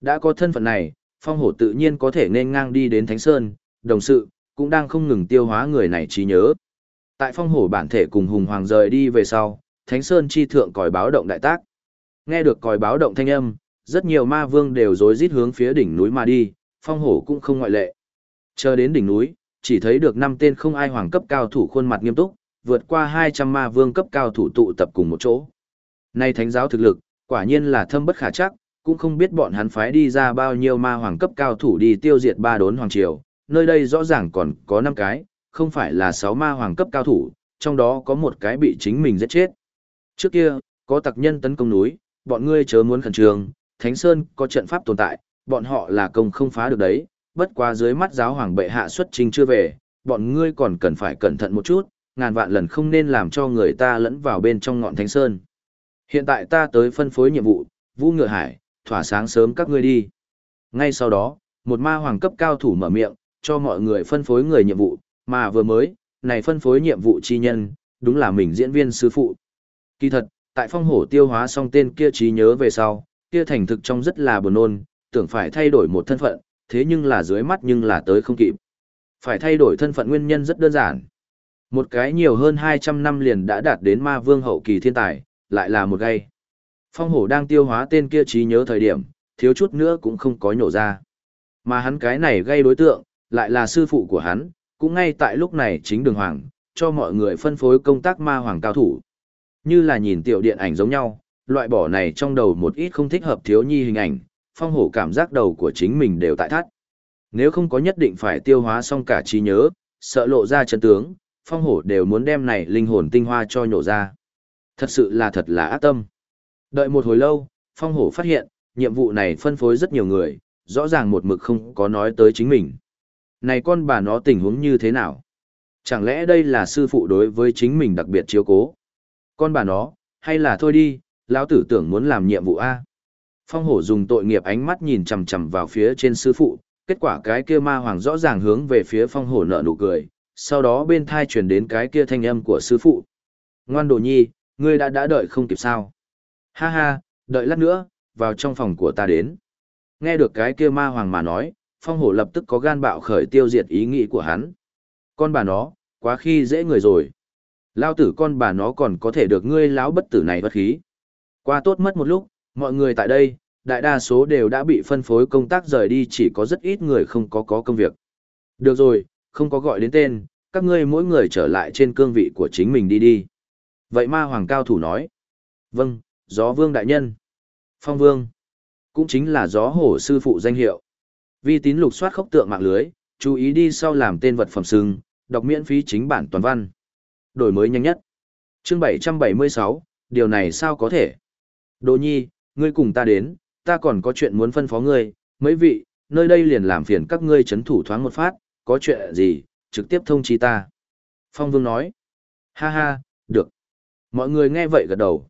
Đã có thân phận này, phong hổ tự nhiên có thể nên ngang đi đến Thánh Sơn, đồng sự, cũng đang không ngừng tiêu hóa người này trí nhớ. Tại phong hổ bản thể cùng hùng hoàng rời đi về sau, Thánh Sơn chi thượng còi báo động đại tác. Nghe được còi báo động thanh âm, rất nhiều ma vương đều rối rít hướng phía đỉnh núi mà đi, phong hổ cũng không ngoại lệ. Chờ đến đỉnh núi, chỉ thấy được năm tên không ai hoàng cấp cao thủ khuôn mặt nghiêm túc, vượt qua 200 ma vương cấp cao thủ tụ tập cùng một chỗ. Nay thánh giáo thực lực, quả nhiên là thâm bất khả chắc, cũng không biết bọn hắn phái đi ra bao nhiêu ma hoàng cấp cao thủ đi tiêu diệt ba đốn hoàng triều, nơi đây rõ ràng còn có 5 cái, không phải là 6 ma hoàng cấp cao thủ, trong đó có một cái bị chính mình giết chết. Trước kia, có tặc nhân tấn công núi, bọn ngươi chớ muốn khẩn trương, Thánh Sơn có trận pháp tồn tại, bọn họ là công không phá được đấy, bất quá dưới mắt giáo hoàng bệ hạ xuất trình chưa về, bọn ngươi còn cần phải cẩn thận một chút, ngàn vạn lần không nên làm cho người ta lẫn vào bên trong ngọn Thánh Sơn. Hiện tại ta tới phân phối nhiệm vụ, Vũ Ngựa Hải, thỏa sáng sớm các ngươi đi. Ngay sau đó, một ma hoàng cấp cao thủ mở miệng, cho mọi người phân phối người nhiệm vụ, mà vừa mới, này phân phối nhiệm vụ chi nhân, đúng là mình diễn viên sư phụ. Kỳ thật, tại phong hổ tiêu hóa xong tên kia trí nhớ về sau, kia thành thực trong rất là buồn nôn, tưởng phải thay đổi một thân phận, thế nhưng là dưới mắt nhưng là tới không kịp. Phải thay đổi thân phận nguyên nhân rất đơn giản. Một cái nhiều hơn 200 năm liền đã đạt đến ma vương hậu kỳ thiên tài, lại là một gây. Phong hổ đang tiêu hóa tên kia trí nhớ thời điểm, thiếu chút nữa cũng không có nhổ ra. Mà hắn cái này gây đối tượng, lại là sư phụ của hắn, cũng ngay tại lúc này chính đường hoàng, cho mọi người phân phối công tác ma hoàng cao thủ. Như là nhìn tiểu điện ảnh giống nhau, loại bỏ này trong đầu một ít không thích hợp thiếu nhi hình ảnh, phong hổ cảm giác đầu của chính mình đều tại thắt. Nếu không có nhất định phải tiêu hóa xong cả trí nhớ, sợ lộ ra chân tướng, phong hổ đều muốn đem này linh hồn tinh hoa cho nhổ ra. Thật sự là thật là ác tâm. Đợi một hồi lâu, phong hổ phát hiện, nhiệm vụ này phân phối rất nhiều người, rõ ràng một mực không có nói tới chính mình. Này con bà nó tình huống như thế nào? Chẳng lẽ đây là sư phụ đối với chính mình đặc biệt chiếu cố? Con bà nó, hay là thôi đi, lão tử tưởng muốn làm nhiệm vụ A. Phong hổ dùng tội nghiệp ánh mắt nhìn chằm chằm vào phía trên sư phụ, kết quả cái kia ma hoàng rõ ràng hướng về phía phong hổ nợ nụ cười, sau đó bên thai truyền đến cái kia thanh âm của sư phụ. Ngoan đồ nhi, ngươi đã đã đợi không kịp sao. Ha ha, đợi lát nữa, vào trong phòng của ta đến. Nghe được cái kia ma hoàng mà nói, phong hổ lập tức có gan bạo khởi tiêu diệt ý nghĩ của hắn. Con bà nó, quá khi dễ người rồi. Lao tử con bà nó còn có thể được ngươi láo bất tử này bất khí. Qua tốt mất một lúc, mọi người tại đây, đại đa số đều đã bị phân phối công tác rời đi chỉ có rất ít người không có có công việc. Được rồi, không có gọi đến tên, các ngươi mỗi người trở lại trên cương vị của chính mình đi đi. Vậy ma hoàng cao thủ nói. Vâng, gió vương đại nhân. Phong vương. Cũng chính là gió hổ sư phụ danh hiệu. Vi tín lục soát khốc tượng mạng lưới, chú ý đi sau làm tên vật phẩm sừng, đọc miễn phí chính bản toàn văn. Đổi mới nhanh nhất. Chương 776, điều này sao có thể? Đỗ nhi, ngươi cùng ta đến, ta còn có chuyện muốn phân phó ngươi, mấy vị, nơi đây liền làm phiền các ngươi chấn thủ thoáng một phát, có chuyện gì, trực tiếp thông chi ta. Phong Vương nói, ha ha, được. Mọi người nghe vậy gật đầu.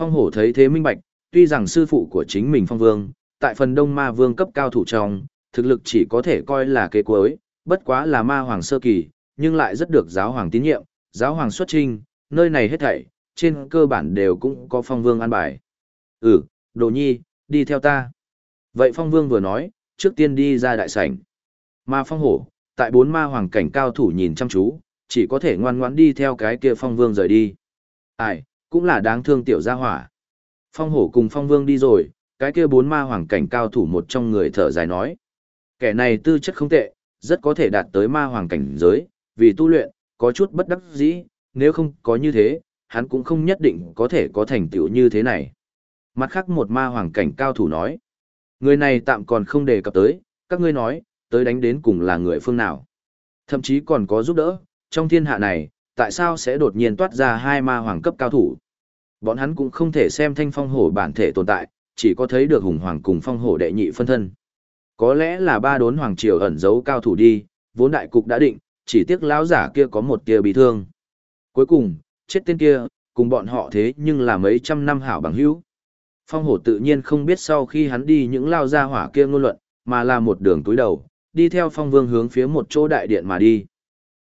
Phong Hổ thấy thế minh bạch, tuy rằng sư phụ của chính mình Phong Vương, tại phần đông ma vương cấp cao thủ trong, thực lực chỉ có thể coi là kế cuối, bất quá là ma hoàng sơ kỳ, nhưng lại rất được giáo hoàng tín nhiệm, giáo hoàng xuất trinh, nơi này hết thảy, trên cơ bản đều cũng có Phong Vương an bài. Ừ, đồ nhi, đi theo ta. Vậy Phong Vương vừa nói, trước tiên đi ra đại sảnh. Ma Phong Hổ, tại bốn ma hoàng cảnh cao thủ nhìn chăm chú, chỉ có thể ngoan ngoãn đi theo cái kia Phong Vương rời đi. Ai, cũng là đáng thương tiểu gia hỏa. Phong Hổ cùng Phong Vương đi rồi, cái kia bốn ma hoàng cảnh cao thủ một trong người thở dài nói. Kẻ này tư chất không tệ, rất có thể đạt tới ma hoàng cảnh giới, vì tu luyện, có chút bất đắc dĩ, nếu không có như thế, hắn cũng không nhất định có thể có thành tựu như thế này. Mặt khác một ma hoàng cảnh cao thủ nói. Người này tạm còn không đề cập tới, các ngươi nói, tới đánh đến cùng là người phương nào. Thậm chí còn có giúp đỡ, trong thiên hạ này, tại sao sẽ đột nhiên toát ra hai ma hoàng cấp cao thủ. Bọn hắn cũng không thể xem thanh phong hổ bản thể tồn tại, chỉ có thấy được hùng hoàng cùng phong hổ đệ nhị phân thân. Có lẽ là ba đốn hoàng triều ẩn giấu cao thủ đi, vốn đại cục đã định, chỉ tiếc lão giả kia có một tia bị thương. Cuối cùng, chết tên kia, cùng bọn họ thế nhưng là mấy trăm năm hảo bằng hữu. Phong hổ tự nhiên không biết sau khi hắn đi những lao ra hỏa kia ngôn luận, mà là một đường túi đầu, đi theo phong vương hướng phía một chỗ đại điện mà đi.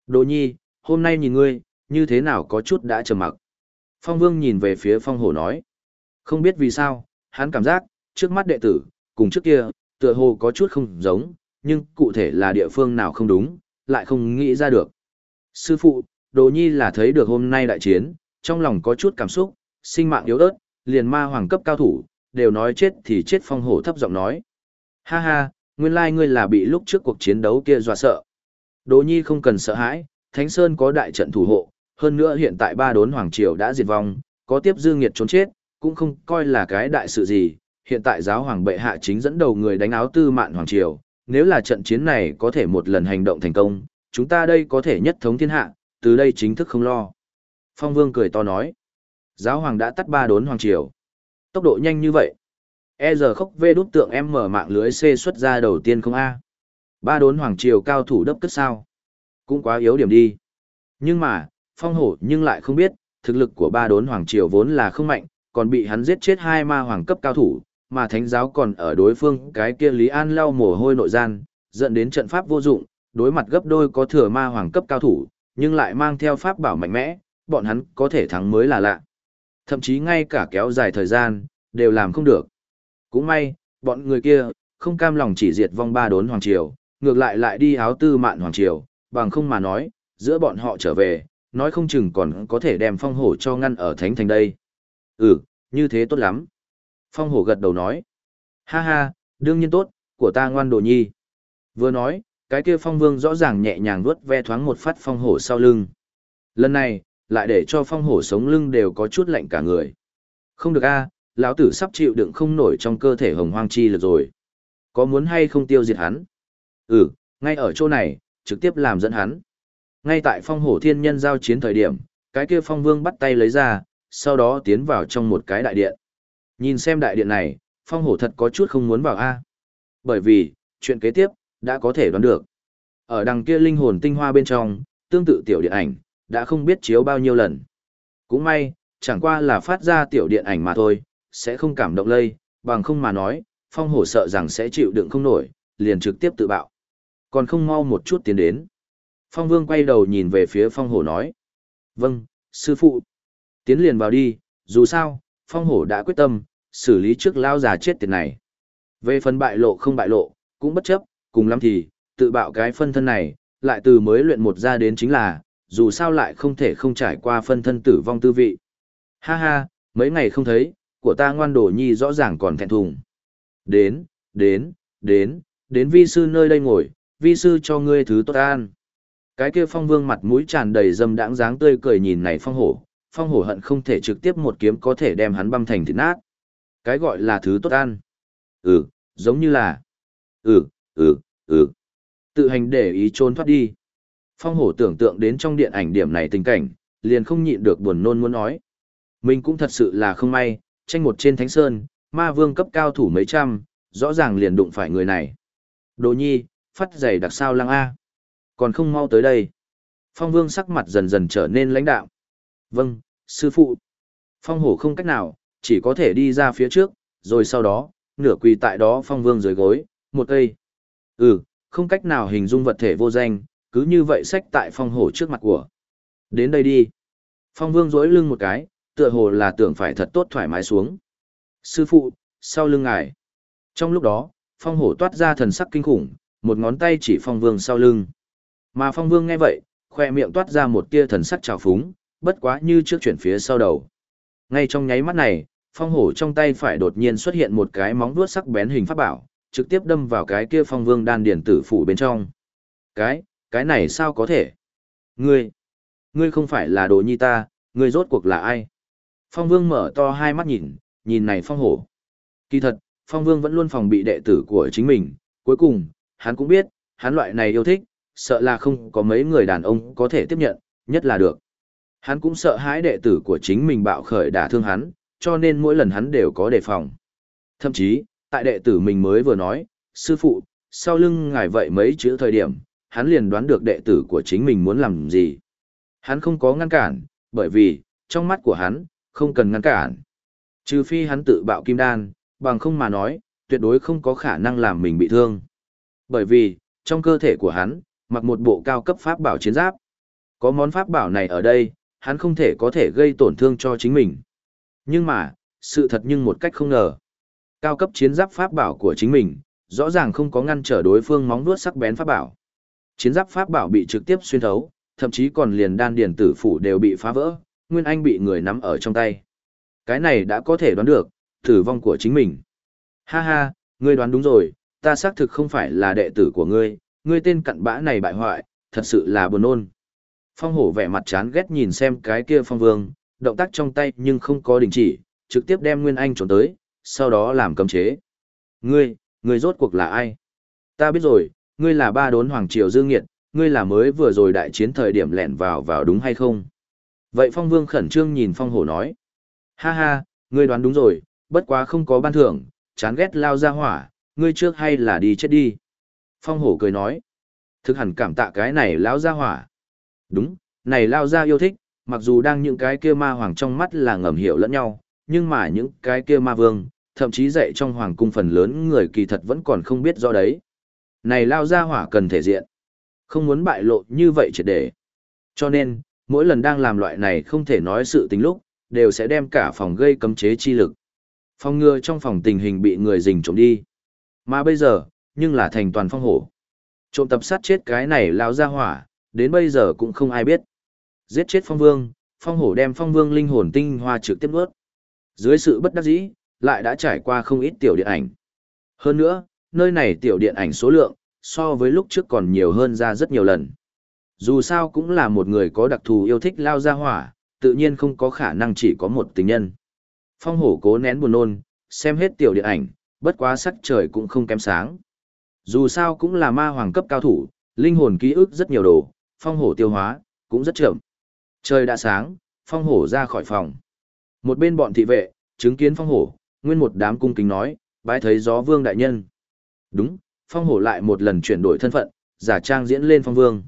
Đồ nhi, hôm nay nhìn ngươi, như thế nào có chút đã trầm mặc. Phong vương nhìn về phía phong hổ nói. Không biết vì sao, hắn cảm giác, trước mắt đệ tử, cùng trước kia, tựa hồ có chút không giống, nhưng cụ thể là địa phương nào không đúng, lại không nghĩ ra được. Sư phụ, Đồ Nhi là thấy được hôm nay đại chiến, trong lòng có chút cảm xúc, sinh mạng yếu ớt, liền ma hoàng cấp cao thủ, đều nói chết thì chết phong hổ thấp giọng nói. Ha ha, nguyên lai ngươi là bị lúc trước cuộc chiến đấu kia dọa sợ. Đồ Nhi không cần sợ hãi, Thánh Sơn có đại trận thủ hộ, hơn nữa hiện tại ba đốn hoàng triều đã diệt vong, có tiếp dư nghiệt trốn chết, cũng không coi là cái đại sự gì. Hiện tại giáo hoàng bệ hạ chính dẫn đầu người đánh áo tư mạn hoàng triều, nếu là trận chiến này có thể một lần hành động thành công, chúng ta đây có thể nhất thống thiên hạ, từ đây chính thức không lo. Phong Vương cười to nói, giáo hoàng đã tắt ba đốn hoàng triều. Tốc độ nhanh như vậy. E giờ khóc vê đút tượng em mở mạng lưới C xuất ra đầu tiên không A. Ba đốn hoàng triều cao thủ đấp cất sao. Cũng quá yếu điểm đi. Nhưng mà, phong hổ nhưng lại không biết, thực lực của ba đốn hoàng triều vốn là không mạnh, còn bị hắn giết chết hai ma hoàng cấp cao thủ, mà thánh giáo còn ở đối phương cái kia Lý An lau mồ hôi nội gian, dẫn đến trận pháp vô dụng, đối mặt gấp đôi có thừa ma hoàng cấp cao thủ, nhưng lại mang theo pháp bảo mạnh mẽ, bọn hắn có thể thắng mới là lạ. Thậm chí ngay cả kéo dài thời gian, đều làm không được. Cũng may, bọn người kia, không cam lòng chỉ diệt vong ba đốn hoàng triều, ngược lại lại đi áo tư mạn hoàng triều, bằng không mà nói, giữa bọn họ trở về, nói không chừng còn có thể đem phong hổ cho ngăn ở thánh thành đây. Ừ, như thế tốt lắm. Phong hổ gật đầu nói. Ha ha, đương nhiên tốt, của ta ngoan đồ nhi. Vừa nói, cái kia phong vương rõ ràng nhẹ nhàng vuốt ve thoáng một phát phong hổ sau lưng. Lần này, lại để cho phong hổ sống lưng đều có chút lạnh cả người. Không được a, lão tử sắp chịu đựng không nổi trong cơ thể hồng hoang chi lực rồi. Có muốn hay không tiêu diệt hắn? Ừ, ngay ở chỗ này, trực tiếp làm dẫn hắn. Ngay tại phong hổ thiên nhân giao chiến thời điểm, cái kia phong vương bắt tay lấy ra, sau đó tiến vào trong một cái đại điện. Nhìn xem đại điện này, phong hổ thật có chút không muốn vào A. Bởi vì, chuyện kế tiếp, đã có thể đoán được. Ở đằng kia linh hồn tinh hoa bên trong, tương tự tiểu điện ảnh, đã không biết chiếu bao nhiêu lần. Cũng may, chẳng qua là phát ra tiểu điện ảnh mà thôi, sẽ không cảm động lây, bằng không mà nói, phong hổ sợ rằng sẽ chịu đựng không nổi, liền trực tiếp tự bạo. Còn không mau một chút tiến đến. Phong vương quay đầu nhìn về phía phong hổ nói. Vâng, sư phụ. Tiến liền vào đi, dù sao, phong hổ đã quyết tâm, xử lý trước lao già chết tiệt này. Về phần bại lộ không bại lộ, cũng bất chấp, cùng lắm thì, tự bạo cái phân thân này, lại từ mới luyện một ra đến chính là, dù sao lại không thể không trải qua phân thân tử vong tư vị. Ha ha, mấy ngày không thấy, của ta ngoan đồ nhi rõ ràng còn thẹn thùng. Đến, đến, đến, đến vi sư nơi đây ngồi, vi sư cho ngươi thứ tốt an. Cái kia phong vương mặt mũi tràn đầy dâm đãng dáng tươi cười nhìn này phong hổ, phong hổ hận không thể trực tiếp một kiếm có thể đem hắn băm thành thịt nát. Cái gọi là thứ tốt ăn. Ừ, giống như là. Ừ, ừ, ừ. Tự hành để ý trốn thoát đi. Phong hổ tưởng tượng đến trong điện ảnh điểm này tình cảnh, liền không nhịn được buồn nôn muốn nói. Mình cũng thật sự là không may, tranh một trên thánh sơn, ma vương cấp cao thủ mấy trăm, rõ ràng liền đụng phải người này. Đồ nhi, phát giày đặc sao lăng A. Còn không mau tới đây. Phong vương sắc mặt dần dần trở nên lãnh đạo. Vâng, sư phụ. Phong hổ không cách nào, chỉ có thể đi ra phía trước, rồi sau đó, nửa quỳ tại đó phong vương dưới gối, một cây. Ừ, không cách nào hình dung vật thể vô danh, cứ như vậy sách tại phong hổ trước mặt của. Đến đây đi. Phong vương dối lưng một cái, tựa hồ là tưởng phải thật tốt thoải mái xuống. Sư phụ, sau lưng ngài. Trong lúc đó, phong hổ toát ra thần sắc kinh khủng, một ngón tay chỉ phong vương sau lưng. Mà phong vương nghe vậy, khoe miệng toát ra một tia thần sắc trào phúng, bất quá như trước chuyển phía sau đầu. Ngay trong nháy mắt này, phong hổ trong tay phải đột nhiên xuất hiện một cái móng vuốt sắc bén hình pháp bảo, trực tiếp đâm vào cái kia phong vương đan điển tử phủ bên trong. Cái, cái này sao có thể? Ngươi, ngươi không phải là đồ nhi ta, ngươi rốt cuộc là ai? Phong vương mở to hai mắt nhìn, nhìn này phong hổ. Kỳ thật, phong vương vẫn luôn phòng bị đệ tử của chính mình, cuối cùng, hắn cũng biết, hắn loại này yêu thích, sợ là không có mấy người đàn ông có thể tiếp nhận, nhất là được. Hắn cũng sợ hãi đệ tử của chính mình bạo khởi đả thương hắn, cho nên mỗi lần hắn đều có đề phòng. Thậm chí, tại đệ tử mình mới vừa nói, sư phụ, sau lưng ngài vậy mấy chữ thời điểm, hắn liền đoán được đệ tử của chính mình muốn làm gì. Hắn không có ngăn cản, bởi vì, trong mắt của hắn, không cần ngăn cản. Trừ phi hắn tự bạo kim đan, bằng không mà nói, tuyệt đối không có khả năng làm mình bị thương. Bởi vì, trong cơ thể của hắn, mặc một bộ cao cấp pháp bảo chiến giáp. Có món pháp bảo này ở đây, hắn không thể có thể gây tổn thương cho chính mình. Nhưng mà, sự thật nhưng một cách không ngờ. Cao cấp chiến giáp pháp bảo của chính mình, rõ ràng không có ngăn trở đối phương móng vuốt sắc bén pháp bảo. Chiến giáp pháp bảo bị trực tiếp xuyên thấu, thậm chí còn liền đan điền tử phủ đều bị phá vỡ, Nguyên Anh bị người nắm ở trong tay. Cái này đã có thể đoán được, tử vong của chính mình. Ha ha, ngươi đoán đúng rồi, ta xác thực không phải là đệ tử của ngươi, ngươi tên cặn bã này bại hoại, thật sự là buồn nôn. Phong hổ vẻ mặt chán ghét nhìn xem cái kia phong vương, động tác trong tay nhưng không có đình chỉ, trực tiếp đem Nguyên Anh trốn tới, sau đó làm cấm chế. Ngươi, ngươi rốt cuộc là ai? Ta biết rồi, ngươi là ba đốn hoàng triều dương nghiệt, ngươi là mới vừa rồi đại chiến thời điểm lẻn vào vào đúng hay không? Vậy phong vương khẩn trương nhìn phong hổ nói. Ha ha, ngươi đoán đúng rồi, bất quá không có ban thưởng, chán ghét lao ra hỏa, ngươi trước hay là đi chết đi. Phong hổ cười nói. Thực hẳn cảm tạ cái này lao ra hỏa. Đúng, này lao ra yêu thích, mặc dù đang những cái kia ma hoàng trong mắt là ngầm hiểu lẫn nhau, nhưng mà những cái kia ma vương, thậm chí dạy trong hoàng cung phần lớn người kỳ thật vẫn còn không biết do đấy. Này lao ra hỏa cần thể diện. Không muốn bại lộ như vậy triệt để. Cho nên, mỗi lần đang làm loại này không thể nói sự tính lúc, đều sẽ đem cả phòng gây cấm chế chi lực. Phòng ngừa trong phòng tình hình bị người dình trộm đi. Mà bây giờ, nhưng là thành toàn phong hổ. Trộm tập sát chết cái này lao ra hỏa, đến bây giờ cũng không ai biết. Giết chết phong vương, phong hổ đem phong vương linh hồn tinh hoa trực tiếp nuốt. Dưới sự bất đắc dĩ, lại đã trải qua không ít tiểu điện ảnh. Hơn nữa, nơi này tiểu điện ảnh số lượng, so với lúc trước còn nhiều hơn ra rất nhiều lần. Dù sao cũng là một người có đặc thù yêu thích lao ra hỏa, tự nhiên không có khả năng chỉ có một tình nhân. Phong hổ cố nén buồn nôn, xem hết tiểu điện ảnh, bất quá sắc trời cũng không kém sáng. Dù sao cũng là ma hoàng cấp cao thủ, linh hồn ký ức rất nhiều đồ, phong hổ tiêu hóa, cũng rất chậm. Trời đã sáng, phong hổ ra khỏi phòng. Một bên bọn thị vệ, chứng kiến phong hổ, nguyên một đám cung kính nói, bái thấy gió vương đại nhân. Đúng, phong hổ lại một lần chuyển đổi thân phận, giả trang diễn lên phong vương.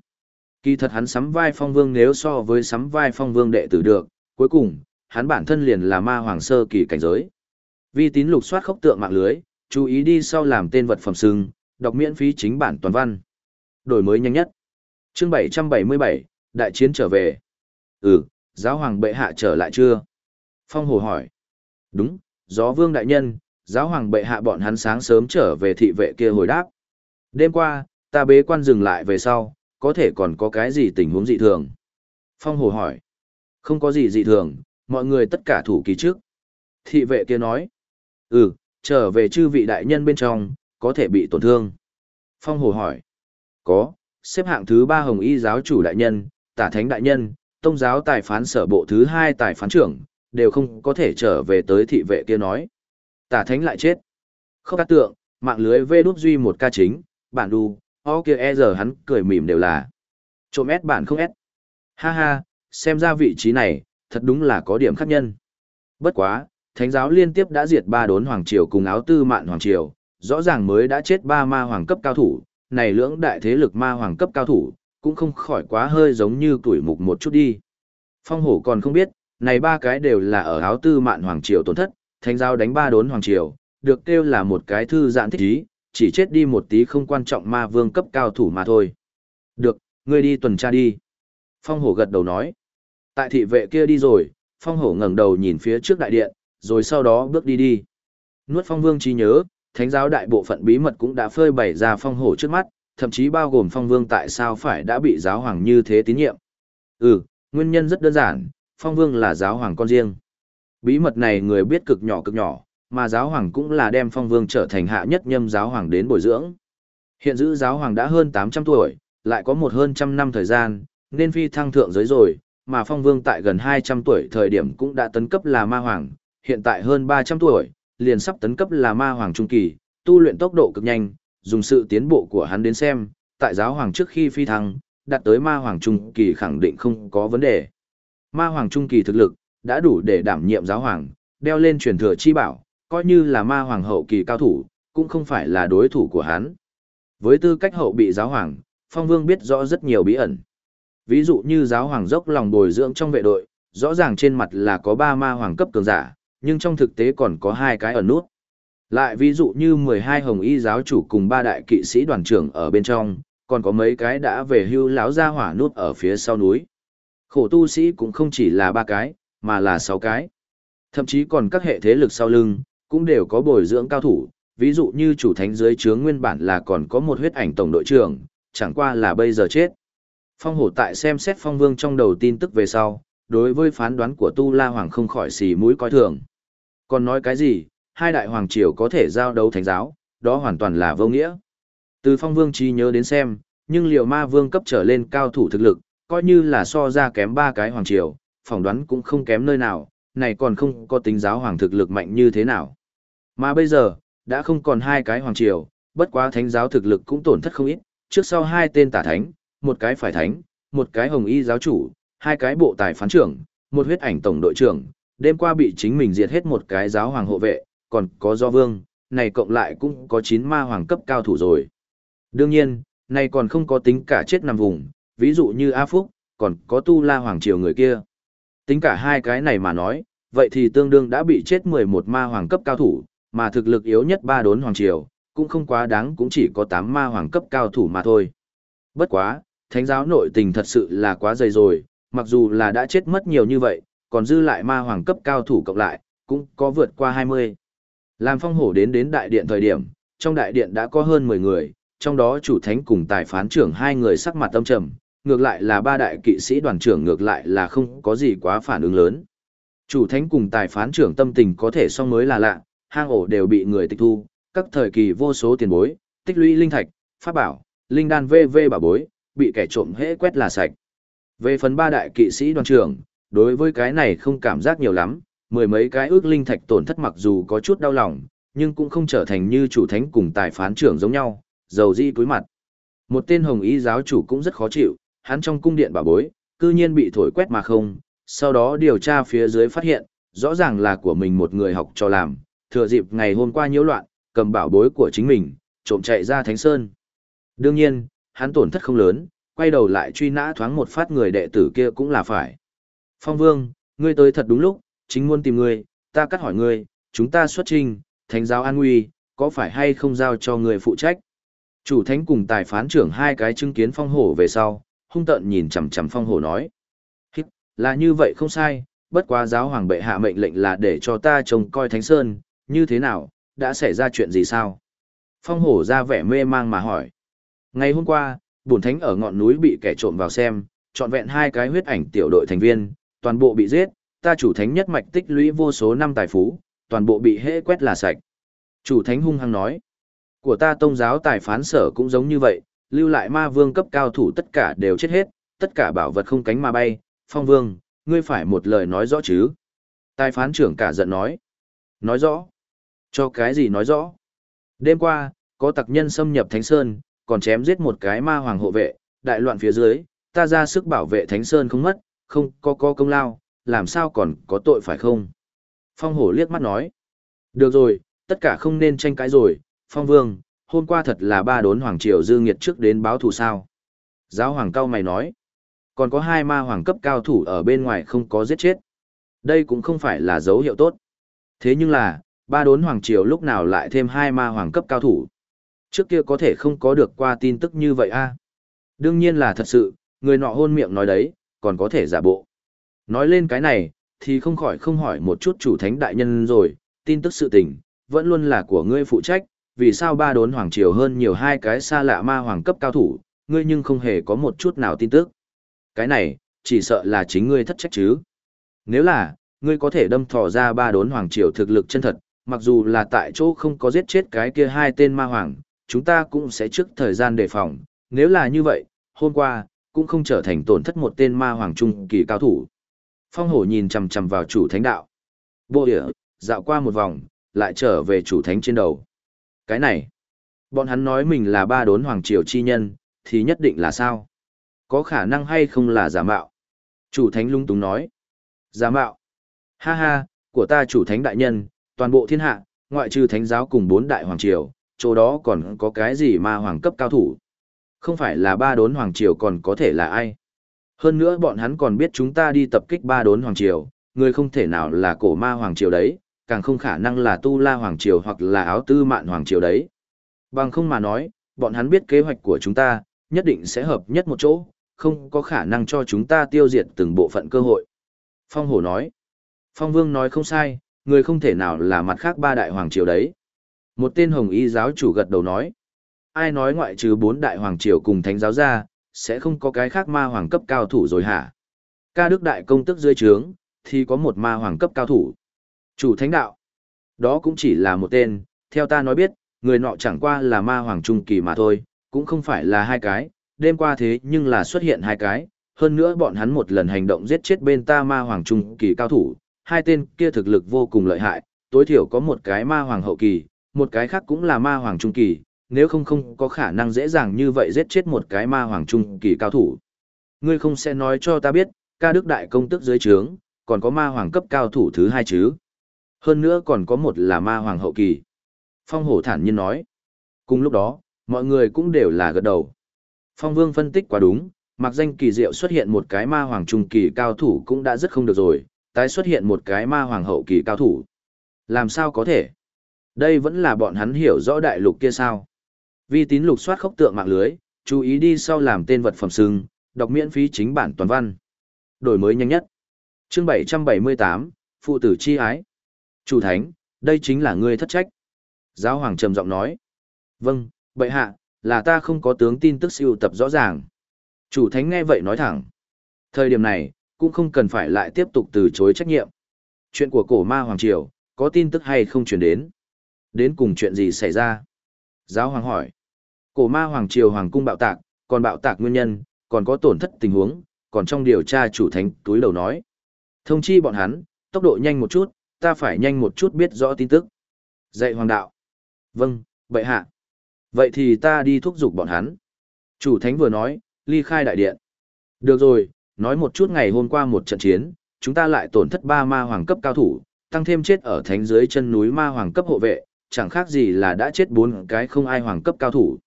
Kỳ thật hắn sắm vai phong vương nếu so với sắm vai phong vương đệ tử được, cuối cùng, hắn bản thân liền là ma hoàng sơ kỳ cảnh giới. Vi tín lục soát khốc tượng mạng lưới, chú ý đi sau làm tên vật phẩm sưng, đọc miễn phí chính bản toàn văn. Đổi mới nhanh nhất. Chương 777, đại chiến trở về. Ừ, giáo hoàng bệ hạ trở lại chưa? Phong hồ hỏi. Đúng, gió vương đại nhân, giáo hoàng bệ hạ bọn hắn sáng sớm trở về thị vệ kia hồi đáp. Đêm qua, ta bế quan dừng lại về sau, có thể còn có cái gì tình huống dị thường? Phong hồ hỏi. Không có gì dị thường, mọi người tất cả thủ kỳ trước. Thị vệ kia nói. Ừ, trở về chư vị đại nhân bên trong, có thể bị tổn thương. Phong hồ hỏi. Có, xếp hạng thứ ba hồng y giáo chủ đại nhân, tả thánh đại nhân, tông giáo tài phán sở bộ thứ hai tài phán trưởng, đều không có thể trở về tới thị vệ kia nói. Tả thánh lại chết. Không các tượng, mạng lưới vê đút duy một ca chính, bản đu, o kia e giờ hắn cười mỉm đều là. Trộm ép bản không ép. Ha ha, xem ra vị trí này, thật đúng là có điểm khác nhân. Bất quá, thánh giáo liên tiếp đã diệt ba đốn hoàng triều cùng áo tư mạn hoàng triều, rõ ràng mới đã chết ba ma hoàng cấp cao thủ, này lưỡng đại thế lực ma hoàng cấp cao thủ, cũng không khỏi quá hơi giống như tuổi mục một chút đi. Phong hổ còn không biết, này ba cái đều là ở áo tư mạn hoàng triều tổn thất, thánh giao đánh ba đốn hoàng triều, được kêu là một cái thư giãn thích ý, chỉ chết đi một tí không quan trọng ma vương cấp cao thủ mà thôi. Được, ngươi đi tuần tra đi. Phong hổ gật đầu nói. Tại thị vệ kia đi rồi, phong hổ ngẩng đầu nhìn phía trước đại điện, rồi sau đó bước đi đi. Nuốt phong vương trí nhớ, thánh giáo đại bộ phận bí mật cũng đã phơi bày ra phong hổ trước mắt, thậm chí bao gồm phong vương tại sao phải đã bị giáo hoàng như thế tín nhiệm. Ừ, nguyên nhân rất đơn giản, phong vương là giáo hoàng con riêng. Bí mật này người biết cực nhỏ cực nhỏ, mà giáo hoàng cũng là đem phong vương trở thành hạ nhất nhâm giáo hoàng đến bồi dưỡng. Hiện giữ giáo hoàng đã hơn 800 tuổi, lại có một hơn trăm năm thời gian, nên phi thăng thượng giới rồi, mà phong vương tại gần 200 tuổi thời điểm cũng đã tấn cấp là ma hoàng, hiện tại hơn 300 tuổi, liền sắp tấn cấp là ma hoàng trung kỳ, tu luyện tốc độ cực nhanh, dùng sự tiến bộ của hắn đến xem, tại giáo hoàng trước khi phi thăng, đạt tới ma hoàng trung kỳ khẳng định không có vấn đề. Ma hoàng trung kỳ thực lực, đã đủ để đảm nhiệm giáo hoàng, đeo lên truyền thừa chi bảo, coi như là ma hoàng hậu kỳ cao thủ, cũng không phải là đối thủ của hắn. Với tư cách hậu bị giáo hoàng, Phong Vương biết rõ rất nhiều bí ẩn. Ví dụ như giáo hoàng dốc lòng bồi dưỡng trong vệ đội, rõ ràng trên mặt là có ba ma hoàng cấp cường giả, nhưng trong thực tế còn có hai cái ẩn nút. Lại ví dụ như 12 hồng y giáo chủ cùng ba đại kỵ sĩ đoàn trưởng ở bên trong, còn có mấy cái đã về hưu lão gia hỏa nút ở phía sau núi. Khổ tu sĩ cũng không chỉ là ba cái, mà là sáu cái. Thậm chí còn các hệ thế lực sau lưng, cũng đều có bồi dưỡng cao thủ, ví dụ như chủ thánh dưới trướng nguyên bản là còn có một huyết ảnh tổng đội trưởng, chẳng qua là bây giờ chết. Phong hổ tại xem xét phong vương trong đầu tin tức về sau, đối với phán đoán của Tu La Hoàng không khỏi xì mũi coi thường. Còn nói cái gì, hai đại hoàng triều có thể giao đấu thánh giáo, đó hoàn toàn là vô nghĩa. Từ phong vương trí nhớ đến xem, nhưng liệu ma vương cấp trở lên cao thủ thực lực, coi như là so ra kém ba cái hoàng triều, phỏng đoán cũng không kém nơi nào, này còn không có tính giáo hoàng thực lực mạnh như thế nào. Mà bây giờ, đã không còn hai cái hoàng triều, bất quá thánh giáo thực lực cũng tổn thất không ít, trước sau hai tên tả thánh, một cái phải thánh, một cái hồng y giáo chủ, hai cái bộ tài phán trưởng, một huyết ảnh tổng đội trưởng, đêm qua bị chính mình diệt hết một cái giáo hoàng hộ vệ, còn có do vương, này cộng lại cũng có 9 ma hoàng cấp cao thủ rồi. Đương nhiên, này còn không có tính cả chết nằm vùng, ví dụ như A Phúc, còn có tu la hoàng triều người kia. Tính cả hai cái này mà nói, vậy thì tương đương đã bị chết 11 ma hoàng cấp cao thủ, mà thực lực yếu nhất ba đốn hoàng triều, cũng không quá đáng cũng chỉ có 8 ma hoàng cấp cao thủ mà thôi. Bất quá, thánh giáo nội tình thật sự là quá dày rồi, mặc dù là đã chết mất nhiều như vậy, còn dư lại ma hoàng cấp cao thủ cộng lại, cũng có vượt qua 20. Làm phong hổ đến đến đại điện thời điểm, trong đại điện đã có hơn 10 người, trong đó chủ thánh cùng tài phán trưởng hai người sắc mặt tâm trầm, ngược lại là ba đại kỵ sĩ đoàn trưởng ngược lại là không có gì quá phản ứng lớn. Chủ thánh cùng tài phán trưởng tâm tình có thể song mới là lạ, hang ổ đều bị người tịch thu, các thời kỳ vô số tiền bối, tích lũy linh thạch, pháp bảo, linh đan VV bảo bối, bị kẻ trộm hễ quét là sạch. Về phần ba đại kỵ sĩ đoàn trưởng, đối với cái này không cảm giác nhiều lắm, mười mấy cái ước linh thạch tổn thất mặc dù có chút đau lòng, nhưng cũng không trở thành như chủ thánh cùng tài phán trưởng giống nhau, dầu di cúi mặt. Một tên hồng ý giáo chủ cũng rất khó chịu, hắn trong cung điện bảo bối, cư nhiên bị thổi quét mà không, sau đó điều tra phía dưới phát hiện, rõ ràng là của mình một người học cho làm, thừa dịp ngày hôm qua nhiễu loạn, cầm bảo bối của chính mình, trộm chạy ra Thánh Sơn. Đương nhiên, hắn tổn thất không lớn, quay đầu lại truy nã thoáng một phát người đệ tử kia cũng là phải. Phong Vương, ngươi tới thật đúng lúc, chính muốn tìm ngươi, ta cắt hỏi ngươi, chúng ta xuất trình, thánh giáo an nguy, có phải hay không giao cho ngươi phụ trách? Chủ thánh cùng tài phán trưởng hai cái chứng kiến phong hổ về sau, hung tợn nhìn chằm chằm phong hổ nói. Hít, là như vậy không sai, bất quá giáo hoàng bệ hạ mệnh lệnh là để cho ta trông coi thánh sơn, như thế nào, đã xảy ra chuyện gì sao? Phong hổ ra vẻ mê mang mà hỏi. Ngày hôm qua, bổn thánh ở ngọn núi bị kẻ trộm vào xem, trọn vẹn hai cái huyết ảnh tiểu đội thành viên, toàn bộ bị giết, ta chủ thánh nhất mạch tích lũy vô số năm tài phú, toàn bộ bị hễ quét là sạch. Chủ thánh hung hăng nói, của ta tông giáo tài phán sở cũng giống như vậy, lưu lại ma vương cấp cao thủ tất cả đều chết hết, tất cả bảo vật không cánh mà bay, phong vương, ngươi phải một lời nói rõ chứ. Tài phán trưởng cả giận nói, nói rõ, cho cái gì nói rõ. Đêm qua, có tặc nhân xâm nhập Thánh Sơn, còn chém giết một cái ma hoàng hộ vệ, đại loạn phía dưới, ta ra sức bảo vệ Thánh Sơn không mất, không có có công lao, làm sao còn có tội phải không? Phong hổ liếc mắt nói. Được rồi, tất cả không nên tranh cãi rồi, Phong Vương, hôm qua thật là ba đốn hoàng triều dư nghiệt trước đến báo thù sao. Giáo hoàng cao mày nói. Còn có hai ma hoàng cấp cao thủ ở bên ngoài không có giết chết. Đây cũng không phải là dấu hiệu tốt. Thế nhưng là, ba đốn hoàng triều lúc nào lại thêm hai ma hoàng cấp cao thủ. Trước kia có thể không có được qua tin tức như vậy a Đương nhiên là thật sự, người nọ hôn miệng nói đấy, còn có thể giả bộ. Nói lên cái này, thì không khỏi không hỏi một chút chủ thánh đại nhân rồi, tin tức sự tình, vẫn luôn là của ngươi phụ trách, vì sao ba đốn hoàng triều hơn nhiều hai cái xa lạ ma hoàng cấp cao thủ, ngươi nhưng không hề có một chút nào tin tức. Cái này, chỉ sợ là chính ngươi thất trách chứ. Nếu là, ngươi có thể đâm thò ra ba đốn hoàng triều thực lực chân thật, mặc dù là tại chỗ không có giết chết cái kia hai tên ma hoàng, chúng ta cũng sẽ trước thời gian đề phòng. Nếu là như vậy, hôm qua, cũng không trở thành tổn thất một tên ma hoàng trung kỳ cao thủ. Phong hổ nhìn chằm chằm vào chủ thánh đạo. Bộ địa, dạo qua một vòng, lại trở về chủ thánh trên đầu. Cái này, bọn hắn nói mình là ba đốn hoàng triều chi nhân, thì nhất định là sao? Có khả năng hay không là giả mạo? Chủ thánh lung túng nói. Giả mạo. Ha ha, của ta chủ thánh đại nhân, toàn bộ thiên hạ, ngoại trừ thánh giáo cùng bốn đại hoàng triều, chỗ đó còn có cái gì ma hoàng cấp cao thủ? Không phải là ba đốn hoàng triều còn có thể là ai? Hơn nữa bọn hắn còn biết chúng ta đi tập kích ba đốn hoàng triều, người không thể nào là cổ ma hoàng triều đấy, càng không khả năng là tu la hoàng triều hoặc là áo tư mạn hoàng triều đấy. Bằng không mà nói, bọn hắn biết kế hoạch của chúng ta, nhất định sẽ hợp nhất một chỗ, không có khả năng cho chúng ta tiêu diệt từng bộ phận cơ hội. Phong hổ nói, Phong vương nói không sai, người không thể nào là mặt khác ba đại hoàng triều đấy. Một tên hồng y giáo chủ gật đầu nói. Ai nói ngoại trừ bốn đại hoàng triều cùng thánh giáo ra, sẽ không có cái khác ma hoàng cấp cao thủ rồi hả? Ca đức đại công tức dưới trướng, thì có một ma hoàng cấp cao thủ. Chủ thánh đạo. Đó cũng chỉ là một tên, theo ta nói biết, người nọ chẳng qua là ma hoàng trung kỳ mà thôi, cũng không phải là hai cái, đêm qua thế nhưng là xuất hiện hai cái, hơn nữa bọn hắn một lần hành động giết chết bên ta ma hoàng trung kỳ cao thủ, hai tên kia thực lực vô cùng lợi hại, tối thiểu có một cái ma hoàng hậu kỳ, một cái khác cũng là ma hoàng trung kỳ, nếu không không có khả năng dễ dàng như vậy giết chết một cái ma hoàng trung kỳ cao thủ. Ngươi không sẽ nói cho ta biết, ca đức đại công tức dưới trướng, còn có ma hoàng cấp cao thủ thứ hai chứ. Hơn nữa còn có một là ma hoàng hậu kỳ. Phong hổ thản nhiên nói. Cùng lúc đó, mọi người cũng đều là gật đầu. Phong vương phân tích quá đúng, mặc danh kỳ diệu xuất hiện một cái ma hoàng trung kỳ cao thủ cũng đã rất không được rồi, tái xuất hiện một cái ma hoàng hậu kỳ cao thủ. Làm sao có thể? Đây vẫn là bọn hắn hiểu rõ đại lục kia sao. Vi tín lục soát khốc tượng mạng lưới, chú ý đi sau làm tên vật phẩm sưng, đọc miễn phí chính bản toàn văn. Đổi mới nhanh nhất. Chương 778, Phụ tử chi ái. Chủ thánh, đây chính là ngươi thất trách. Giáo hoàng trầm giọng nói. Vâng, bệ hạ, là ta không có tướng tin tức siêu tập rõ ràng. Chủ thánh nghe vậy nói thẳng. Thời điểm này, cũng không cần phải lại tiếp tục từ chối trách nhiệm. Chuyện của cổ ma hoàng triều, có tin tức hay không chuyển đến? Đến cùng chuyện gì xảy ra? Giáo hoàng hỏi. Cổ ma hoàng triều hoàng cung bạo tạc, còn bạo tạc nguyên nhân, còn có tổn thất tình huống, còn trong điều tra chủ thánh túi đầu nói. Thông chi bọn hắn, tốc độ nhanh một chút, ta phải nhanh một chút biết rõ tin tức. Dạy hoàng đạo. Vâng, bệ hạ. Vậy thì ta đi thúc giục bọn hắn. Chủ thánh vừa nói, ly khai đại điện. Được rồi, nói một chút ngày hôm qua một trận chiến, chúng ta lại tổn thất ba ma hoàng cấp cao thủ, tăng thêm chết ở thánh dưới chân núi ma hoàng cấp hộ vệ, chẳng khác gì là đã chết bốn cái không ai hoàng cấp cao thủ.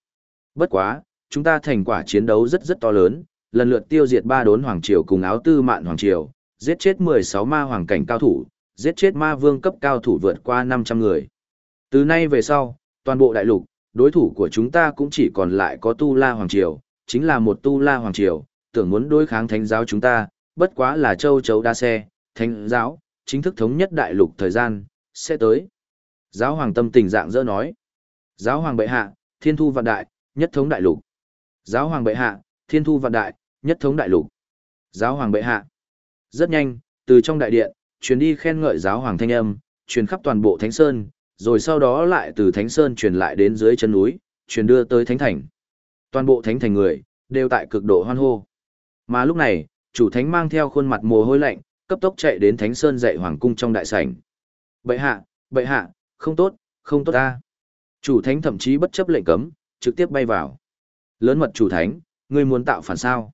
Bất quá, chúng ta thành quả chiến đấu rất rất to lớn, lần lượt tiêu diệt ba đốn hoàng triều cùng áo tư mạn hoàng triều, giết chết 16 ma hoàng cảnh cao thủ, giết chết ma vương cấp cao thủ vượt qua 500 người. Từ nay về sau, toàn bộ đại lục, đối thủ của chúng ta cũng chỉ còn lại có Tu La Hoàng Triều, chính là một Tu La Hoàng Triều, tưởng muốn đối kháng thánh giáo chúng ta, bất quá là châu chấu đa xe, thánh giáo, chính thức thống nhất đại lục thời gian, sẽ tới. Giáo hoàng tâm tình dạng dỡ nói. Giáo hoàng bệ hạ, thiên thu vạn đại, nhất thống đại lục. Giáo hoàng bệ hạ, thiên thu vạn đại, nhất thống đại lục. Giáo hoàng bệ hạ. Rất nhanh, từ trong đại điện, truyền đi khen ngợi giáo hoàng thanh âm, truyền khắp toàn bộ Thánh Sơn, rồi sau đó lại từ Thánh Sơn truyền lại đến dưới chân núi, truyền đưa tới Thánh Thành. Toàn bộ Thánh Thành người, đều tại cực độ hoan hô. Mà lúc này, chủ Thánh mang theo khuôn mặt mồ hôi lạnh, cấp tốc chạy đến Thánh Sơn dạy hoàng cung trong đại sảnh. Bệ hạ, bệ hạ, không tốt, không tốt ta. Chủ Thánh thậm chí bất chấp lệnh cấm, trực tiếp bay vào. Lớn mật chủ Thánh, ngươi muốn tạo phản sao?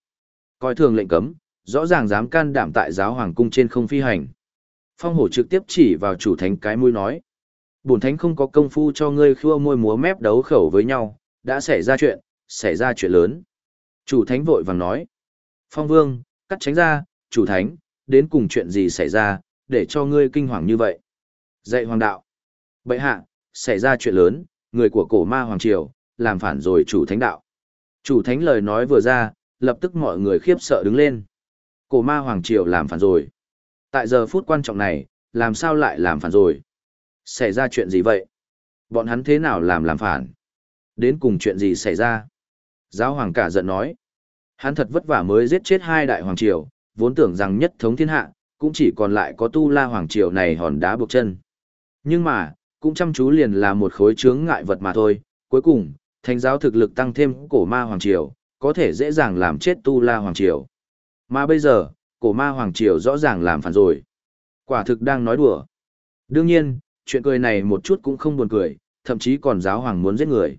Coi thường lệnh cấm, rõ ràng dám can đảm tại giáo hoàng cung trên không phi hành. Phong hổ trực tiếp chỉ vào chủ thánh cái mũi nói. Bổn thánh không có công phu cho ngươi khua môi múa mép đấu khẩu với nhau, đã xảy ra chuyện, xảy ra chuyện lớn. Chủ thánh vội vàng nói. Phong vương, cắt tránh ra, chủ thánh, đến cùng chuyện gì xảy ra, để cho ngươi kinh hoàng như vậy. Dạy hoàng đạo. Bệ hạ, xảy ra chuyện lớn, người của cổ ma hoàng triều, làm phản rồi chủ thánh đạo. Chủ thánh lời nói vừa ra, lập tức mọi người khiếp sợ đứng lên. Cổ ma hoàng triều làm phản rồi. Tại giờ phút quan trọng này, làm sao lại làm phản rồi? Xảy ra chuyện gì vậy? Bọn hắn thế nào làm làm phản? Đến cùng chuyện gì xảy ra? Giáo hoàng cả giận nói. Hắn thật vất vả mới giết chết hai đại hoàng triều, vốn tưởng rằng nhất thống thiên hạ, cũng chỉ còn lại có tu la hoàng triều này hòn đá buộc chân. Nhưng mà, cũng chăm chú liền là một khối chướng ngại vật mà thôi. Cuối cùng, thánh giáo thực lực tăng thêm cổ ma hoàng triều, có thể dễ dàng làm chết tu la hoàng triều. Mà bây giờ, cổ ma hoàng triều rõ ràng làm phản rồi. Quả thực đang nói đùa. Đương nhiên, chuyện cười này một chút cũng không buồn cười, thậm chí còn giáo hoàng muốn giết người.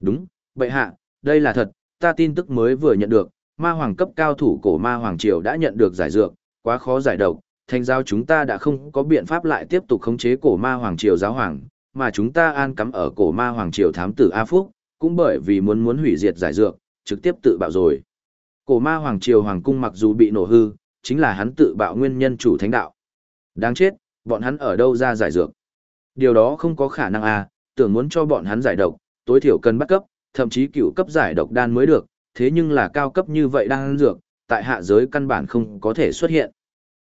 Đúng, bệ hạ, đây là thật, ta tin tức mới vừa nhận được, ma hoàng cấp cao thủ cổ ma hoàng triều đã nhận được giải dược, quá khó giải độc, thành giáo chúng ta đã không có biện pháp lại tiếp tục khống chế cổ ma hoàng triều giáo hoàng, mà chúng ta an cắm ở cổ ma hoàng triều thám tử A Phúc, cũng bởi vì muốn muốn hủy diệt giải dược, trực tiếp tự bạo rồi. Cổ ma hoàng triều hoàng cung mặc dù bị nổ hư, chính là hắn tự bạo nguyên nhân chủ thánh đạo. Đáng chết, bọn hắn ở đâu ra giải dược? Điều đó không có khả năng à, tưởng muốn cho bọn hắn giải độc, tối thiểu cần bắt cấp, thậm chí cựu cấp giải độc đan mới được, thế nhưng là cao cấp như vậy đang dược, tại hạ giới căn bản không có thể xuất hiện.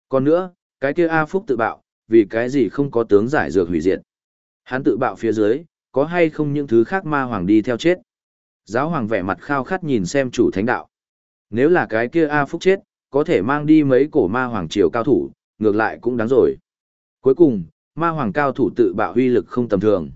Còn nữa, cái kia A Phúc tự bạo, vì cái gì không có tướng giải dược hủy diệt. Hắn tự bạo phía dưới, có hay không những thứ khác ma hoàng đi theo chết. Giáo hoàng vẻ mặt khao khát nhìn xem chủ thánh đạo. Nếu là cái kia A Phúc chết, có thể mang đi mấy cổ ma hoàng triều cao thủ, ngược lại cũng đáng rồi. Cuối cùng, ma hoàng cao thủ tự bạo huy lực không tầm thường.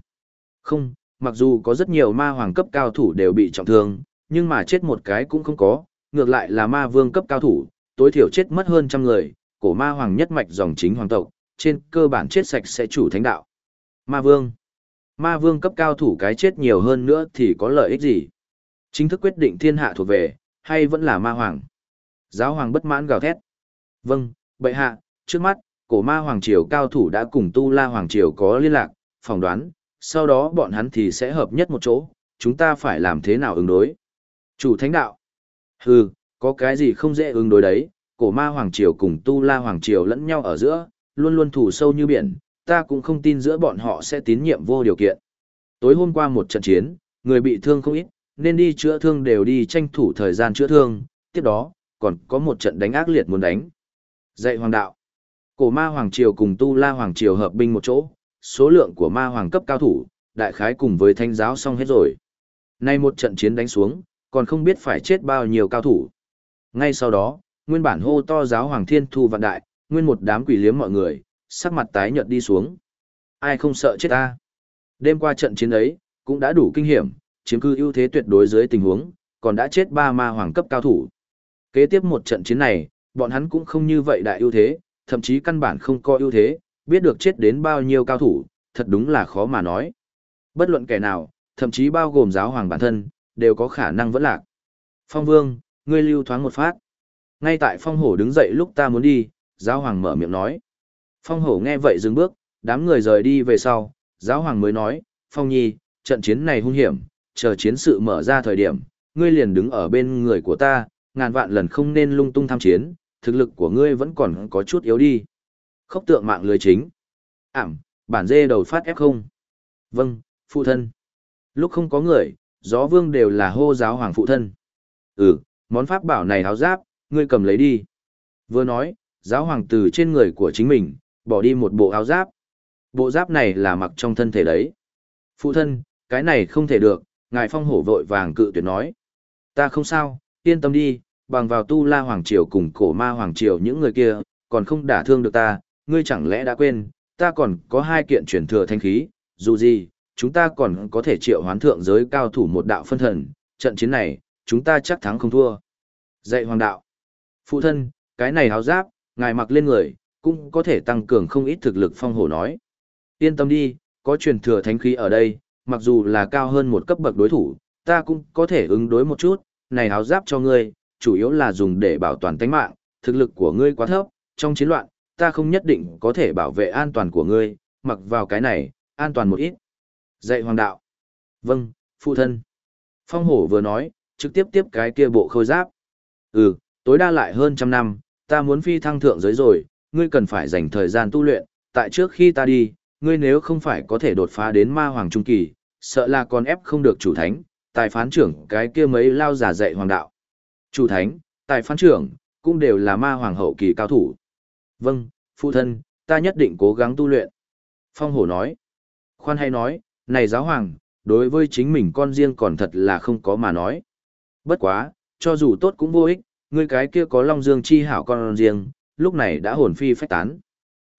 Không, mặc dù có rất nhiều ma hoàng cấp cao thủ đều bị trọng thương, nhưng mà chết một cái cũng không có, ngược lại là ma vương cấp cao thủ, tối thiểu chết mất hơn trăm người, cổ ma hoàng nhất mạch dòng chính hoàng tộc, trên cơ bản chết sạch sẽ chủ thánh đạo. Ma vương. Ma vương cấp cao thủ cái chết nhiều hơn nữa thì có lợi ích gì? Chính thức quyết định thiên hạ thuộc về, hay vẫn là ma hoàng? Giáo hoàng bất mãn gào thét. Vâng, bệ hạ, trước mắt, cổ ma hoàng triều cao thủ đã cùng tu la hoàng triều có liên lạc, phỏng đoán, sau đó bọn hắn thì sẽ hợp nhất một chỗ, chúng ta phải làm thế nào ứng đối? Chủ thánh đạo. Hừ, có cái gì không dễ ứng đối đấy, cổ ma hoàng triều cùng tu la hoàng triều lẫn nhau ở giữa, luôn luôn thủ sâu như biển, ta cũng không tin giữa bọn họ sẽ tín nhiệm vô điều kiện. Tối hôm qua một trận chiến, người bị thương không ít, nên đi chữa thương đều đi tranh thủ thời gian chữa thương, tiếp đó, còn có một trận đánh ác liệt muốn đánh. Dạy hoàng đạo. Cổ ma hoàng triều cùng tu la hoàng triều hợp binh một chỗ, số lượng của ma hoàng cấp cao thủ, đại khái cùng với thanh giáo xong hết rồi. Nay một trận chiến đánh xuống, còn không biết phải chết bao nhiêu cao thủ. Ngay sau đó, nguyên bản hô to giáo hoàng thiên thu vạn đại, nguyên một đám quỷ liếm mọi người, sắc mặt tái nhợt đi xuống. Ai không sợ chết ta? Đêm qua trận chiến ấy, cũng đã đủ kinh hiểm, chiếm cư ưu thế tuyệt đối dưới tình huống, còn đã chết ba ma hoàng cấp cao thủ. Kế tiếp một trận chiến này, bọn hắn cũng không như vậy đại ưu thế, thậm chí căn bản không có ưu thế, biết được chết đến bao nhiêu cao thủ, thật đúng là khó mà nói. Bất luận kẻ nào, thậm chí bao gồm giáo hoàng bản thân, đều có khả năng vẫn lạc. Phong vương, ngươi lưu thoáng một phát. Ngay tại phong hổ đứng dậy lúc ta muốn đi, giáo hoàng mở miệng nói. Phong hổ nghe vậy dừng bước, đám người rời đi về sau, giáo hoàng mới nói, phong nhi, trận chiến này hung hiểm, chờ chiến sự mở ra thời điểm, ngươi liền đứng ở bên người của ta, ngàn vạn lần không nên lung tung tham chiến, thực lực của ngươi vẫn còn có chút yếu đi. Khốc tượng mạng lưới chính. Ảm, bản dê đầu phát ép không. Vâng, phụ thân. Lúc không có người, gió vương đều là hô giáo hoàng phụ thân. Ừ, món pháp bảo này háo giáp, ngươi cầm lấy đi. Vừa nói, giáo hoàng từ trên người của chính mình, bỏ đi một bộ áo giáp. Bộ giáp này là mặc trong thân thể đấy. Phụ thân, cái này không thể được, ngài phong hổ vội vàng cự tuyệt nói. Ta không sao, yên tâm đi, bằng vào tu la hoàng triều cùng cổ ma hoàng triều những người kia, còn không đả thương được ta, ngươi chẳng lẽ đã quên, ta còn có hai kiện truyền thừa thanh khí, dù gì, chúng ta còn có thể triệu hoán thượng giới cao thủ một đạo phân thần, trận chiến này, chúng ta chắc thắng không thua. Dạy hoàng đạo. Phụ thân, cái này áo giáp, ngài mặc lên người, cũng có thể tăng cường không ít thực lực phong hổ nói. Yên tâm đi, có truyền thừa thánh khí ở đây, mặc dù là cao hơn một cấp bậc đối thủ, ta cũng có thể ứng đối một chút, này áo giáp cho ngươi, chủ yếu là dùng để bảo toàn tính mạng, thực lực của ngươi quá thấp, trong chiến loạn, ta không nhất định có thể bảo vệ an toàn của ngươi, mặc vào cái này, an toàn một ít. Dạy hoàng đạo. Vâng, phụ thân. Phong hổ vừa nói, trực tiếp tiếp cái kia bộ khôi giáp. Ừ, tối đa lại hơn trăm năm, ta muốn phi thăng thượng giới rồi, ngươi cần phải dành thời gian tu luyện, tại trước khi ta đi, ngươi nếu không phải có thể đột phá đến ma hoàng trung kỳ, sợ là còn ép không được chủ thánh, tài phán trưởng cái kia mấy lao giả dạy hoàng đạo. Chủ thánh, tài phán trưởng, cũng đều là ma hoàng hậu kỳ cao thủ. Vâng, phụ thân, ta nhất định cố gắng tu luyện. Phong hổ nói. Khoan hay nói, này giáo hoàng, đối với chính mình con riêng còn thật là không có mà nói. Bất quá, cho dù tốt cũng vô ích, người cái kia có long dương chi hảo con riêng, lúc này đã hồn phi phách tán.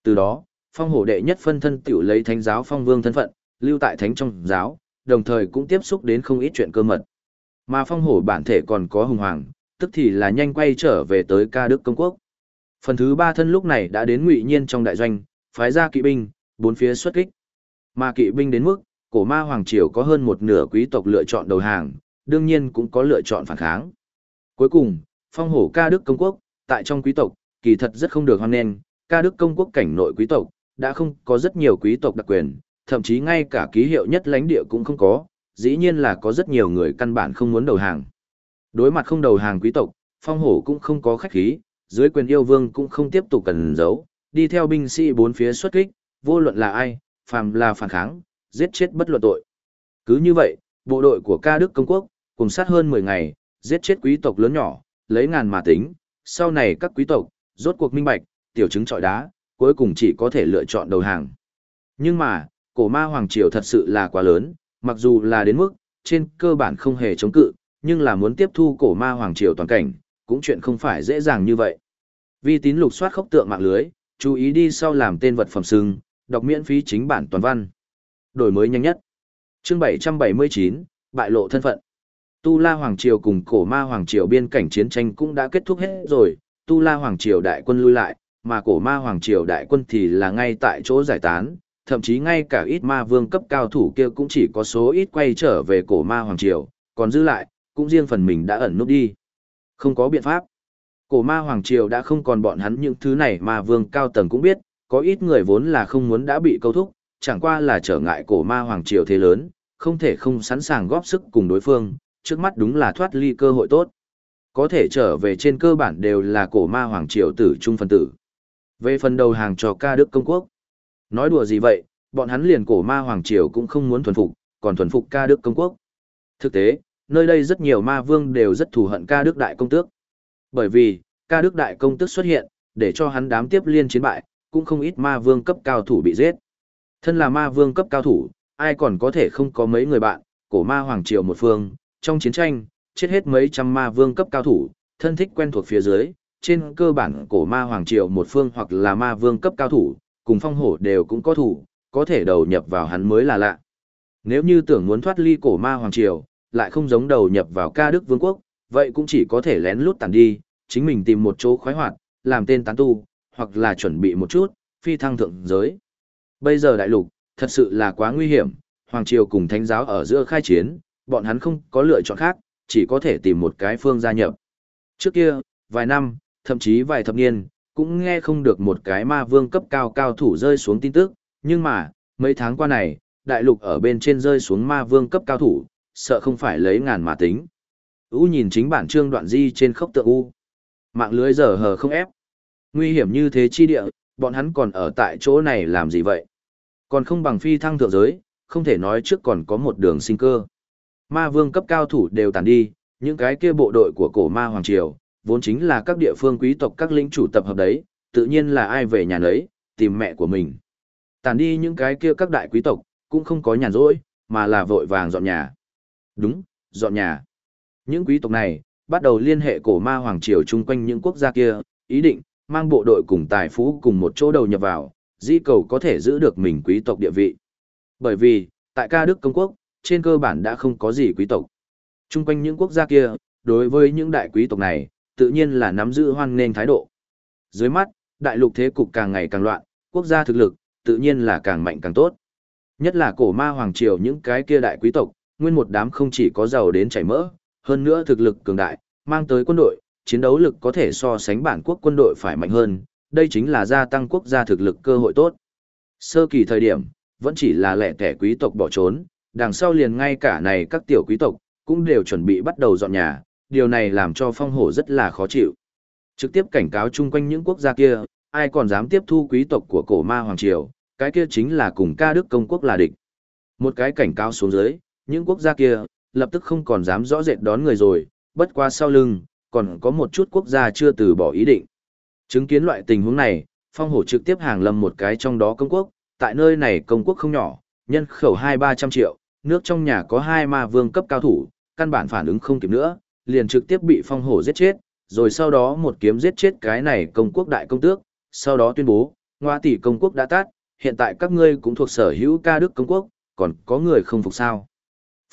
Từ đó, phong hổ đệ nhất phân thân tiểu lấy thánh giáo phong vương thân phận, lưu tại thánh trong giáo, đồng thời cũng tiếp xúc đến không ít chuyện cơ mật. Mà phong hổ bản thể còn có hùng hoàng, tức thì là nhanh quay trở về tới ca đức công quốc. Phần thứ ba thân lúc này đã đến ngụy nhiên trong đại doanh, phái ra kỵ binh, bốn phía xuất kích. Mà kỵ binh đến mức, cổ ma hoàng triều có hơn một nửa quý tộc lựa chọn đầu hàng, đương nhiên cũng có lựa chọn phản kháng. Cuối cùng, phong hổ ca đức công quốc, tại trong quý tộc, kỳ thật rất không được hoan nghênh, ca đức công quốc cảnh nội quý tộc, đã không có rất nhiều quý tộc đặc quyền, thậm chí ngay cả ký hiệu nhất lãnh địa cũng không có, dĩ nhiên là có rất nhiều người căn bản không muốn đầu hàng. Đối mặt không đầu hàng quý tộc, phong hổ cũng không có khách khí, dưới quyền yêu vương cũng không tiếp tục cần giấu, đi theo binh sĩ bốn phía xuất kích, vô luận là ai, phàm là phản kháng, giết chết bất luận tội. Cứ như vậy, bộ đội của ca đức công quốc, cùng sát hơn 10 ngày, giết chết quý tộc lớn nhỏ, lấy ngàn mà tính, sau này các quý tộc, rốt cuộc minh bạch, tiểu chứng trọi đá, cuối cùng chỉ có thể lựa chọn đầu hàng. Nhưng mà, cổ ma hoàng triều thật sự là quá lớn, mặc dù là đến mức, trên cơ bản không hề chống cự, nhưng là muốn tiếp thu cổ ma hoàng triều toàn cảnh, cũng chuyện không phải dễ dàng như vậy. Vi tín lục soát khốc tượng mạng lưới, chú ý đi sau làm tên vật phẩm sưng, đọc miễn phí chính bản toàn văn. Đổi mới nhanh nhất. Chương 779, bại lộ thân phận. Tu La Hoàng Triều cùng cổ ma Hoàng Triều biên cảnh chiến tranh cũng đã kết thúc hết rồi, Tu La Hoàng Triều đại quân lui lại, mà cổ ma Hoàng Triều đại quân thì là ngay tại chỗ giải tán, thậm chí ngay cả ít ma vương cấp cao thủ kia cũng chỉ có số ít quay trở về cổ ma Hoàng Triều, còn giữ lại, cũng riêng phần mình đã ẩn nút đi. Không có biện pháp. Cổ ma Hoàng Triều đã không còn bọn hắn những thứ này mà vương cao tầng cũng biết, có ít người vốn là không muốn đã bị câu thúc, chẳng qua là trở ngại cổ ma Hoàng Triều thế lớn, không thể không sẵn sàng góp sức cùng đối phương, trước mắt đúng là thoát ly cơ hội tốt. Có thể trở về trên cơ bản đều là cổ ma Hoàng Triều tử trung phân tử. Về phần đầu hàng cho ca đức công quốc. Nói đùa gì vậy, bọn hắn liền cổ ma Hoàng Triều cũng không muốn thuần phục, còn thuần phục ca đức công quốc. Thực tế, nơi đây rất nhiều ma vương đều rất thù hận ca đức đại công tước. Bởi vì, ca đức đại công tước xuất hiện, để cho hắn đám tiếp liên chiến bại, cũng không ít ma vương cấp cao thủ bị giết. Thân là ma vương cấp cao thủ, ai còn có thể không có mấy người bạn, cổ ma hoàng triều một phương, trong chiến tranh, chết hết mấy trăm ma vương cấp cao thủ, thân thích quen thuộc phía dưới, trên cơ bản cổ ma hoàng triều một phương hoặc là ma vương cấp cao thủ, cùng phong hổ đều cũng có thủ, có thể đầu nhập vào hắn mới là lạ. Nếu như tưởng muốn thoát ly cổ ma hoàng triều, lại không giống đầu nhập vào ca đức vương quốc, vậy cũng chỉ có thể lén lút tàn đi, chính mình tìm một chỗ khoái hoạt, làm tên tán tu, hoặc là chuẩn bị một chút, phi thăng thượng giới. Bây giờ đại lục, thật sự là quá nguy hiểm, Hoàng Triều cùng Thánh giáo ở giữa khai chiến, bọn hắn không có lựa chọn khác, chỉ có thể tìm một cái phương gia nhập. Trước kia, vài năm, thậm chí vài thập niên, cũng nghe không được một cái ma vương cấp cao cao thủ rơi xuống tin tức, nhưng mà, mấy tháng qua này, đại lục ở bên trên rơi xuống ma vương cấp cao thủ, sợ không phải lấy ngàn mà tính. U nhìn chính bản trương đoạn di trên khốc tượng U. Mạng lưới giờ hờ không ép. Nguy hiểm như thế chi địa, bọn hắn còn ở tại chỗ này làm gì vậy? Còn không bằng phi thăng thượng giới, không thể nói trước còn có một đường sinh cơ. Ma vương cấp cao thủ đều tàn đi, những cái kia bộ đội của cổ ma hoàng triều, vốn chính là các địa phương quý tộc các lĩnh chủ tập hợp đấy, tự nhiên là ai về nhà nấy, tìm mẹ của mình. Tàn đi những cái kia các đại quý tộc, cũng không có nhàn rỗi, mà là vội vàng dọn nhà. Đúng, dọn nhà. Những quý tộc này, bắt đầu liên hệ cổ ma hoàng triều chung quanh những quốc gia kia, ý định, mang bộ đội cùng tài phú cùng một chỗ đầu nhập vào, di cầu có thể giữ được mình quý tộc địa vị. Bởi vì, tại ca Đức Công Quốc, trên cơ bản đã không có gì quý tộc. Trung quanh những quốc gia kia, đối với những đại quý tộc này, tự nhiên là nắm giữ hoan nghênh thái độ. Dưới mắt, đại lục thế cục càng ngày càng loạn, quốc gia thực lực, tự nhiên là càng mạnh càng tốt. Nhất là cổ ma hoàng triều những cái kia đại quý tộc, nguyên một đám không chỉ có giàu đến chảy mỡ, hơn nữa thực lực cường đại, mang tới quân đội, chiến đấu lực có thể so sánh bản quốc quân đội phải mạnh hơn, đây chính là gia tăng quốc gia thực lực cơ hội tốt. Sơ kỳ thời điểm, vẫn chỉ là lẻ tẻ quý tộc bỏ trốn, đằng sau liền ngay cả này các tiểu quý tộc, cũng đều chuẩn bị bắt đầu dọn nhà, điều này làm cho phong hổ rất là khó chịu. Trực tiếp cảnh cáo chung quanh những quốc gia kia, ai còn dám tiếp thu quý tộc của cổ ma Hoàng Triều, cái kia chính là cùng ca đức công quốc là địch. Một cái cảnh cáo xuống dưới, những quốc gia kia, lập tức không còn dám rõ rệt đón người rồi, bất qua sau lưng, còn có một chút quốc gia chưa từ bỏ ý định. Chứng kiến loại tình huống này, phong hổ trực tiếp hàng lâm một cái trong đó công quốc, tại nơi này công quốc không nhỏ, nhân khẩu hai ba trăm triệu, nước trong nhà có hai ma vương cấp cao thủ, căn bản phản ứng không kịp nữa, liền trực tiếp bị phong hổ giết chết, rồi sau đó một kiếm giết chết cái này công quốc đại công tước, sau đó tuyên bố, ngoa tỷ công quốc đã tát, hiện tại các ngươi cũng thuộc sở hữu ca đức công quốc, còn có người không phục sao.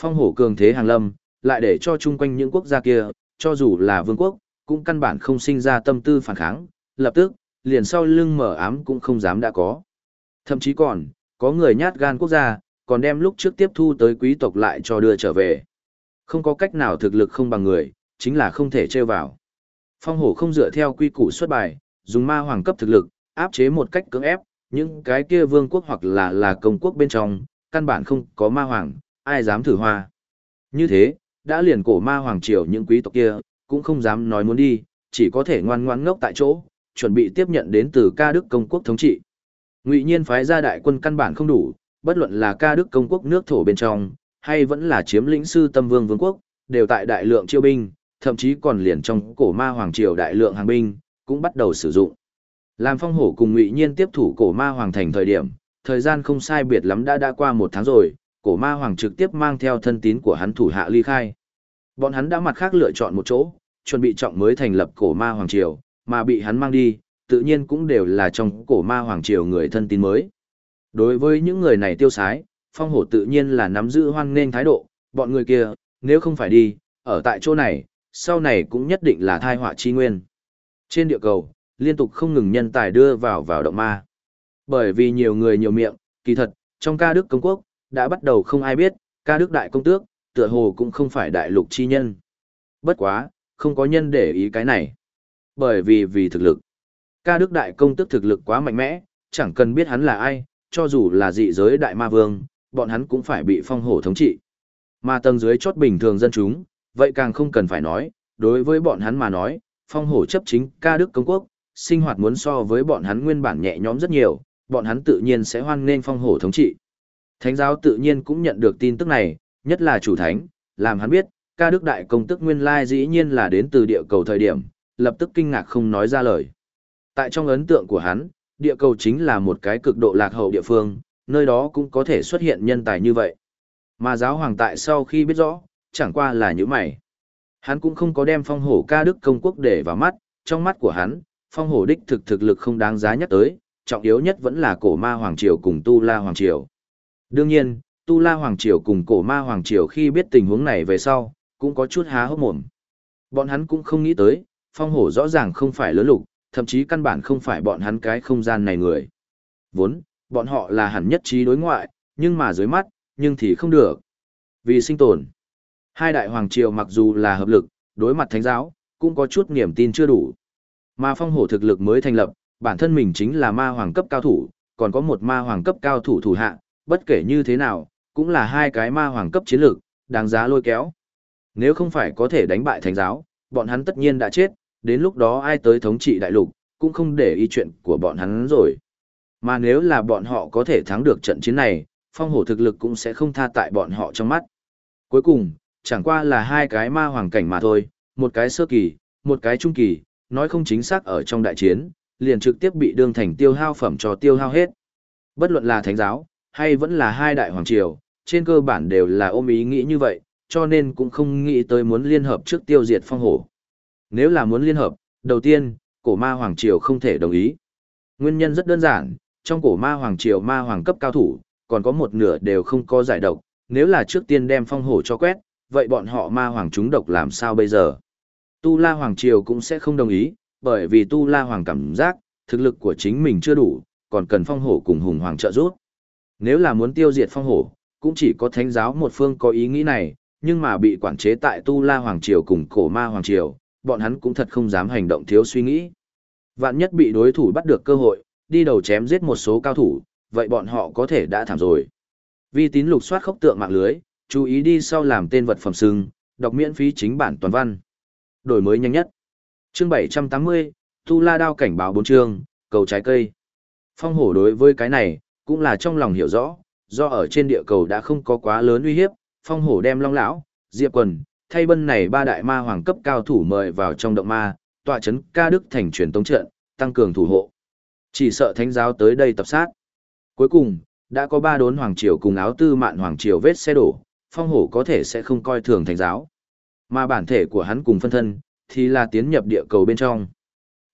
Phong hổ cường thế hàng lâm, lại để cho chung quanh những quốc gia kia, cho dù là vương quốc, cũng căn bản không sinh ra tâm tư phản kháng, lập tức, liền sau lưng mở ám cũng không dám đã có. Thậm chí còn, có người nhát gan quốc gia, còn đem lúc trước tiếp thu tới quý tộc lại cho đưa trở về. Không có cách nào thực lực không bằng người, chính là không thể trêu vào. Phong hổ không dựa theo quy củ xuất bài, dùng ma hoàng cấp thực lực, áp chế một cách cưỡng ép, những cái kia vương quốc hoặc là là công quốc bên trong, căn bản không có ma hoàng, ai dám thử hoa. Như thế, đã liền cổ ma hoàng triều những quý tộc kia, cũng không dám nói muốn đi, chỉ có thể ngoan ngoãn ngốc tại chỗ, chuẩn bị tiếp nhận đến từ ca đức công quốc thống trị. Ngụy Nhiên phái ra đại quân căn bản không đủ, bất luận là ca đức công quốc nước thổ bên trong, hay vẫn là chiếm lĩnh sư tâm vương vương quốc, đều tại đại lượng chiêu binh, thậm chí còn liền trong cổ ma hoàng triều đại lượng hàng binh, cũng bắt đầu sử dụng. Làm phong hổ cùng ngụy nhiên tiếp thủ cổ ma hoàng thành thời điểm, thời gian không sai biệt lắm đã đã qua một tháng rồi, cổ ma hoàng trực tiếp mang theo thân tín của hắn thủ hạ ly khai. Bọn hắn đã mặt khác lựa chọn một chỗ, chuẩn bị trọng mới thành lập cổ ma hoàng triều, mà bị hắn mang đi, tự nhiên cũng đều là trong cổ ma hoàng triều người thân tín mới. Đối với những người này tiêu sái, phong hổ tự nhiên là nắm giữ hoan nghênh thái độ, bọn người kia, nếu không phải đi, ở tại chỗ này, sau này cũng nhất định là thai họa chi nguyên. Trên địa cầu, liên tục không ngừng nhân tài đưa vào vào động ma. Bởi vì nhiều người nhiều miệng, kỳ thật, trong ca đức công quốc, đã bắt đầu không ai biết, ca đức đại công tước, tựa hồ cũng không phải đại lục chi nhân. Bất quá, không có nhân để ý cái này. Bởi vì vì thực lực. Ca đức đại công tước thực lực quá mạnh mẽ, chẳng cần biết hắn là ai, cho dù là dị giới đại ma vương, bọn hắn cũng phải bị phong hổ thống trị. Mà tầng dưới chốt bình thường dân chúng, vậy càng không cần phải nói, đối với bọn hắn mà nói, phong hổ chấp chính ca đức công quốc, sinh hoạt muốn so với bọn hắn nguyên bản nhẹ nhõm rất nhiều, bọn hắn tự nhiên sẽ hoan nghênh phong hổ thống trị. Thánh giáo tự nhiên cũng nhận được tin tức này, nhất là chủ thánh, làm hắn biết, ca đức đại công tức nguyên lai dĩ nhiên là đến từ địa cầu thời điểm, lập tức kinh ngạc không nói ra lời. Tại trong ấn tượng của hắn, địa cầu chính là một cái cực độ lạc hậu địa phương, nơi đó cũng có thể xuất hiện nhân tài như vậy. Mà giáo hoàng tại sau khi biết rõ, chẳng qua là những mày. Hắn cũng không có đem phong hổ ca đức công quốc để vào mắt, trong mắt của hắn, phong hổ đích thực thực lực không đáng giá nhắc tới, trọng yếu nhất vẫn là cổ ma hoàng triều cùng tu la hoàng triều. Đương nhiên, tu la hoàng triều cùng cổ ma hoàng triều khi biết tình huống này về sau, cũng có chút há hốc mồm. Bọn hắn cũng không nghĩ tới, phong hổ rõ ràng không phải lớn lục, thậm chí căn bản không phải bọn hắn cái không gian này người. Vốn, bọn họ là hẳn nhất trí đối ngoại, nhưng mà dưới mắt, nhưng thì không được. Vì sinh tồn, hai đại hoàng triều mặc dù là hợp lực, đối mặt thánh giáo, cũng có chút niềm tin chưa đủ. Mà phong hổ thực lực mới thành lập, bản thân mình chính là ma hoàng cấp cao thủ, còn có một ma hoàng cấp cao thủ thủ hạ, bất kể như thế nào, cũng là hai cái ma hoàng cấp chiến lược, đáng giá lôi kéo. Nếu không phải có thể đánh bại thánh giáo, bọn hắn tất nhiên đã chết, đến lúc đó ai tới thống trị đại lục, cũng không để ý chuyện của bọn hắn rồi. Mà nếu là bọn họ có thể thắng được trận chiến này, phong hổ thực lực cũng sẽ không tha tại bọn họ trong mắt. Cuối cùng, chẳng qua là hai cái ma hoàng cảnh mà thôi, một cái sơ kỳ, một cái trung kỳ, nói không chính xác ở trong đại chiến, liền trực tiếp bị đương thành tiêu hao phẩm cho tiêu hao hết. Bất luận là thánh giáo, hay vẫn là hai đại hoàng triều, trên cơ bản đều là ôm ý nghĩ như vậy, cho nên cũng không nghĩ tới muốn liên hợp trước tiêu diệt phong hổ. Nếu là muốn liên hợp, đầu tiên, cổ ma hoàng triều không thể đồng ý. Nguyên nhân rất đơn giản, trong cổ ma hoàng triều ma hoàng cấp cao thủ, còn có một nửa đều không có giải độc, nếu là trước tiên đem phong hổ cho quét, vậy bọn họ ma hoàng chúng độc làm sao bây giờ? Tu La Hoàng Triều cũng sẽ không đồng ý, bởi vì Tu La Hoàng cảm giác, thực lực của chính mình chưa đủ, còn cần phong hổ cùng hùng hoàng trợ giúp. Nếu là muốn tiêu diệt phong hổ, cũng chỉ có thánh giáo một phương có ý nghĩ này, nhưng mà bị quản chế tại Tu La Hoàng Triều cùng cổ ma Hoàng Triều, bọn hắn cũng thật không dám hành động thiếu suy nghĩ. Vạn nhất bị đối thủ bắt được cơ hội, đi đầu chém giết một số cao thủ, vậy bọn họ có thể đã thảm rồi. Vi tín lục soát khốc tượng mạng lưới, chú ý đi sau làm tên vật phẩm sưng, đọc miễn phí chính bản toàn văn. Đổi mới nhanh nhất. Chương 780, Tu La Đao cảnh báo bốn chương, cầu trái cây. Phong hổ đối với cái này, cũng là trong lòng hiểu rõ, do ở trên địa cầu đã không có quá lớn uy hiếp, phong hổ đem long lão, diệp quần, thay bân này ba đại ma hoàng cấp cao thủ mời vào trong động ma, tọa chấn ca đức thành truyền tống trận, tăng cường thủ hộ. Chỉ sợ thánh giáo tới đây tập sát. Cuối cùng, đã có ba đốn hoàng triều cùng áo tư mạn hoàng triều vết xe đổ, phong hổ có thể sẽ không coi thường thánh giáo. Mà bản thể của hắn cùng phân thân, thì là tiến nhập địa cầu bên trong.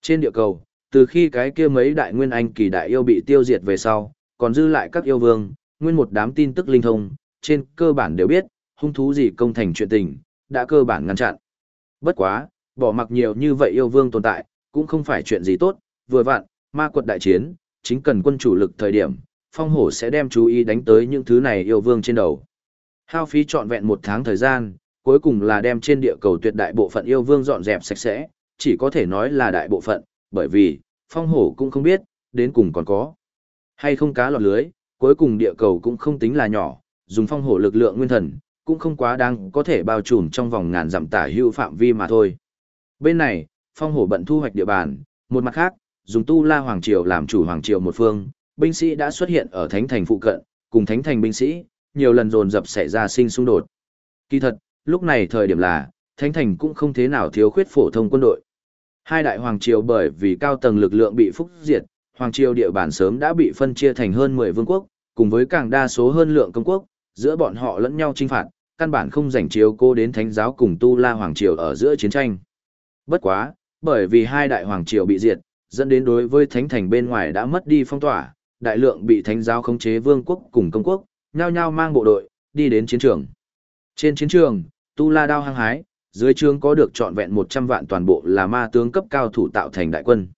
Trên địa cầu, từ khi cái kia mấy đại nguyên anh kỳ đại yêu bị tiêu diệt về sau, còn dư lại các yêu vương, nguyên một đám tin tức linh thông, trên cơ bản đều biết, hung thú gì công thành chuyện tình, đã cơ bản ngăn chặn. Bất quá, bỏ mặc nhiều như vậy yêu vương tồn tại, cũng không phải chuyện gì tốt, vừa vặn, ma quật đại chiến, chính cần quân chủ lực thời điểm, phong hổ sẽ đem chú ý đánh tới những thứ này yêu vương trên đầu. Hao phí trọn vẹn một tháng thời gian, cuối cùng là đem trên địa cầu tuyệt đại bộ phận yêu vương dọn dẹp sạch sẽ, chỉ có thể nói là đại bộ phận, bởi vì, phong hổ cũng không biết, đến cùng còn có. Hay không cá lọt lưới, cuối cùng địa cầu cũng không tính là nhỏ, dùng phong hổ lực lượng nguyên thần, cũng không quá đáng có thể bao trùm trong vòng ngàn dặm tả hữu phạm vi mà thôi. Bên này, phong hổ bận thu hoạch địa bàn, một mặt khác, dùng tu la hoàng triều làm chủ hoàng triều một phương, binh sĩ đã xuất hiện ở thánh thành phụ cận, cùng thánh thành binh sĩ, nhiều lần dồn dập xảy ra sinh xung đột. Kỳ thật, lúc này thời điểm là, Thánh Thành cũng không thế nào thiếu khuyết phổ thông quân đội. Hai đại hoàng triều bởi vì cao tầng lực lượng bị phúc diệt, hoàng triều địa bàn sớm đã bị phân chia thành hơn 10 vương quốc, cùng với càng đa số hơn lượng công quốc, giữa bọn họ lẫn nhau chinh phạt, căn bản không rảnh chiếu cô đến thánh giáo cùng tu la hoàng triều ở giữa chiến tranh. Bất quá, bởi vì hai đại hoàng triều bị diệt, dẫn đến đối với thánh thành bên ngoài đã mất đi phong tỏa, đại lượng bị thánh giáo khống chế vương quốc cùng công quốc, nhao nhao mang bộ đội, đi đến chiến trường. Trên chiến trường, Tu La đao hăng hái, dưới trường có được trọn vẹn 100 vạn toàn bộ là ma tướng cấp cao thủ tạo thành đại quân.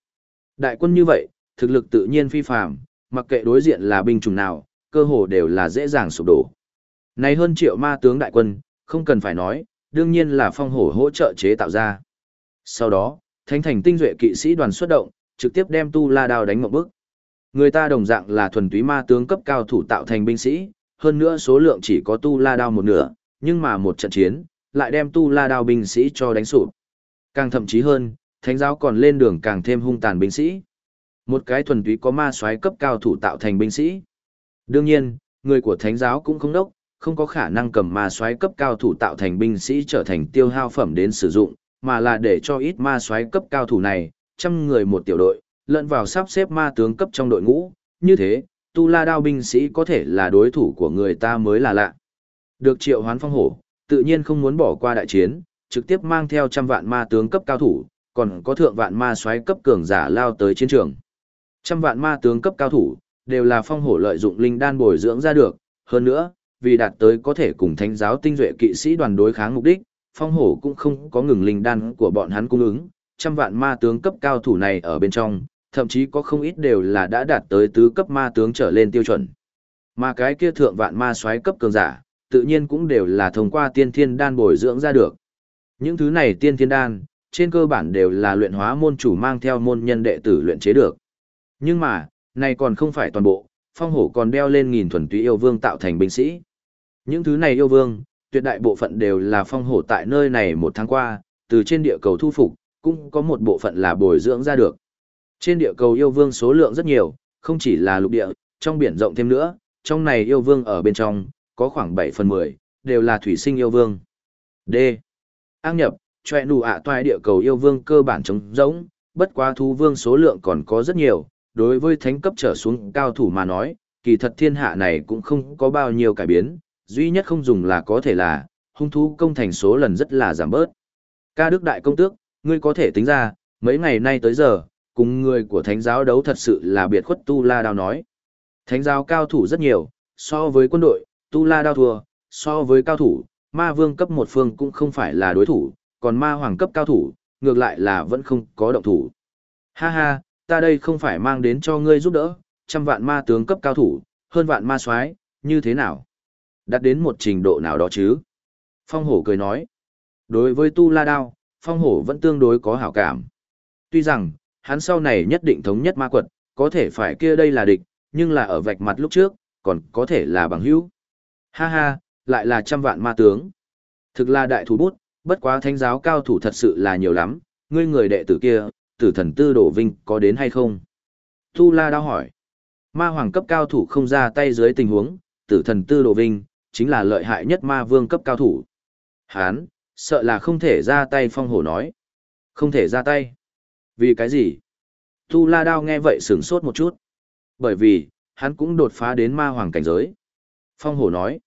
Đại quân như vậy, thực lực tự nhiên phi phàm, mặc kệ đối diện là binh chủng nào, cơ hồ đều là dễ dàng sụp đổ. Này hơn triệu ma tướng đại quân, không cần phải nói, đương nhiên là phong hổ hỗ trợ chế tạo ra. Sau đó, thánh thành tinh duệ kỵ sĩ đoàn xuất động, trực tiếp đem tu la đao đánh một bước. Người ta đồng dạng là thuần túy ma tướng cấp cao thủ tạo thành binh sĩ, hơn nữa số lượng chỉ có tu la đao một nửa, nhưng mà một trận chiến, lại đem tu la đao binh sĩ cho đánh sụp. Càng thậm chí hơn, thánh giáo còn lên đường càng thêm hung tàn binh sĩ. Một cái thuần túy có ma soái cấp cao thủ tạo thành binh sĩ. Đương nhiên, người của thánh giáo cũng không đốc, không có khả năng cầm ma soái cấp cao thủ tạo thành binh sĩ trở thành tiêu hao phẩm đến sử dụng, mà là để cho ít ma soái cấp cao thủ này, trăm người một tiểu đội, lẫn vào sắp xếp ma tướng cấp trong đội ngũ, như thế, tu la đao binh sĩ có thể là đối thủ của người ta mới là lạ. Được triệu hoán phong hổ, tự nhiên không muốn bỏ qua đại chiến, trực tiếp mang theo trăm vạn ma tướng cấp cao thủ, còn có thượng vạn ma soái cấp cường giả lao tới chiến trường. Trăm vạn ma tướng cấp cao thủ, đều là phong hổ lợi dụng linh đan bồi dưỡng ra được, hơn nữa, vì đạt tới có thể cùng thánh giáo tinh duệ kỵ sĩ đoàn đối kháng mục đích, phong hổ cũng không có ngừng linh đan của bọn hắn cung ứng, trăm vạn ma tướng cấp cao thủ này ở bên trong, thậm chí có không ít đều là đã đạt tới tứ cấp ma tướng trở lên tiêu chuẩn. Mà cái kia thượng vạn ma soái cấp cường giả, tự nhiên cũng đều là thông qua tiên thiên đan bồi dưỡng ra được. Những thứ này tiên thiên đan, trên cơ bản đều là luyện hóa môn chủ mang theo môn nhân đệ tử luyện chế được. Nhưng mà, này còn không phải toàn bộ, phong hổ còn đeo lên nghìn thuần túy yêu vương tạo thành binh sĩ. Những thứ này yêu vương, tuyệt đại bộ phận đều là phong hổ tại nơi này một tháng qua, từ trên địa cầu thu phục, cũng có một bộ phận là bồi dưỡng ra được. Trên địa cầu yêu vương số lượng rất nhiều, không chỉ là lục địa, trong biển rộng thêm nữa, trong này yêu vương ở bên trong, có khoảng 7 phần 10, đều là thủy sinh yêu vương. D. Ác nhập, chòe nụ ạ toại địa cầu yêu vương cơ bản trống rỗng, bất quá thú vương số lượng còn có rất nhiều, đối với thánh cấp trở xuống cao thủ mà nói, kỳ thật thiên hạ này cũng không có bao nhiêu cải biến, duy nhất không dùng là có thể là, hung thú công thành số lần rất là giảm bớt. Ca Đức Đại Công Tước, ngươi có thể tính ra, mấy ngày nay tới giờ, cùng người của thánh giáo đấu thật sự là biệt khuất Tu La Đao nói. Thánh giáo cao thủ rất nhiều, so với quân đội, Tu La Đao thua, so với cao thủ, ma vương cấp một phương cũng không phải là đối thủ, còn ma hoàng cấp cao thủ, ngược lại là vẫn không có động thủ. Ha ha, ta đây không phải mang đến cho ngươi giúp đỡ, trăm vạn ma tướng cấp cao thủ, hơn vạn ma soái, như thế nào? Đạt đến một trình độ nào đó chứ? Phong hổ cười nói. Đối với tu la đao, phong hổ vẫn tương đối có hảo cảm. Tuy rằng, hắn sau này nhất định thống nhất ma quật, có thể phải kia đây là địch, nhưng là ở vạch mặt lúc trước, còn có thể là bằng hữu. Ha ha, lại là trăm vạn ma tướng. Thực là đại thủ bút, bất quá thánh giáo cao thủ thật sự là nhiều lắm, ngươi người đệ tử kia, tử thần tư đổ vinh có đến hay không? Tu La đao hỏi. Ma hoàng cấp cao thủ không ra tay dưới tình huống, tử thần tư đổ vinh, chính là lợi hại nhất ma vương cấp cao thủ. Hán, sợ là không thể ra tay phong hổ nói. Không thể ra tay. Vì cái gì? Tu La Đao nghe vậy sửng sốt một chút. Bởi vì, hắn cũng đột phá đến ma hoàng cảnh giới. Phong hổ nói.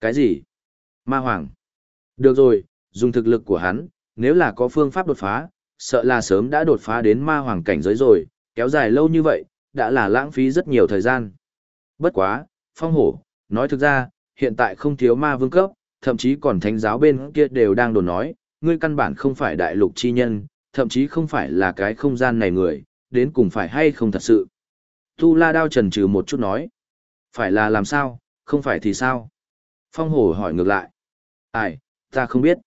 Cái gì? Ma hoàng. Được rồi, dùng thực lực của hắn, nếu là có phương pháp đột phá, sợ là sớm đã đột phá đến ma hoàng cảnh giới rồi, kéo dài lâu như vậy, đã là lãng phí rất nhiều thời gian. Bất quá, phong hổ, nói thực ra, hiện tại không thiếu ma vương cấp, thậm chí còn thánh giáo bên kia đều đang đồn nói, ngươi căn bản không phải đại lục chi nhân, thậm chí không phải là cái không gian này người, đến cùng phải hay không thật sự. Tu la đao trần trừ một chút nói, phải là làm sao, không phải thì sao? Phong hổ hỏi ngược lại, ai, ta không biết.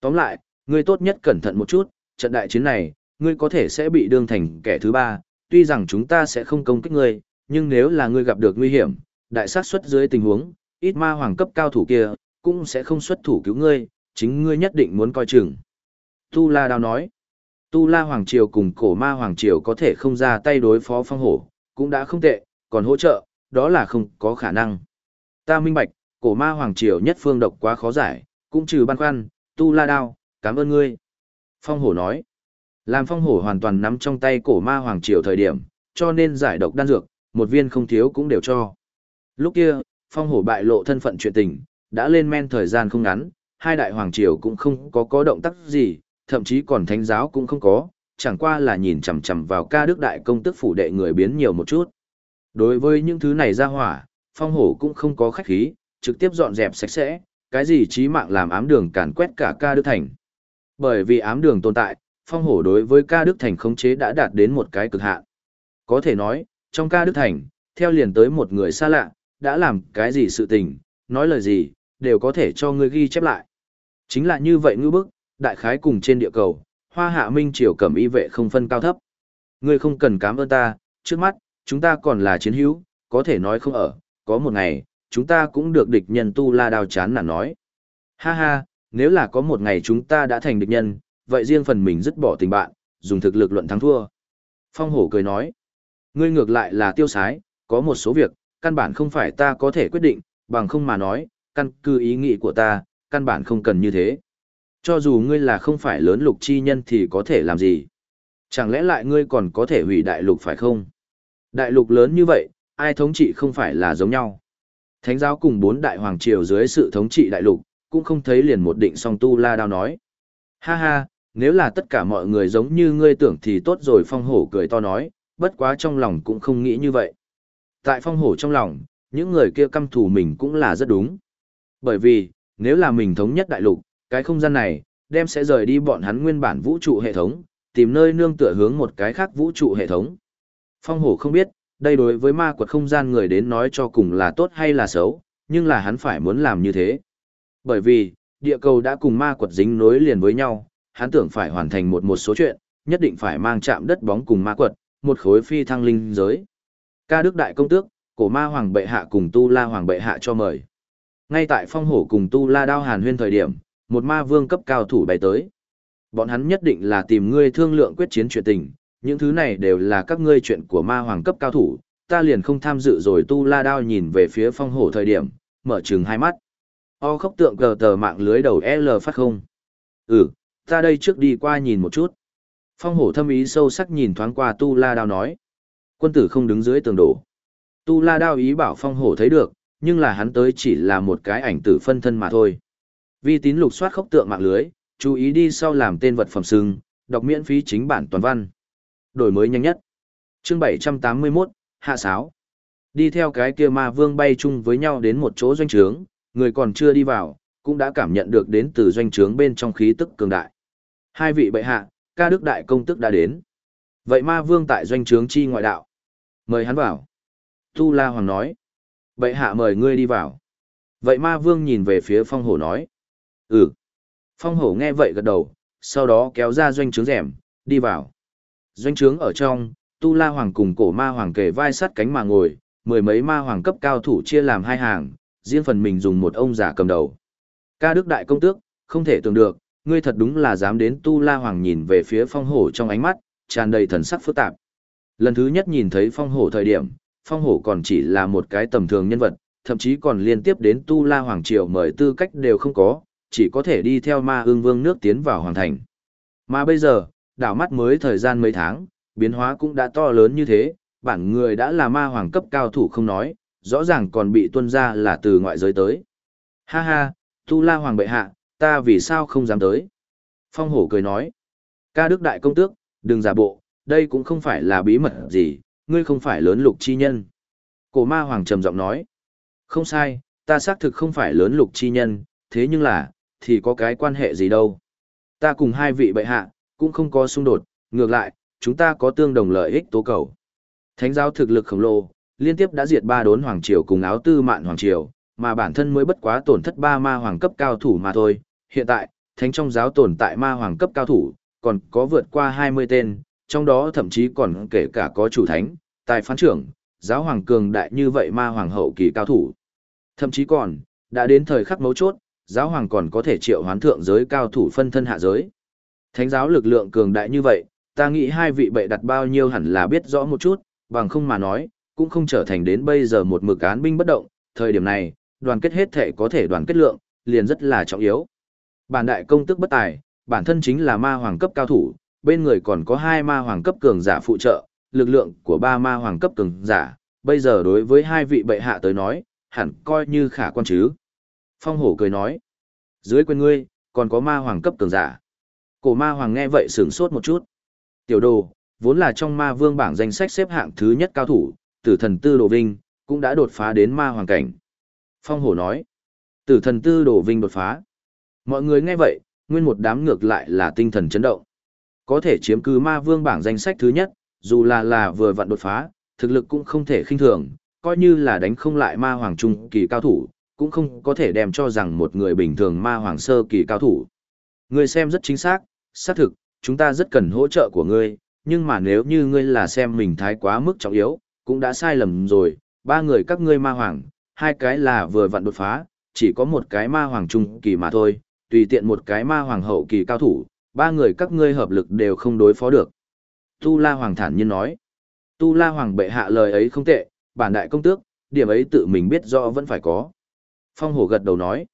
Tóm lại, ngươi tốt nhất cẩn thận một chút, trận đại chiến này, ngươi có thể sẽ bị đương thành kẻ thứ ba, tuy rằng chúng ta sẽ không công kích ngươi, nhưng nếu là ngươi gặp được nguy hiểm, đại sát suất dưới tình huống, ít ma hoàng cấp cao thủ kia, cũng sẽ không xuất thủ cứu ngươi, chính ngươi nhất định muốn coi chừng. Tu La Đao nói, Tu La Hoàng Triều cùng cổ ma Hoàng Triều có thể không ra tay đối phó phong hổ, cũng đã không tệ, còn hỗ trợ, đó là không có khả năng. Ta minh bạch, cổ ma Hoàng Triều nhất phương độc quá khó giải, cũng trừ băn khoăn, Tu La Đao, cảm ơn ngươi. Phong hổ nói, Làm phong hổ hoàn toàn nắm trong tay cổ ma hoàng triều thời điểm, cho nên giải độc đan dược, một viên không thiếu cũng đều cho. Lúc kia, phong hổ bại lộ thân phận chuyện tình, đã lên men thời gian không ngắn, hai đại hoàng triều cũng không có có động tác gì, thậm chí còn thánh giáo cũng không có, chẳng qua là nhìn chằm chằm vào ca đức đại công tức phủ đệ người biến nhiều một chút. Đối với những thứ này ra hỏa, phong hổ cũng không có khách khí, trực tiếp dọn dẹp sạch sẽ, cái gì trí mạng làm ám đường càn quét cả ca đức thành. Bởi vì ám đường tồn tại, phong hổ đối với ca đức thành khống chế đã đạt đến một cái cực hạn. Có thể nói, trong ca đức thành, theo liền tới một người xa lạ, đã làm cái gì sự tình, nói lời gì, đều có thể cho ngươi ghi chép lại. Chính là như vậy ngư bức, đại khái cùng trên địa cầu, hoa hạ minh triều cẩm y vệ không phân cao thấp. Ngươi không cần cảm ơn ta, trước mắt, chúng ta còn là chiến hữu, có thể nói không ở, có một ngày, chúng ta cũng được địch nhân tu la đào chán nản nói. Ha ha, nếu là có một ngày chúng ta đã thành địch nhân, vậy riêng phần mình dứt bỏ tình bạn, dùng thực lực luận thắng thua. Phong hổ cười nói, ngươi ngược lại là tiêu sái, có một số việc, căn bản không phải ta có thể quyết định, bằng không mà nói, căn cứ ý nghĩ của ta, căn bản không cần như thế. Cho dù ngươi là không phải lớn lục chi nhân thì có thể làm gì? Chẳng lẽ lại ngươi còn có thể hủy đại lục phải không? Đại lục lớn như vậy, ai thống trị không phải là giống nhau? Thánh giáo cùng bốn đại hoàng triều dưới sự thống trị đại lục, cũng không thấy liền một định song tu la đao nói. Ha ha, nếu là tất cả mọi người giống như ngươi tưởng thì tốt rồi phong hổ cười to nói, bất quá trong lòng cũng không nghĩ như vậy. Tại phong hổ trong lòng, những người kia căm thù mình cũng là rất đúng. Bởi vì, nếu là mình thống nhất đại lục, cái không gian này, đem sẽ rời đi bọn hắn nguyên bản vũ trụ hệ thống, tìm nơi nương tựa hướng một cái khác vũ trụ hệ thống. Phong hổ không biết, đây đối với ma quật không gian người đến nói cho cùng là tốt hay là xấu, nhưng là hắn phải muốn làm như thế. Bởi vì, địa cầu đã cùng ma quật dính nối liền với nhau, hắn tưởng phải hoàn thành một một số chuyện, nhất định phải mang chạm đất bóng cùng ma quật, một khối phi thăng linh giới. Ca Đức Đại Công Tước, cổ ma hoàng bệ hạ cùng tu la hoàng bệ hạ cho mời. Ngay tại phong hổ cùng tu la đao hàn huyên thời điểm, một ma vương cấp cao thủ bay tới. Bọn hắn nhất định là tìm ngươi thương lượng quyết chiến chuyện tình, những thứ này đều là các ngươi chuyện của ma hoàng cấp cao thủ, ta liền không tham dự rồi tu la đao nhìn về phía phong hổ thời điểm, mở trừng hai mắt. O khóc tượng cờ tờ mạng lưới đầu L phát không. Ừ, ta đây trước đi qua nhìn một chút. Phong hổ thâm ý sâu sắc nhìn thoáng qua tu la đao nói. Quân tử không đứng dưới tường đổ. Tu la đao ý bảo phong hổ thấy được, nhưng là hắn tới chỉ là một cái ảnh tử phân thân mà thôi. Vi tín lục soát khốc tượng mạng lưới, chú ý đi sau làm tên vật phẩm sưng, đọc miễn phí chính bản toàn văn. Đổi mới nhanh nhất. Chương 781, Hạ Sáo. Đi theo cái kia ma vương bay chung với nhau đến một chỗ doanh trướng, người còn chưa đi vào, cũng đã cảm nhận được đến từ doanh trướng bên trong khí tức cường đại. Hai vị bệ hạ, ca đức đại công tức đã đến. Vậy ma vương tại doanh trướng chi ngoại đạo. Mời hắn vào. Tu La Hoàng nói. Bệ hạ mời ngươi đi vào. Vậy ma vương nhìn về phía phong hổ nói. Ừ. Phong hổ nghe vậy gật đầu, sau đó kéo ra doanh trướng rèm, đi vào. Doanh trướng ở trong, Tu La Hoàng cùng cổ ma hoàng kề vai sắt cánh mà ngồi, mười mấy ma hoàng cấp cao thủ chia làm hai hàng, riêng phần mình dùng một ông già cầm đầu. Ca Đức Đại Công Tước, không thể tưởng được, ngươi thật đúng là dám đến Tu La Hoàng nhìn về phía phong hổ trong ánh mắt, tràn đầy thần sắc phức tạp. Lần thứ nhất nhìn thấy phong hổ thời điểm, phong hổ còn chỉ là một cái tầm thường nhân vật, thậm chí còn liên tiếp đến Tu La Hoàng Triều mời tư cách đều không có, chỉ có thể đi theo ma ương vương nước tiến vào hoàng thành. Mà bây giờ, đảo mắt mới thời gian mấy tháng, biến hóa cũng đã to lớn như thế, bản người đã là ma hoàng cấp cao thủ không nói, rõ ràng còn bị tuân ra là từ ngoại giới tới. Ha ha, Tu La Hoàng bệ hạ, ta vì sao không dám tới? Phong hổ cười nói, ca đức đại công tước, đừng giả bộ, đây cũng không phải là bí mật gì, ngươi không phải lớn lục chi nhân. Cổ ma hoàng trầm giọng nói, không sai, ta xác thực không phải lớn lục chi nhân, thế nhưng là, thì có cái quan hệ gì đâu. Ta cùng hai vị bệ hạ, cũng không có xung đột, ngược lại, chúng ta có tương đồng lợi ích tố cầu. Thánh giáo thực lực khổng lồ, liên tiếp đã diệt ba đốn hoàng triều cùng áo tư mạn hoàng triều, mà bản thân mới bất quá tổn thất ba ma hoàng cấp cao thủ mà thôi. Hiện tại, thánh trong giáo tồn tại ma hoàng cấp cao thủ, còn có vượt qua 20 tên, trong đó thậm chí còn kể cả có chủ thánh, tài phán trưởng, giáo hoàng cường đại như vậy ma hoàng hậu kỳ cao thủ. Thậm chí còn, đã đến thời khắc mấu chốt, giáo hoàng còn có thể triệu hoán thượng giới cao thủ phân thân hạ giới. Thánh giáo lực lượng cường đại như vậy, ta nghĩ hai vị bệ đặt bao nhiêu hẳn là biết rõ một chút, bằng không mà nói, cũng không trở thành đến bây giờ một mực án binh bất động, thời điểm này, đoàn kết hết thể có thể đoàn kết lượng, liền rất là trọng yếu. Bản đại công tức bất tài, bản thân chính là ma hoàng cấp cao thủ, bên người còn có hai ma hoàng cấp cường giả phụ trợ, lực lượng của ba ma hoàng cấp cường giả, bây giờ đối với hai vị bệ hạ tới nói, hẳn coi như khả quan chứ. Phong hổ cười nói, dưới quyền ngươi, còn có ma hoàng cấp cường giả. Cổ ma hoàng nghe vậy sửng sốt một chút. Tiểu đồ, vốn là trong ma vương bảng danh sách xếp hạng thứ nhất cao thủ, tử thần tư đồ vinh, cũng đã đột phá đến ma hoàng cảnh. Phong hổ nói, tử thần tư đồ vinh đột phá. Mọi người nghe vậy, nguyên một đám ngược lại là tinh thần chấn động. Có thể chiếm cứ ma vương bảng danh sách thứ nhất, dù là là vừa vặn đột phá, thực lực cũng không thể khinh thường, coi như là đánh không lại ma hoàng trung kỳ cao thủ, cũng không có thể đem cho rằng một người bình thường ma hoàng sơ kỳ cao thủ. Người xem rất chính xác, xác thực, chúng ta rất cần hỗ trợ của ngươi, nhưng mà nếu như ngươi là xem mình thái quá mức trọng yếu, cũng đã sai lầm rồi, ba người các ngươi ma hoàng, hai cái là vừa vặn đột phá, chỉ có một cái ma hoàng trung kỳ mà thôi, tùy tiện một cái ma hoàng hậu kỳ cao thủ, ba người các ngươi hợp lực đều không đối phó được. Tu La Hoàng thản nhiên nói, Tu La Hoàng bệ hạ lời ấy không tệ, bản đại công tước, điểm ấy tự mình biết rõ vẫn phải có. Phong hổ gật đầu nói,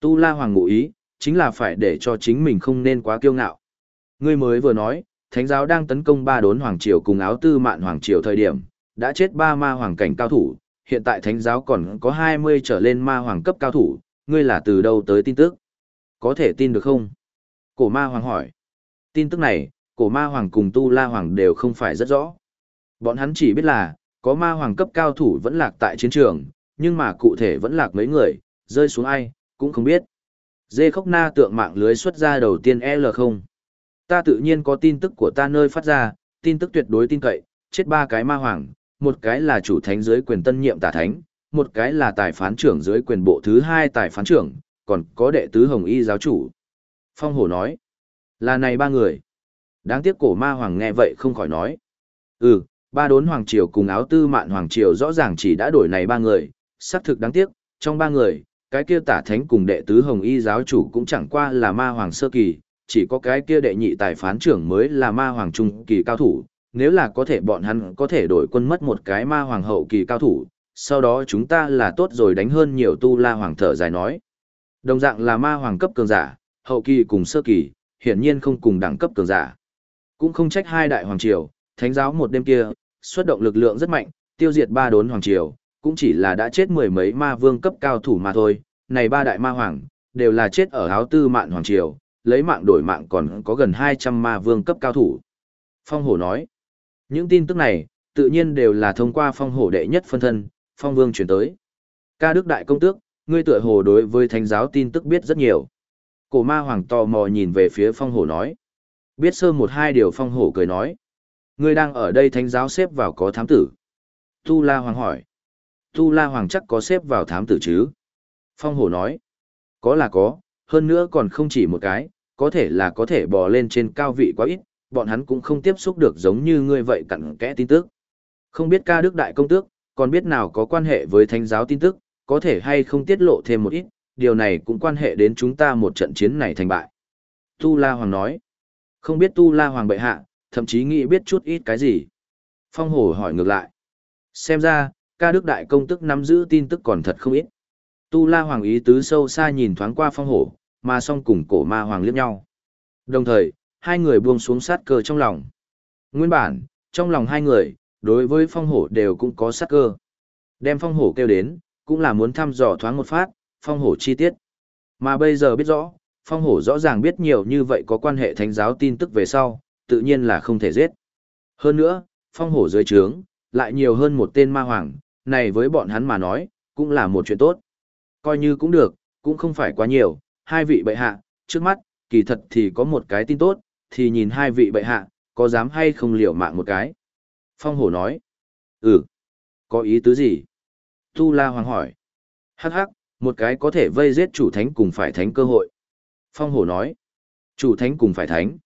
Tu La Hoàng ngụ ý, chính là phải để cho chính mình không nên quá kiêu ngạo. Ngươi mới vừa nói, Thánh giáo đang tấn công ba đốn Hoàng Triều cùng áo tư mạn Hoàng Triều thời điểm, đã chết ba ma hoàng cảnh cao thủ, hiện tại Thánh giáo còn có 20 trở lên ma hoàng cấp cao thủ, ngươi là từ đâu tới tin tức? Có thể tin được không? Cổ ma hoàng hỏi. Tin tức này, cổ ma hoàng cùng tu la hoàng đều không phải rất rõ. Bọn hắn chỉ biết là, có ma hoàng cấp cao thủ vẫn lạc tại chiến trường, nhưng mà cụ thể vẫn lạc mấy người, rơi xuống ai, cũng không biết. Dê khốc na tượng mạng lưới xuất ra đầu tiên L0. Ta tự nhiên có tin tức của ta nơi phát ra, tin tức tuyệt đối tin cậy, chết ba cái ma hoàng, một cái là chủ thánh dưới quyền tân nhiệm tả thánh, một cái là tài phán trưởng dưới quyền bộ thứ hai tài phán trưởng, còn có đệ tứ hồng y giáo chủ. Phong hổ nói, là này ba người. Đáng tiếc cổ ma hoàng nghe vậy không khỏi nói. Ừ, ba đốn hoàng triều cùng áo tư mạn hoàng triều rõ ràng chỉ đã đổi này ba người, xác thực đáng tiếc, trong ba người, cái kia tả thánh cùng đệ tứ hồng y giáo chủ cũng chẳng qua là ma hoàng sơ kỳ, chỉ có cái kia đệ nhị tài phán trưởng mới là ma hoàng trung kỳ cao thủ, nếu là có thể bọn hắn có thể đổi quân mất một cái ma hoàng hậu kỳ cao thủ, sau đó chúng ta là tốt rồi đánh hơn nhiều tu la hoàng thở dài nói. Đồng dạng là ma hoàng cấp cường giả, hậu kỳ cùng sơ kỳ, hiển nhiên không cùng đẳng cấp cường giả. Cũng không trách hai đại hoàng triều, thánh giáo một đêm kia, xuất động lực lượng rất mạnh, tiêu diệt ba đốn hoàng triều, cũng chỉ là đã chết mười mấy ma vương cấp cao thủ mà thôi, này ba đại ma hoàng, đều là chết ở áo tư mạn hoàng triều, lấy mạng đổi mạng còn có gần 200 ma vương cấp cao thủ. Phong hổ nói, những tin tức này, tự nhiên đều là thông qua phong hổ đệ nhất phân thân, phong vương chuyển tới. Ca đức đại công tước, ngươi tựa hồ đối với thánh giáo tin tức biết rất nhiều. Cổ ma hoàng tò mò nhìn về phía phong hổ nói. Biết sơ một hai điều phong hổ cười nói. Ngươi đang ở đây thánh giáo xếp vào có thám tử. Tu La Hoàng hỏi. Tu La Hoàng chắc có xếp vào thám tử chứ? Phong hổ nói. Có là có, hơn nữa còn không chỉ một cái, có thể là có thể bò lên trên cao vị quá ít, bọn hắn cũng không tiếp xúc được giống như ngươi vậy cặn kẽ tin tức. Không biết ca đức đại công tước, còn biết nào có quan hệ với thánh giáo tin tức, có thể hay không tiết lộ thêm một ít, điều này cũng quan hệ đến chúng ta một trận chiến này thành bại. Tu La Hoàng nói, không biết Tu La Hoàng bệ hạ, thậm chí nghĩ biết chút ít cái gì. Phong Hổ hỏi ngược lại. Xem ra, ca đức đại công tức nắm giữ tin tức còn thật không ít. Tu La Hoàng ý tứ sâu xa nhìn thoáng qua Phong Hổ, mà song cùng cổ ma Hoàng liếc nhau. Đồng thời, hai người buông xuống sát cơ trong lòng. Nguyên bản, trong lòng hai người, đối với Phong Hổ đều cũng có sát cơ. Đem Phong Hổ kêu đến, cũng là muốn thăm dò thoáng một phát, phong hổ chi tiết. Mà bây giờ biết rõ, phong hổ rõ ràng biết nhiều như vậy có quan hệ thánh giáo tin tức về sau, tự nhiên là không thể giết. Hơn nữa, phong hổ dưới trướng, lại nhiều hơn một tên ma hoàng, này với bọn hắn mà nói, cũng là một chuyện tốt. Coi như cũng được, cũng không phải quá nhiều, hai vị bệ hạ, trước mắt, kỳ thật thì có một cái tin tốt, thì nhìn hai vị bệ hạ, có dám hay không liều mạng một cái. Phong hổ nói, ừ, có ý tứ gì? Tu La Hoàng hỏi, hắc hắc, một cái có thể vây giết chủ thánh cùng phải thánh cơ hội. Phong hổ nói, chủ thánh cùng phải thánh.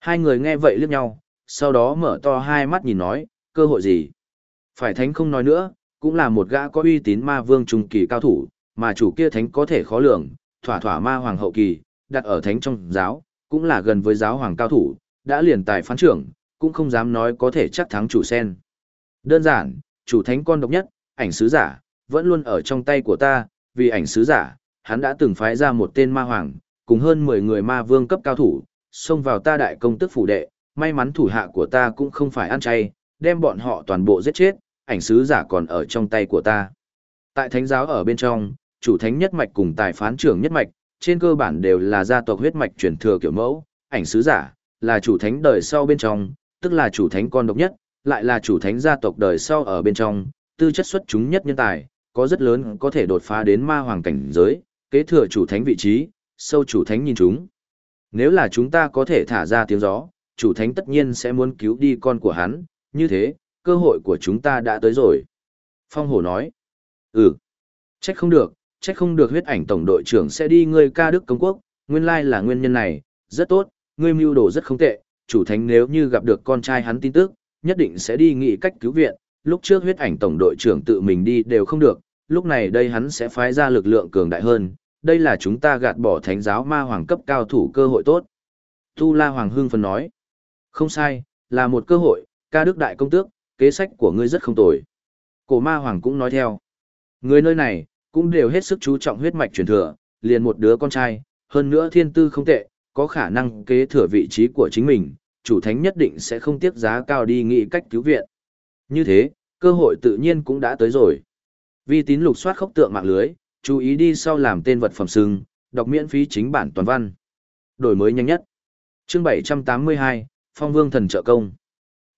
Hai người nghe vậy liếc nhau, sau đó mở to hai mắt nhìn nói, cơ hội gì? Phải thánh không nói nữa, cũng là một gã có uy tín ma vương trung kỳ cao thủ, mà chủ kia thánh có thể khó lường, thỏa thỏa ma hoàng hậu kỳ, đặt ở thánh trong giáo, cũng là gần với giáo hoàng cao thủ, đã liền tài phán trưởng, cũng không dám nói có thể chắc thắng chủ sen. Đơn giản, chủ thánh con độc nhất, ảnh sứ giả, vẫn luôn ở trong tay của ta, vì ảnh sứ giả, hắn đã từng phái ra một tên ma hoàng, cùng hơn 10 người ma vương cấp cao thủ, xông vào ta đại công tức phủ đệ, may mắn thủ hạ của ta cũng không phải ăn chay, đem bọn họ toàn bộ giết chết, ảnh sứ giả còn ở trong tay của ta. Tại thánh giáo ở bên trong, chủ thánh nhất mạch cùng tài phán trưởng nhất mạch, trên cơ bản đều là gia tộc huyết mạch truyền thừa kiểu mẫu, ảnh sứ giả, là chủ thánh đời sau bên trong, tức là chủ thánh con độc nhất, lại là chủ thánh gia tộc đời sau ở bên trong, tư chất xuất chúng nhất nhân tài, có rất lớn có thể đột phá đến ma hoàng cảnh giới, kế thừa chủ thánh vị trí, sâu chủ thánh nhìn chúng. Nếu là chúng ta có thể thả ra tiếng gió, chủ thánh tất nhiên sẽ muốn cứu đi con của hắn, như thế, cơ hội của chúng ta đã tới rồi. Phong hổ nói, ừ, trách không được, trách không được huyết ảnh tổng đội trưởng sẽ đi ngươi ca đức công quốc, nguyên lai là nguyên nhân này, rất tốt, ngươi mưu đồ rất không tệ, chủ thánh nếu như gặp được con trai hắn tin tức, nhất định sẽ đi nghị cách cứu viện, lúc trước huyết ảnh tổng đội trưởng tự mình đi đều không được, lúc này đây hắn sẽ phái ra lực lượng cường đại hơn, đây là chúng ta gạt bỏ thánh giáo ma hoàng cấp cao thủ cơ hội tốt. Tu La Hoàng Hưng phân nói, không sai, là một cơ hội, ca đức đại công tước, kế sách của ngươi rất không tồi. Cổ ma hoàng cũng nói theo, người nơi này, cũng đều hết sức chú trọng huyết mạch truyền thừa, liền một đứa con trai, hơn nữa thiên tư không tệ, có khả năng kế thừa vị trí của chính mình, chủ thánh nhất định sẽ không tiếc giá cao đi nghị cách cứu viện. Như thế, cơ hội tự nhiên cũng đã tới rồi. Vi tín lục soát khốc tượng mạng lưới, chú ý đi sau làm tên vật phẩm sưng, đọc miễn phí chính bản toàn văn. Đổi mới nhanh nhất. Chương 782, Phong Vương thần trợ công.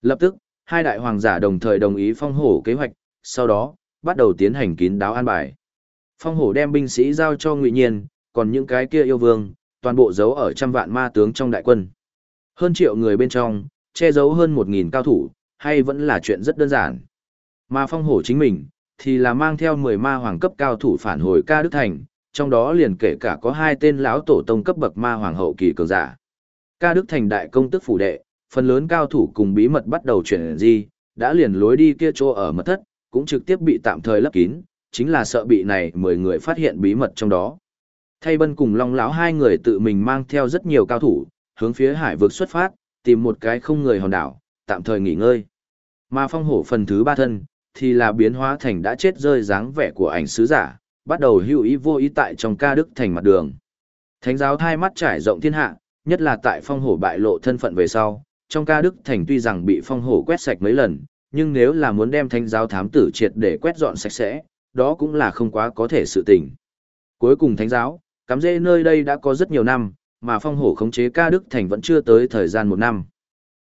Lập tức, hai đại hoàng giả đồng thời đồng ý phong hổ kế hoạch, sau đó, bắt đầu tiến hành kín đáo an bài. Phong hổ đem binh sĩ giao cho Ngụy Nhiên, còn những cái kia yêu vương, toàn bộ giấu ở trăm vạn ma tướng trong đại quân. Hơn triệu người bên trong, che giấu hơn một nghìn cao thủ, hay vẫn là chuyện rất đơn giản. Mà phong hổ chính mình, thì là mang theo 10 ma hoàng cấp cao thủ phản hồi ca Đức Thành, trong đó liền kể cả có hai tên lão tổ tông cấp bậc ma hoàng hậu kỳ cường giả. Ca Đức Thành đại công tức phủ đệ, phần lớn cao thủ cùng bí mật bắt đầu chuyển di, đã liền lối đi kia chỗ ở mật thất, cũng trực tiếp bị tạm thời lấp kín, chính là sợ bị này 10 người phát hiện bí mật trong đó. Thay Bân cùng Long lão hai người tự mình mang theo rất nhiều cao thủ, hướng phía hải vực xuất phát, tìm một cái không người hòn đảo, tạm thời nghỉ ngơi. Mà phong hổ phần thứ ba thân, thì là biến hóa thành đã chết rơi dáng vẻ của ảnh sứ giả, bắt đầu hữu ý vô ý tại trong ca đức thành mặt đường. Thánh giáo thai mắt trải rộng thiên hạ, nhất là tại phong hổ bại lộ thân phận về sau, trong ca đức thành tuy rằng bị phong hổ quét sạch mấy lần, nhưng nếu là muốn đem thánh giáo thám tử triệt để quét dọn sạch sẽ, đó cũng là không quá có thể sự tình. Cuối cùng thánh giáo, cắm rễ nơi đây đã có rất nhiều năm, mà phong hổ khống chế ca đức thành vẫn chưa tới thời gian một năm.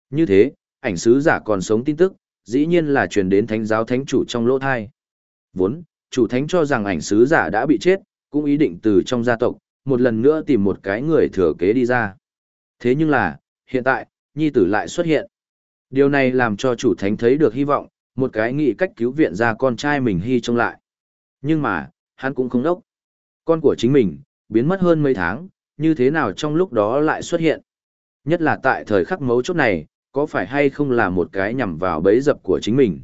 Như thế, ảnh sứ giả còn sống tin tức, dĩ nhiên là truyền đến thánh giáo thánh chủ trong lỗ thai. Vốn, chủ thánh cho rằng ảnh sứ giả đã bị chết, cũng ý định từ trong gia tộc, một lần nữa tìm một cái người thừa kế đi ra. Thế nhưng là, hiện tại, nhi tử lại xuất hiện. Điều này làm cho chủ thánh thấy được hy vọng, một cái nghĩ cách cứu viện ra con trai mình hy trông lại. Nhưng mà, hắn cũng không đốc. Con của chính mình, biến mất hơn mấy tháng, như thế nào trong lúc đó lại xuất hiện. Nhất là tại thời khắc mấu chốt này, có phải hay không là một cái nhằm vào bẫy dập của chính mình.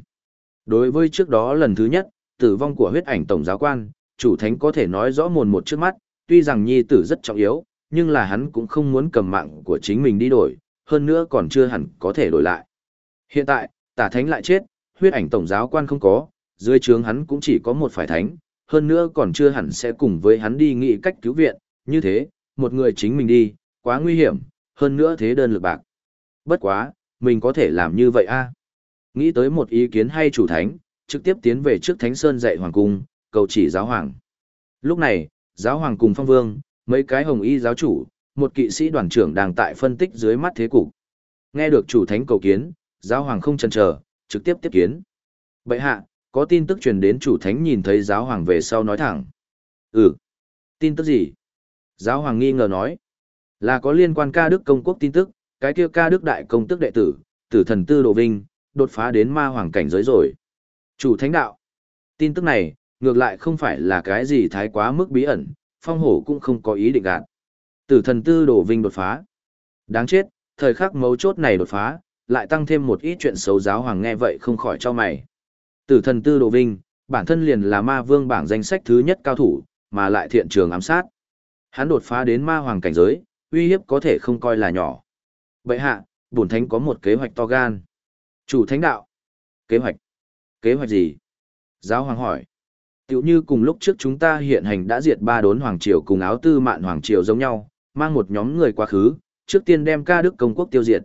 Đối với trước đó lần thứ nhất, tử vong của huyết ảnh tổng giáo quan, chủ thánh có thể nói rõ mồn một trước mắt, tuy rằng nhi tử rất trọng yếu, nhưng là hắn cũng không muốn cầm mạng của chính mình đi đổi, hơn nữa còn chưa hẳn có thể đổi lại. Hiện tại, tả thánh lại chết, huyết ảnh tổng giáo quan không có, dưới trướng hắn cũng chỉ có một phải thánh, hơn nữa còn chưa hẳn sẽ cùng với hắn đi nghị cách cứu viện, như thế, một người chính mình đi, quá nguy hiểm, hơn nữa thế đơn lực bạc. Bất quá, mình có thể làm như vậy a Nghĩ tới một ý kiến hay chủ thánh, trực tiếp tiến về trước Thánh Sơn dạy Hoàng Cung, cầu chỉ giáo hoàng. Lúc này, giáo hoàng cùng phong vương, mấy cái hồng y giáo chủ, một kỵ sĩ đoàn trưởng đang tại phân tích dưới mắt thế cục. Nghe được chủ thánh cầu kiến, giáo hoàng không chần chờ, trực tiếp tiếp kiến. Bệ hạ, có tin tức truyền đến chủ thánh nhìn thấy giáo hoàng về sau nói thẳng. Ừ. Tin tức gì? Giáo hoàng nghi ngờ nói. Là có liên quan ca đức công quốc tin tức, cái kia ca đức đại công tức đệ tử, tử thần tư đồ vinh, đột phá đến ma hoàng cảnh giới rồi. Chủ thánh đạo. Tin tức này, ngược lại không phải là cái gì thái quá mức bí ẩn, phong hổ cũng không có ý định gạt. Tử thần tư đồ vinh đột phá. Đáng chết, thời khắc mấu chốt này đột phá, lại tăng thêm một ít chuyện xấu giáo hoàng nghe vậy không khỏi cho mày. Tử thần tư đồ vinh, bản thân liền là ma vương bảng danh sách thứ nhất cao thủ, mà lại thiện trường ám sát. Hắn đột phá đến ma hoàng cảnh giới, uy hiếp có thể không coi là nhỏ. Bệ hạ, bổn thánh có một kế hoạch to gan. Chủ thánh đạo. Kế hoạch? Kế hoạch gì? Giáo hoàng hỏi. Tiểu như cùng lúc trước chúng ta hiện hành đã diệt ba đốn hoàng triều cùng áo tư mạn hoàng triều giống nhau, mang một nhóm người quá khứ, trước tiên đem ca đức công quốc tiêu diệt.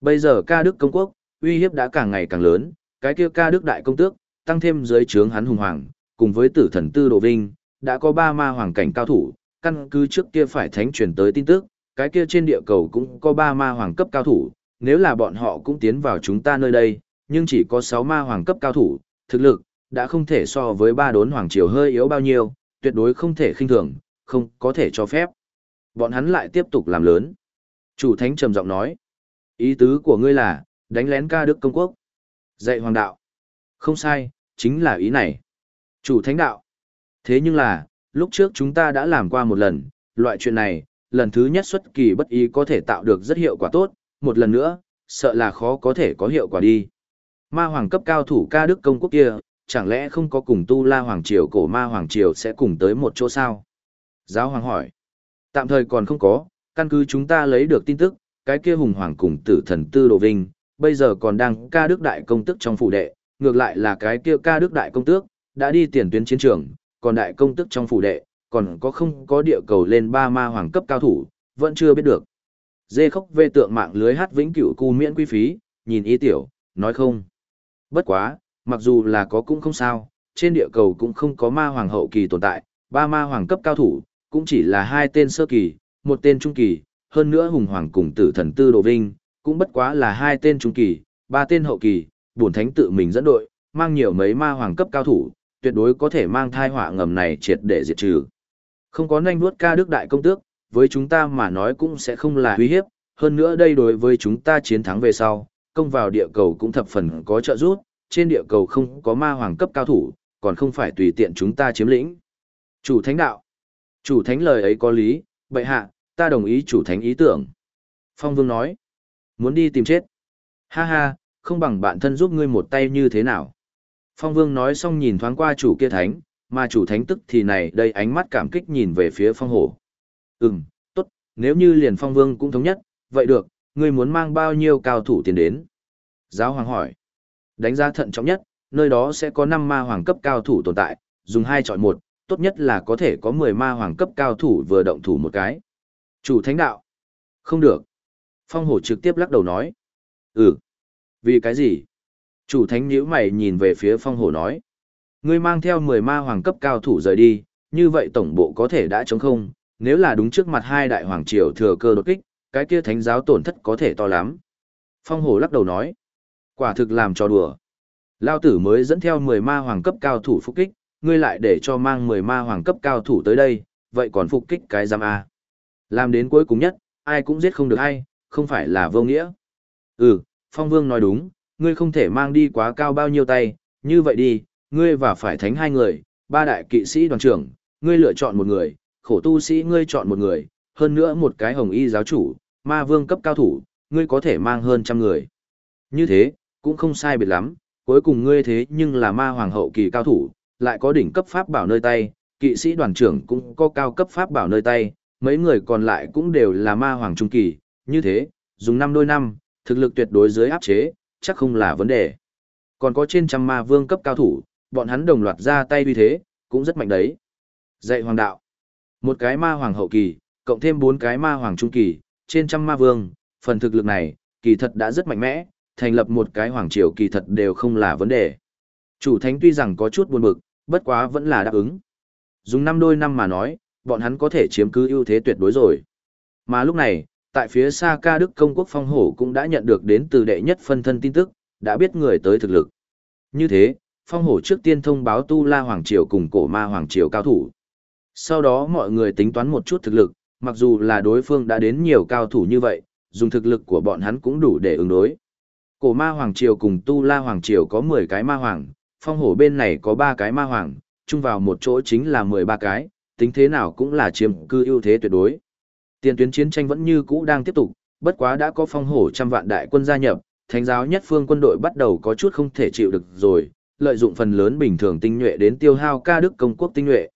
Bây giờ ca đức công quốc, uy hiếp đã càng ngày càng lớn, cái kia ca đức đại công tước, tăng thêm dưới trướng hắn hùng hoàng, cùng với tử thần tư đồ vinh, đã có ba ma hoàng cảnh cao thủ, căn cứ trước kia phải thánh truyền tới tin tức, cái kia trên địa cầu cũng có ba ma hoàng cấp cao thủ, nếu là bọn họ cũng tiến vào chúng ta nơi đây, nhưng chỉ có sáu ma hoàng cấp cao thủ, thực lực, đã không thể so với ba đốn hoàng triều hơi yếu bao nhiêu, tuyệt đối không thể khinh thường, không có thể cho phép. Bọn hắn lại tiếp tục làm lớn. Chủ thánh trầm giọng nói, ý tứ của ngươi là, đánh lén ca đức công quốc. Dạy hoàng đạo. Không sai, chính là ý này. Chủ thánh đạo. Thế nhưng là, lúc trước chúng ta đã làm qua một lần, loại chuyện này, lần thứ nhất xuất kỳ bất ý có thể tạo được rất hiệu quả tốt, một lần nữa, sợ là khó có thể có hiệu quả đi. Ma hoàng cấp cao thủ ca đức công quốc kia, chẳng lẽ không có cùng tu la hoàng triều cổ ma hoàng triều sẽ cùng tới một chỗ sao? Giáo hoàng hỏi. Tạm thời còn không có, căn cứ chúng ta lấy được tin tức, cái kia hùng hoàng cùng tử thần tư đồ vinh, bây giờ còn đang ca đức đại công tức trong phủ đệ, ngược lại là cái kia ca đức đại công tước, đã đi tiền tuyến chiến trường, còn đại công tức trong phủ đệ, còn có không có địa cầu lên ba ma hoàng cấp cao thủ, vẫn chưa biết được. Dê khóc về tượng mạng lưới hát vĩnh cửu cu miễn quy phí, nhìn ý tiểu, nói không. Bất quá, mặc dù là có cũng không sao, trên địa cầu cũng không có ma hoàng hậu kỳ tồn tại, ba ma hoàng cấp cao thủ, cũng chỉ là hai tên sơ kỳ, một tên trung kỳ, hơn nữa hùng hoàng cùng tử thần tư đồ vinh, cũng bất quá là hai tên trung kỳ, ba tên hậu kỳ, bổn thánh tự mình dẫn đội, mang nhiều mấy ma hoàng cấp cao thủ, tuyệt đối có thể mang thai họa ngầm này triệt để diệt trừ. Không có nhanh vuốt ca đức đại công tước, với chúng ta mà nói cũng sẽ không là uy hiếp, hơn nữa đây đối với chúng ta chiến thắng về sau, công vào địa cầu cũng thập phần có trợ giúp, trên địa cầu không có ma hoàng cấp cao thủ, còn không phải tùy tiện chúng ta chiếm lĩnh. Chủ thánh đạo. Chủ thánh lời ấy có lý, bệ hạ, ta đồng ý chủ thánh ý tưởng. Phong vương nói. Muốn đi tìm chết. Ha ha, không bằng bạn thân giúp ngươi một tay như thế nào. Phong vương nói xong nhìn thoáng qua chủ kia thánh, mà chủ thánh tức thì này đây ánh mắt cảm kích nhìn về phía phong hổ. Ừm, tốt, nếu như liền phong vương cũng thống nhất, vậy được, ngươi muốn mang bao nhiêu cao thủ tiền đến? Giáo hoàng hỏi. Đánh giá thận trọng nhất, nơi đó sẽ có 5 ma hoàng cấp cao thủ tồn tại, dùng hai chọn một, tốt nhất là có thể có 10 ma hoàng cấp cao thủ vừa động thủ một cái. Chủ thánh đạo. Không được. Phong hổ trực tiếp lắc đầu nói. Ừ. Vì cái gì? Chủ thánh nhíu mày nhìn về phía phong hổ nói. Ngươi mang theo 10 ma hoàng cấp cao thủ rời đi, như vậy tổng bộ có thể đã chống không, nếu là đúng trước mặt hai đại hoàng triều thừa cơ đột kích, cái kia thánh giáo tổn thất có thể to lắm. Phong hổ lắc đầu nói. Quả thực làm cho đùa. Lao tử mới dẫn theo 10 ma hoàng cấp cao thủ phục kích, ngươi lại để cho mang 10 ma hoàng cấp cao thủ tới đây, vậy còn phục kích cái giam A. Làm đến cuối cùng nhất, ai cũng giết không được ai, không phải là vô nghĩa. Ừ, Phong Vương nói đúng, ngươi không thể mang đi quá cao bao nhiêu tay, như vậy đi, ngươi và phải thánh hai người, ba đại kỵ sĩ đoàn trưởng, ngươi lựa chọn một người, khổ tu sĩ ngươi chọn một người, hơn nữa một cái hồng y giáo chủ, ma vương cấp cao thủ, ngươi có thể mang hơn trăm người. Như thế, cũng không sai biệt lắm, cuối cùng ngươi thế nhưng là ma hoàng hậu kỳ cao thủ, lại có đỉnh cấp pháp bảo nơi tay, kỵ sĩ đoàn trưởng cũng có cao cấp pháp bảo nơi tay, mấy người còn lại cũng đều là ma hoàng trung kỳ, như thế, dùng năm đôi năm, thực lực tuyệt đối dưới áp chế, chắc không là vấn đề. Còn có trên trăm ma vương cấp cao thủ, bọn hắn đồng loạt ra tay uy thế, cũng rất mạnh đấy. Dạy hoàng đạo. Một cái ma hoàng hậu kỳ, cộng thêm bốn cái ma hoàng trung kỳ, trên trăm ma vương, phần thực lực này, kỳ thật đã rất mạnh mẽ, thành lập một cái hoàng triều kỳ thật đều không là vấn đề. Chủ thánh tuy rằng có chút buồn bực, bất quá vẫn là đáp ứng. Dùng năm đôi năm mà nói, bọn hắn có thể chiếm cứ ưu thế tuyệt đối rồi. Mà lúc này, tại phía xa ca đức công quốc phong hổ cũng đã nhận được đến từ đệ nhất phân thân tin tức, đã biết người tới thực lực. Như thế, phong hổ trước tiên thông báo tu la hoàng triều cùng cổ ma hoàng triều cao thủ. Sau đó mọi người tính toán một chút thực lực, mặc dù là đối phương đã đến nhiều cao thủ như vậy, dùng thực lực của bọn hắn cũng đủ để ứng đối. Cổ ma hoàng triều cùng tu la hoàng triều có 10 cái ma hoàng, phong hổ bên này có ba cái ma hoàng, chung vào một chỗ chính là 13 cái, tính thế nào cũng là chiếm cư ưu thế tuyệt đối. Tiền tuyến chiến tranh vẫn như cũ đang tiếp tục, bất quá đã có phong hổ trăm vạn đại quân gia nhập, thánh giáo nhất phương quân đội bắt đầu có chút không thể chịu được rồi, lợi dụng phần lớn bình thường tinh nhuệ đến tiêu hao ca đức công quốc tinh nhuệ.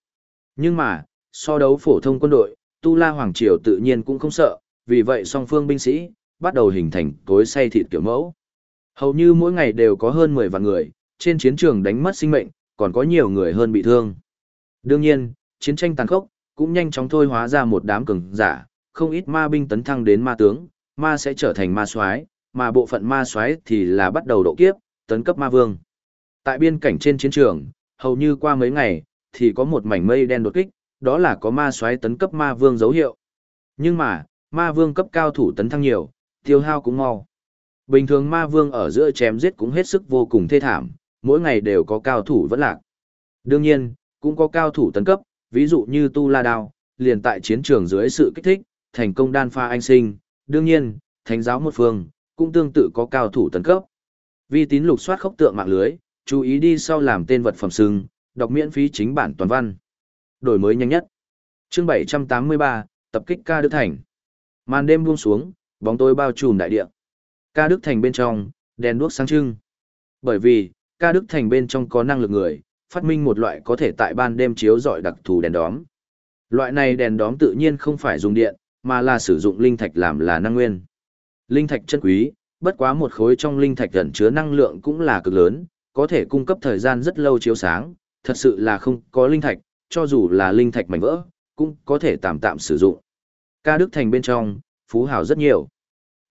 Nhưng mà, so đấu phổ thông quân đội, Tu La Hoàng Triều tự nhiên cũng không sợ, vì vậy song phương binh sĩ, bắt đầu hình thành cối say thịt kiểu mẫu. Hầu như mỗi ngày đều có hơn 10 vạn người, trên chiến trường đánh mất sinh mệnh, còn có nhiều người hơn bị thương. Đương nhiên, chiến tranh tàn khốc, cũng nhanh chóng thôi hóa ra một đám cường giả, không ít ma binh tấn thăng đến ma tướng, ma sẽ trở thành ma soái, mà bộ phận ma soái thì là bắt đầu độ kiếp, tấn cấp ma vương. Tại biên cảnh trên chiến trường, hầu như qua mấy ngày, thì có một mảnh mây đen đột kích, đó là có ma xoáy tấn cấp ma vương dấu hiệu. Nhưng mà, ma vương cấp cao thủ tấn thăng nhiều, tiêu hao cũng mau. Bình thường ma vương ở giữa chém giết cũng hết sức vô cùng thê thảm, mỗi ngày đều có cao thủ vẫn lạc. Đương nhiên, cũng có cao thủ tấn cấp, ví dụ như Tu La Đao, liền tại chiến trường dưới sự kích thích, thành công đan pha anh sinh. Đương nhiên, thánh giáo một phương, cũng tương tự có cao thủ tấn cấp. Vi tín lục soát khốc tượng mạng lưới, chú ý đi sau làm tên vật phẩm sưng, đọc miễn phí chính bản toàn văn. Đổi mới nhanh nhất. Chương 783, tập kích ca Đức Thành. Màn đêm buông xuống, bóng tối bao trùm đại địa. Ca Đức Thành bên trong, đèn đuốc sáng trưng. Bởi vì, ca Đức Thành bên trong có năng lực người, phát minh một loại có thể tại ban đêm chiếu rọi đặc thù đèn đóm. Loại này đèn đóm tự nhiên không phải dùng điện, mà là sử dụng linh thạch làm là năng nguyên. Linh thạch chân quý, bất quá một khối trong linh thạch gần chứa năng lượng cũng là cực lớn, có thể cung cấp thời gian rất lâu chiếu sáng, thật sự là không có linh thạch, cho dù là linh thạch mảnh vỡ, cũng có thể tạm tạm sử dụng. Ca Đức Thành bên trong, phú hào rất nhiều.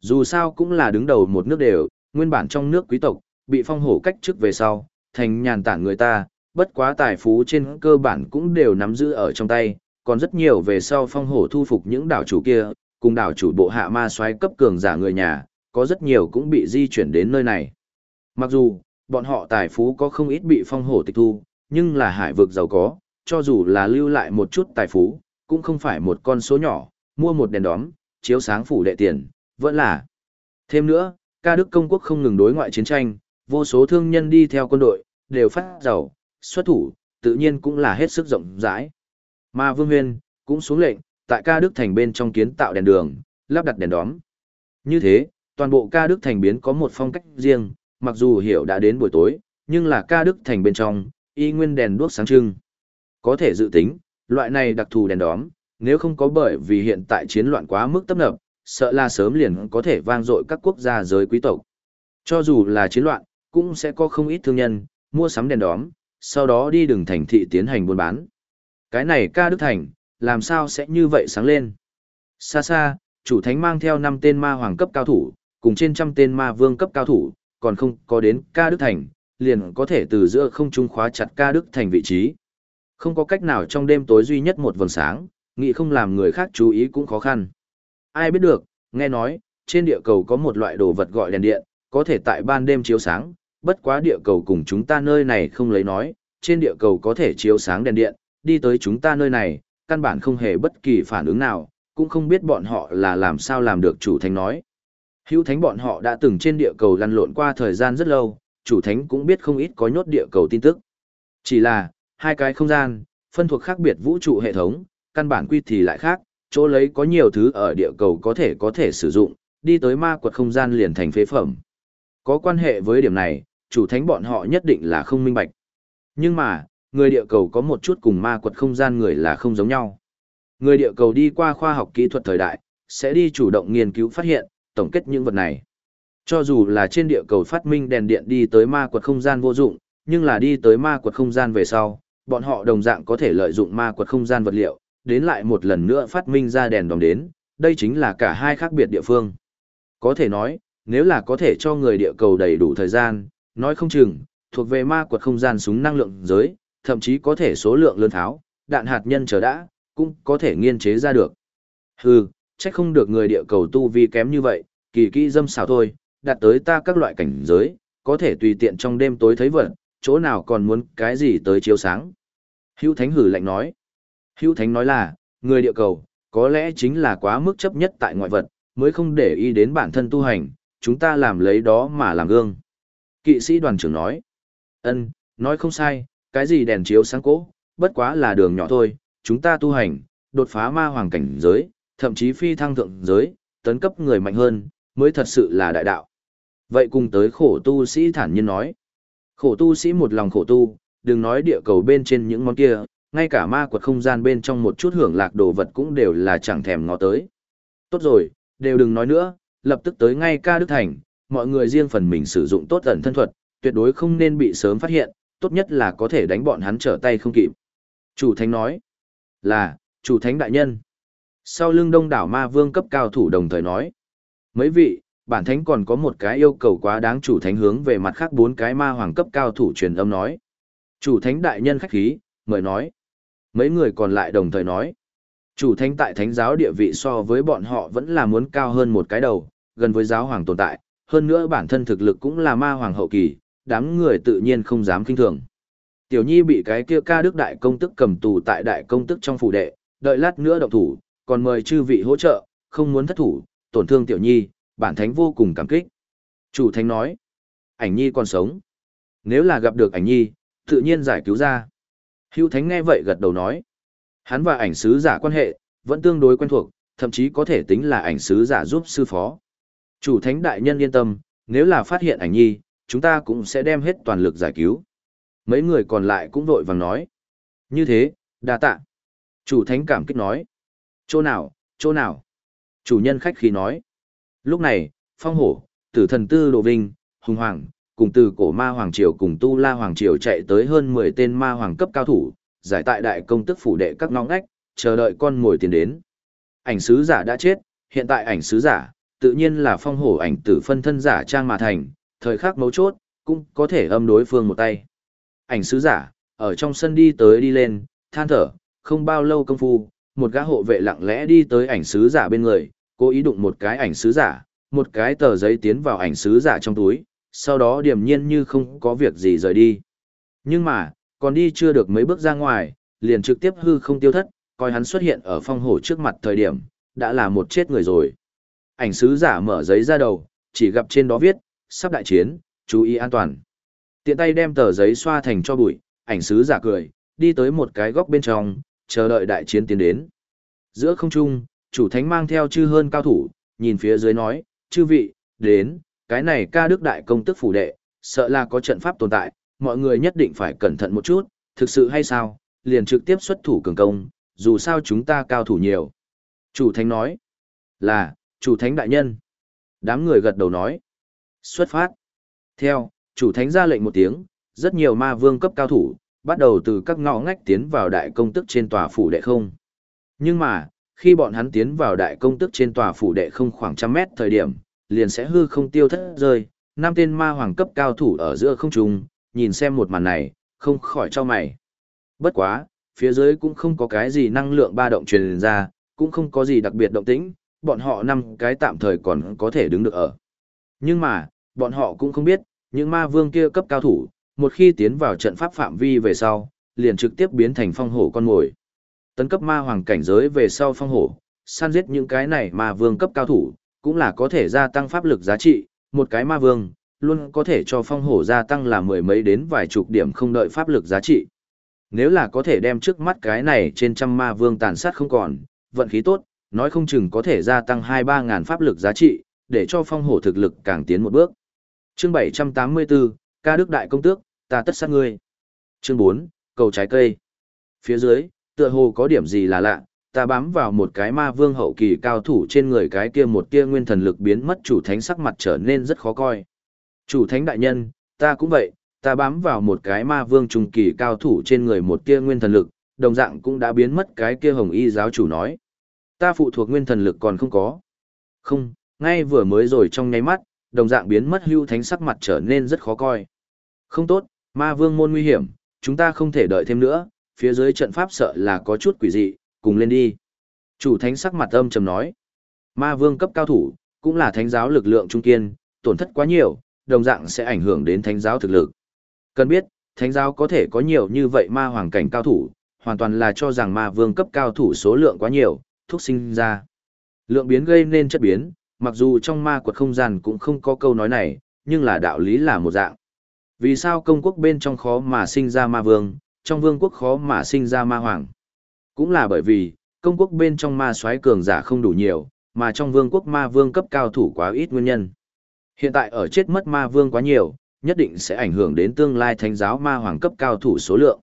Dù sao cũng là đứng đầu một nước đều, nguyên bản trong nước quý tộc, bị phong hổ cách trước về sau, thành nhàn tản người ta, bất quá tài phú trên cơ bản cũng đều nắm giữ ở trong tay, còn rất nhiều về sau phong hổ thu phục những đảo chủ kia, cùng đảo chủ bộ hạ ma xoáy cấp cường giả người nhà, có rất nhiều cũng bị di chuyển đến nơi này. Mặc dù, bọn họ tài phú có không ít bị phong hổ tịch thu, nhưng là hải vực giàu có, cho dù là lưu lại một chút tài phú, cũng không phải một con số nhỏ, mua một đèn đóm, chiếu sáng phủ đệ tiền, vẫn là. Thêm nữa, ca đức công quốc không ngừng đối ngoại chiến tranh, vô số thương nhân đi theo quân đội, đều phát giàu, xuất thủ, tự nhiên cũng là hết sức rộng rãi. Mà Vương Huyên, cũng xuống lệnh, tại ca đức thành bên trong kiến tạo đèn đường, lắp đặt đèn đóm. Như thế, toàn bộ ca đức thành biến có một phong cách riêng, mặc dù hiểu đã đến buổi tối, nhưng là ca đức thành bên trong, y nguyên đèn đuốc sáng trưng. Có thể dự tính, loại này đặc thù đèn đóm, nếu không có bởi vì hiện tại chiến loạn quá mức tấp nập, sợ là sớm liền có thể vang dội các quốc gia giới quý tộc. Cho dù là chiến loạn, cũng sẽ có không ít thương nhân, mua sắm đèn đóm, sau đó đi đường thành thị tiến hành buôn bán. Cái này ca đức thành, làm sao sẽ như vậy sáng lên. Xa xa, chủ thánh mang theo 5 tên ma hoàng cấp cao thủ, cùng trên trăm tên ma vương cấp cao thủ, còn không có đến ca đức thành, liền có thể từ giữa không trung khóa chặt ca đức thành vị trí. Không có cách nào trong đêm tối duy nhất một vầng sáng, nghĩ không làm người khác chú ý cũng khó khăn. Ai biết được, nghe nói, trên địa cầu có một loại đồ vật gọi đèn điện, có thể tại ban đêm chiếu sáng, bất quá địa cầu cùng chúng ta nơi này không lấy nói, trên địa cầu có thể chiếu sáng đèn điện, đi tới chúng ta nơi này, căn bản không hề bất kỳ phản ứng nào, cũng không biết bọn họ là làm sao làm được chủ thành nói. Hữu thánh bọn họ đã từng trên địa cầu lăn lộn qua thời gian rất lâu, chủ thánh cũng biết không ít có nhốt địa cầu tin tức. Chỉ là, hai cái không gian, phân thuộc khác biệt vũ trụ hệ thống, căn bản quy thì lại khác, chỗ lấy có nhiều thứ ở địa cầu có thể có thể sử dụng, đi tới ma quật không gian liền thành phế phẩm. Có quan hệ với điểm này, chủ thánh bọn họ nhất định là không minh bạch. Nhưng mà, người địa cầu có một chút cùng ma quật không gian người là không giống nhau. Người địa cầu đi qua khoa học kỹ thuật thời đại, sẽ đi chủ động nghiên cứu phát hiện, tổng kết những vật này. Cho dù là trên địa cầu phát minh đèn điện đi tới ma quật không gian vô dụng, nhưng là đi tới ma quật không gian về sau, bọn họ đồng dạng có thể lợi dụng ma quật không gian vật liệu, đến lại một lần nữa phát minh ra đèn đồng đến, đây chính là cả hai khác biệt địa phương. Có thể nói, nếu là có thể cho người địa cầu đầy đủ thời gian, nói không chừng, thuộc về ma quật không gian súng năng lượng giới, thậm chí có thể số lượng lớn tháo, đạn hạt nhân chờ đã, cũng có thể nghiên chế ra được. Hừ, chắc không được người địa cầu tu vi kém như vậy, kỳ kỹ dâm xảo thôi, đạt tới ta các loại cảnh giới, có thể tùy tiện trong đêm tối thấy vật, chỗ nào còn muốn cái gì tới chiếu sáng. Hữu Thánh hử lạnh nói. Hữu Thánh nói là, người địa cầu, có lẽ chính là quá mức chấp nhất tại ngoại vật, mới không để ý đến bản thân tu hành, chúng ta làm lấy đó mà làm gương. Kỵ sĩ đoàn trưởng nói. ân nói không sai, cái gì đèn chiếu sáng cỗ, bất quá là đường nhỏ thôi, chúng ta tu hành, đột phá ma hoàng cảnh giới, thậm chí phi thăng thượng giới, tấn cấp người mạnh hơn, mới thật sự là đại đạo. Vậy cùng tới khổ tu sĩ thản nhiên nói. Khổ tu sĩ một lòng khổ tu, đừng nói địa cầu bên trên những món kia, ngay cả ma quật không gian bên trong một chút hưởng lạc đồ vật cũng đều là chẳng thèm ngó tới. Tốt rồi, đều đừng nói nữa, lập tức tới ngay ca Đức Thành, mọi người riêng phần mình sử dụng tốt ẩn thân thuật, tuyệt đối không nên bị sớm phát hiện, tốt nhất là có thể đánh bọn hắn trở tay không kịp. Chủ thánh nói, là, chủ thánh đại nhân. Sau lưng đông đảo ma vương cấp cao thủ đồng thời nói, mấy vị, bản thánh còn có một cái yêu cầu quá đáng chủ thánh hướng về mặt khác bốn cái ma hoàng cấp cao thủ truyền âm nói. Chủ thánh đại nhân khách khí, mời nói. Mấy người còn lại đồng thời nói. Chủ thánh tại thánh giáo địa vị so với bọn họ vẫn là muốn cao hơn một cái đầu, gần với giáo hoàng tồn tại, hơn nữa bản thân thực lực cũng là ma hoàng hậu kỳ, đám người tự nhiên không dám kinh thường. Tiểu Nhi bị cái kia ca đức đại công tức cầm tù tại đại công tức trong phủ đệ, đợi lát nữa động thủ, còn mời chư vị hỗ trợ, không muốn thất thủ, tổn thương Tiểu Nhi, bản thánh vô cùng cảm kích. Chủ thánh nói, ảnh Nhi còn sống. Nếu là gặp được ảnh Nhi, tự nhiên giải cứu ra. Hữu thánh nghe vậy gật đầu nói, hắn và ảnh sứ giả quan hệ, vẫn tương đối quen thuộc, thậm chí có thể tính là ảnh sứ giả giúp sư phó. Chủ thánh đại nhân yên tâm, nếu là phát hiện ảnh Nhi, chúng ta cũng sẽ đem hết toàn lực giải cứu. Mấy người còn lại cũng vội vàng nói. Như thế, đa tạ. Chủ thánh cảm kích nói. Chỗ nào, chỗ nào? Chủ nhân khách khí nói. Lúc này, phong hổ, tử thần tư đồ vinh, hùng hoàng, cùng từ cổ ma hoàng triều cùng tu la hoàng triều chạy tới hơn 10 tên ma hoàng cấp cao thủ, giải tại đại công tức phủ đệ các ngõ ngách, chờ đợi con ngồi tiền đến. Ảnh sứ giả đã chết, hiện tại ảnh sứ giả, tự nhiên là phong hổ ảnh tử phân thân giả trang mà thành, thời khắc mấu chốt, cũng có thể âm đối phương một tay. Ảnh sứ giả, ở trong sân đi tới đi lên, than thở, không bao lâu công phu, một gã hộ vệ lặng lẽ đi tới ảnh sứ giả bên người, cố ý đụng một cái ảnh sứ giả, một cái tờ giấy tiến vào ảnh sứ giả trong túi, sau đó điềm nhiên như không có việc gì rời đi. Nhưng mà, còn đi chưa được mấy bước ra ngoài, liền trực tiếp hư không tiêu thất, coi hắn xuất hiện ở phong hổ trước mặt thời điểm, đã là một chết người rồi. Ảnh sứ giả mở giấy ra đầu, chỉ gặp trên đó viết, sắp đại chiến, chú ý an toàn. Tiện tay đem tờ giấy xoa thành cho bụi, ảnh sứ giả cười, đi tới một cái góc bên trong, chờ đợi đại chiến tiến đến. Giữa không trung, chủ thánh mang theo chư hơn cao thủ, nhìn phía dưới nói, chư vị, đến, cái này ca đức đại công tức phủ đệ, sợ là có trận pháp tồn tại, mọi người nhất định phải cẩn thận một chút, thực sự hay sao, liền trực tiếp xuất thủ cường công, dù sao chúng ta cao thủ nhiều. Chủ thánh nói, là, chủ thánh đại nhân. Đám người gật đầu nói, xuất phát. Theo, chủ thánh ra lệnh một tiếng, rất nhiều ma vương cấp cao thủ, bắt đầu từ các ngõ ngách tiến vào đại công tức trên tòa phủ đệ không. Nhưng mà, khi bọn hắn tiến vào đại công tức trên tòa phủ đệ không khoảng trăm mét thời điểm, liền sẽ hư không tiêu thất rơi, năm tên ma hoàng cấp cao thủ ở giữa không trung, nhìn xem một màn này, không khỏi cho mày. Bất quá, phía dưới cũng không có cái gì năng lượng ba động truyền ra, cũng không có gì đặc biệt động tĩnh, bọn họ năm cái tạm thời còn có thể đứng được ở. Nhưng mà, bọn họ cũng không biết, những ma vương kia cấp cao thủ, một khi tiến vào trận pháp phạm vi về sau, liền trực tiếp biến thành phong hổ con mồi. Tấn cấp ma hoàng cảnh giới về sau phong hổ, săn giết những cái này ma vương cấp cao thủ, cũng là có thể gia tăng pháp lực giá trị, một cái ma vương, luôn có thể cho phong hổ gia tăng là mười mấy đến vài chục điểm không đợi pháp lực giá trị. Nếu là có thể đem trước mắt cái này trên trăm ma vương tàn sát không còn, vận khí tốt, nói không chừng có thể gia tăng 2-3 ngàn pháp lực giá trị, để cho phong hổ thực lực càng tiến một bước. Chương 784, ca đức đại công tước, ta tất sát ngươi. Chương 4, cầu trái cây. Phía dưới, tựa hồ có điểm gì là lạ, ta bám vào một cái ma vương hậu kỳ cao thủ trên người cái kia một kia nguyên thần lực biến mất chủ thánh sắc mặt trở nên rất khó coi. Chủ thánh đại nhân, ta cũng vậy, ta bám vào một cái ma vương trung kỳ cao thủ trên người một kia nguyên thần lực, đồng dạng cũng đã biến mất cái kia hồng y giáo chủ nói. Ta phụ thuộc nguyên thần lực còn không có. Không, ngay vừa mới rồi trong nháy mắt, đồng dạng biến mất hưu thánh sắc mặt trở nên rất khó coi. Không tốt, ma vương môn nguy hiểm, chúng ta không thể đợi thêm nữa, phía dưới trận pháp sợ là có chút quỷ dị, cùng lên đi. Chủ thánh sắc mặt âm trầm nói. Ma vương cấp cao thủ, cũng là thánh giáo lực lượng trung kiên, tổn thất quá nhiều, đồng dạng sẽ ảnh hưởng đến thánh giáo thực lực. Cần biết, thánh giáo có thể có nhiều như vậy ma hoàng cảnh cao thủ, hoàn toàn là cho rằng ma vương cấp cao thủ số lượng quá nhiều, thúc sinh ra. Lượng biến gây nên chất biến, mặc dù trong ma quật không gian cũng không có câu nói này, nhưng là đạo lý là một dạng. Vì sao công quốc bên trong khó mà sinh ra ma vương, trong vương quốc khó mà sinh ra ma hoàng? Cũng là bởi vì, công quốc bên trong ma soái cường giả không đủ nhiều, mà trong vương quốc ma vương cấp cao thủ quá ít nguyên nhân. Hiện tại ở chết mất ma vương quá nhiều, nhất định sẽ ảnh hưởng đến tương lai thánh giáo ma hoàng cấp cao thủ số lượng.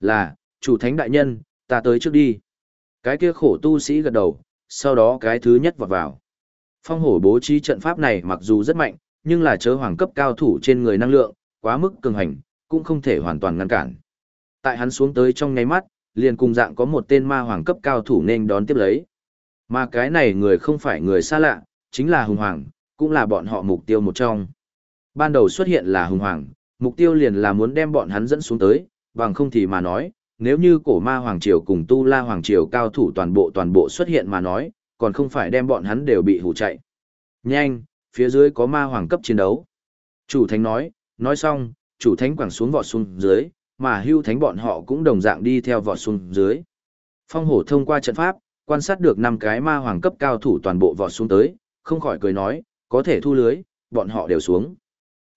Là, chủ thánh đại nhân, ta tới trước đi. Cái kia khổ tu sĩ gật đầu, sau đó cái thứ nhất vọt vào. Phong hổ bố trí trận pháp này mặc dù rất mạnh, nhưng là chớ hoàng cấp cao thủ trên người năng lượng, quá mức cường hành, cũng không thể hoàn toàn ngăn cản. Tại hắn xuống tới trong nháy mắt, liền cùng dạng có một tên ma hoàng cấp cao thủ nên đón tiếp lấy. Mà cái này người không phải người xa lạ, chính là hùng hoàng, cũng là bọn họ mục tiêu một trong. Ban đầu xuất hiện là hùng hoàng, mục tiêu liền là muốn đem bọn hắn dẫn xuống tới, bằng không thì mà nói, nếu như cổ ma hoàng triều cùng tu la hoàng triều cao thủ toàn bộ toàn bộ xuất hiện mà nói, còn không phải đem bọn hắn đều bị hủ chạy. Nhanh, phía dưới có ma hoàng cấp chiến đấu. Chủ thánh nói, nói xong, chủ thánh quẳng xuống vọt xuống dưới, mà hưu thánh bọn họ cũng đồng dạng đi theo vọt xuống dưới. Phong hổ thông qua trận pháp, quan sát được năm cái ma hoàng cấp cao thủ toàn bộ vọt xuống tới, không khỏi cười nói, có thể thu lưới, bọn họ đều xuống.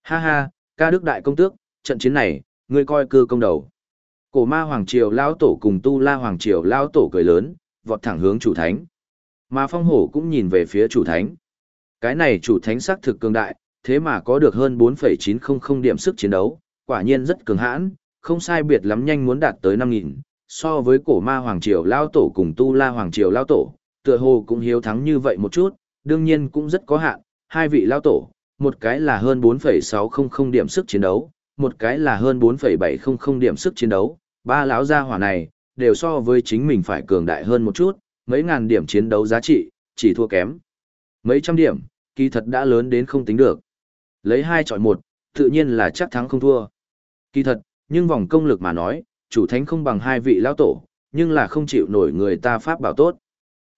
Ha ha, ca đức đại công tước, trận chiến này, ngươi coi cư công đầu. Cổ ma hoàng triều lao tổ cùng tu la hoàng triều lao tổ cười lớn, vọt thẳng hướng chủ thánh. Mà phong hổ cũng nhìn về phía chủ thánh. Cái này chủ thánh sắc thực cường đại, thế mà có được hơn 4,900 điểm sức chiến đấu, quả nhiên rất cường hãn, không sai biệt lắm nhanh muốn đạt tới 5.000, so với cổ ma hoàng triều lao tổ cùng tu la hoàng triều lao tổ, tựa hồ cũng hiếu thắng như vậy một chút, đương nhiên cũng rất có hạn, hai vị lao tổ, một cái là hơn 4,600 điểm sức chiến đấu, một cái là hơn 4,700 điểm sức chiến đấu, ba lão gia hỏa này, đều so với chính mình phải cường đại hơn một chút, mấy ngàn điểm chiến đấu giá trị, chỉ thua kém. Mấy trăm điểm, kỳ thật đã lớn đến không tính được. Lấy hai chọi một, tự nhiên là chắc thắng không thua. Kỳ thật, nhưng vòng công lực mà nói, chủ thánh không bằng hai vị lão tổ, nhưng là không chịu nổi người ta pháp bảo tốt.